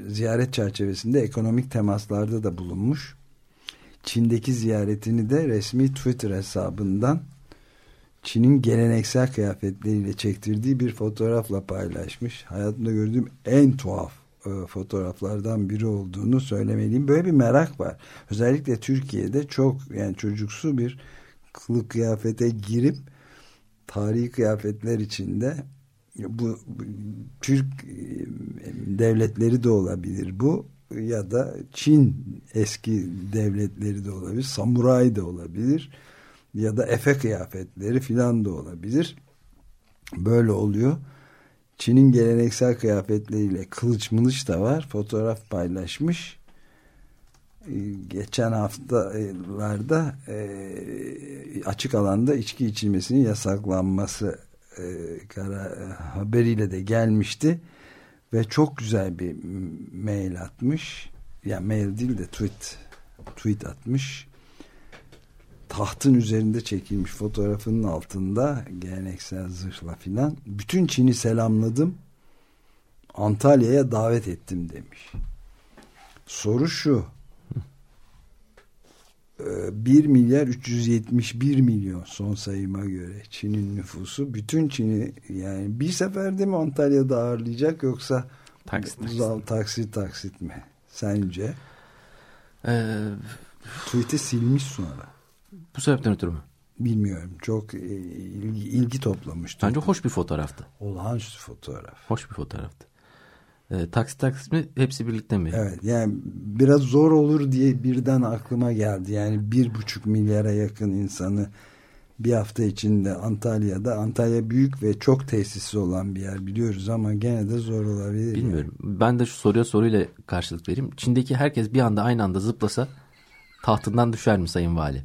ziyaret çerçevesinde ekonomik temaslarda da bulunmuş. Çin'deki ziyaretini de resmi Twitter hesabından Çin'in geleneksel kıyafetleriyle çektirdiği bir fotoğrafla paylaşmış. Hayatımda gördüğüm en tuhaf e, fotoğraflardan biri olduğunu söylemeliyim. Böyle bir merak var. Özellikle Türkiye'de çok yani çocuksu bir kılık kıyafete girip tarihi kıyafetler içinde bu, bu Türk e, devletleri de olabilir bu ya da Çin eski devletleri de olabilir samuray da olabilir ya da Efe kıyafetleri filan da olabilir. Böyle oluyor. Çin'in geleneksel kıyafetleriyle kılıç mılıç da var fotoğraf paylaşmış geçen haftalarda e, açık alanda içki içilmesinin yasaklanması e, haberiyle de gelmişti ve çok güzel bir mail atmış. Ya yani mail değil de tweet tweet atmış. Tahtın üzerinde çekilmiş fotoğrafının altında geleneksel zırhla filan bütün Çin'i selamladım Antalya'ya davet ettim demiş. Soru şu 1 milyar 371 milyon son sayıma göre Çin'in nüfusu. Bütün Çin'i yani bir seferde mi Antalya'da ağırlayacak yoksa taksit taksit, taksit, taksit mi? Sence? Ee, tweet'i silmiş sonra. Bu sebepten ötürü mü? Bilmiyorum. Çok ilgi, ilgi toplamıştı. Bence hoş bir fotoğraftı. Olağanüstü fotoğraf. Hoş bir fotoğraftı E, taksit taksit mi hepsi birlikte mi? Evet yani biraz zor olur diye birden aklıma geldi. Yani bir buçuk milyara yakın insanı bir hafta içinde Antalya'da Antalya büyük ve çok tesisi olan bir yer biliyoruz ama gene de zor olabilir. Bilmiyorum. Ben de şu soruya soruyla karşılık vereyim. Çin'deki herkes bir anda aynı anda zıplasa tahtından düşer mi Sayın Vali?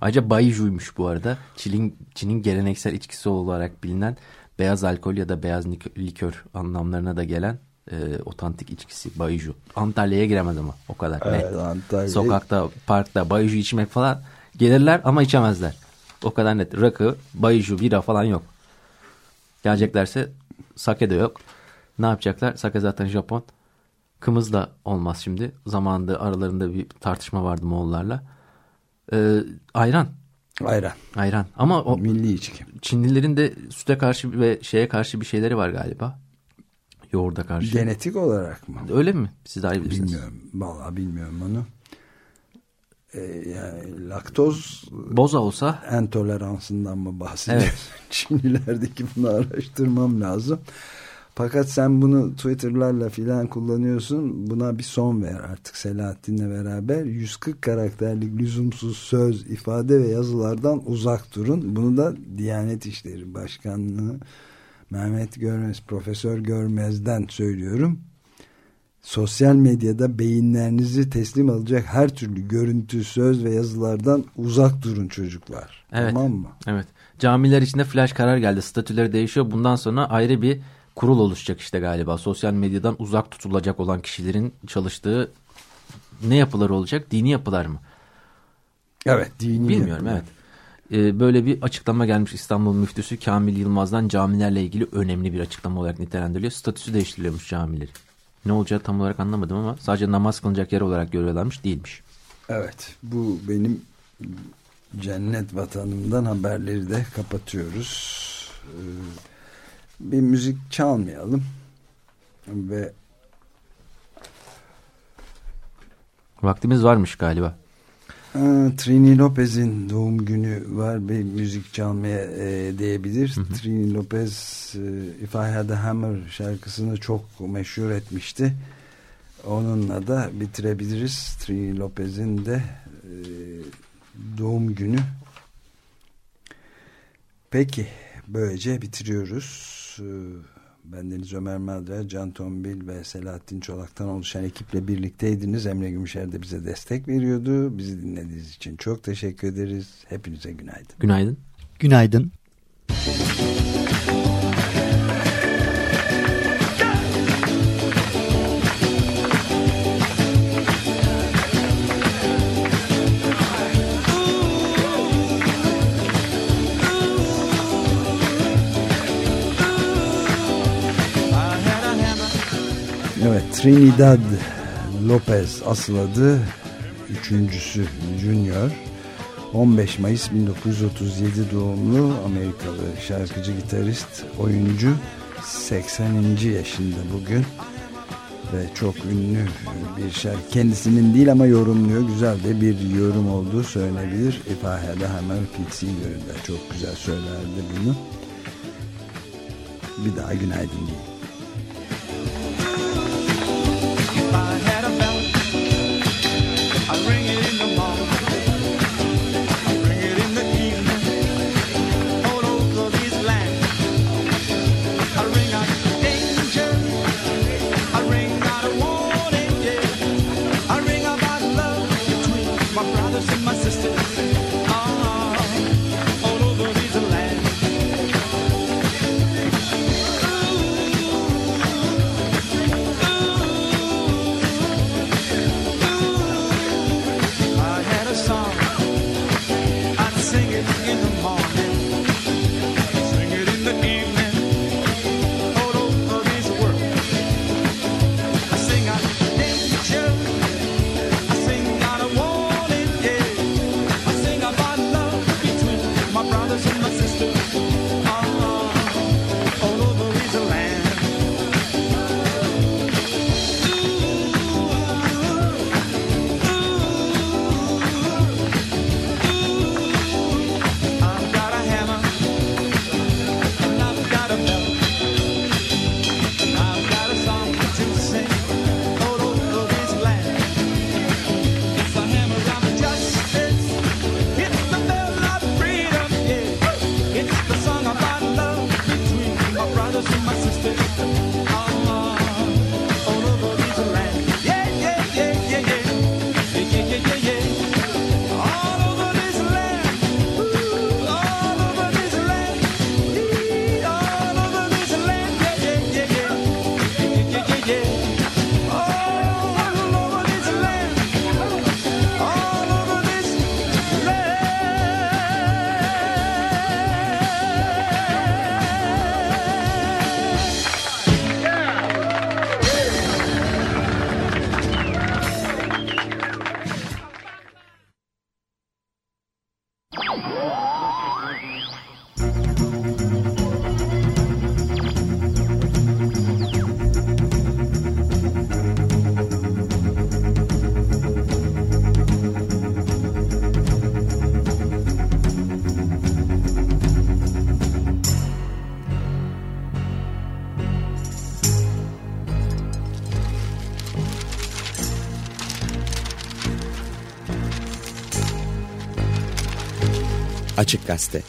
Ayrıca Baiju'ymuş bu arada. Çin'in, Çin'in geleneksel içkisi olarak bilinen beyaz alkol ya da beyaz likör anlamlarına da gelen e, otantik içkisi Baiju. Antalya'ya giremez ama o kadar Evet, net. Antalya- Sokakta, parkta Baiju içmek falan gelirler ama içemezler. O kadar net. Rakı, Baiju, bira falan yok. Geleceklerse sake de yok. Ne yapacaklar? Sake zaten Japon. Kımız da olmaz şimdi. Zamanında aralarında bir tartışma vardı Moğollarla. Ee, ayran. Ayran. Ayran. Ama o milli içki. Çinlilerin de süte karşı ve şeye karşı bir şeyleri var galiba. Yoğurda karşı. Genetik olarak mı? Öyle mi? Siz daha iyi bilirsiniz. Bilmiyorum. Vallahi bilmiyorum onu. Ee, yani laktoz boza olsa entoleransından mı bahsediyorsun? Evet. Çinlilerdeki bunu araştırmam lazım. Fakat sen bunu Twitter'larla filan kullanıyorsun. Buna bir son ver artık Selahattin'le beraber. 140 karakterlik lüzumsuz söz, ifade ve yazılardan uzak durun. Bunu da Diyanet İşleri Başkanlığı Mehmet Görmez, Profesör Görmez'den söylüyorum. Sosyal medyada beyinlerinizi teslim alacak her türlü görüntü, söz ve yazılardan uzak durun çocuklar. Evet. Tamam mı? Evet. Camiler içinde flash karar geldi. Statüleri değişiyor. Bundan sonra ayrı bir kurul oluşacak işte galiba. Sosyal medyadan uzak tutulacak olan kişilerin çalıştığı ne yapılar olacak? Dini yapılar mı? Evet. Dini Bilmiyorum yapılar. evet. Ee, böyle bir açıklama gelmiş İstanbul müftüsü Kamil Yılmaz'dan camilerle ilgili önemli bir açıklama olarak nitelendiriliyor. Statüsü değiştiriliyormuş camileri. Ne olacağı tam olarak anlamadım ama sadece namaz kılınacak yer olarak görüyorlarmış değilmiş. Evet bu benim cennet vatanımdan haberleri de kapatıyoruz. Ee, bir müzik çalmayalım ve Vaktimiz varmış galiba. Trini Lopez'in doğum günü var bir müzik çalmaya e, değebilir. Trini Lopez e, If I Had a Hammer şarkısını çok meşhur etmişti. Onunla da bitirebiliriz. Trini Lopez'in de e, doğum günü. Peki böylece bitiriyoruz. Ee, Ben Deniz Ömer Madra, Can Tombil ve Selahattin Çolak'tan oluşan ekiple birlikteydiniz. Emre Gümüşer de bize destek veriyordu. Bizi dinlediğiniz için çok teşekkür ederiz. Hepinize günaydın. Günaydın. Günaydın. Trinidad Lopez asıl adı üçüncüsü Junior. 15 Mayıs 1937 doğumlu Amerikalı şarkıcı gitarist oyuncu 80. yaşında bugün. Ve çok ünlü bir şarkı. Kendisinin değil ama yorumluyor. Güzel de bir yorum olduğu söylenebilir. If I Had a Hammer Pete Seeger'da çok güzel söylerdi bunu. Bir daha günaydın diyeyim Açık Gazete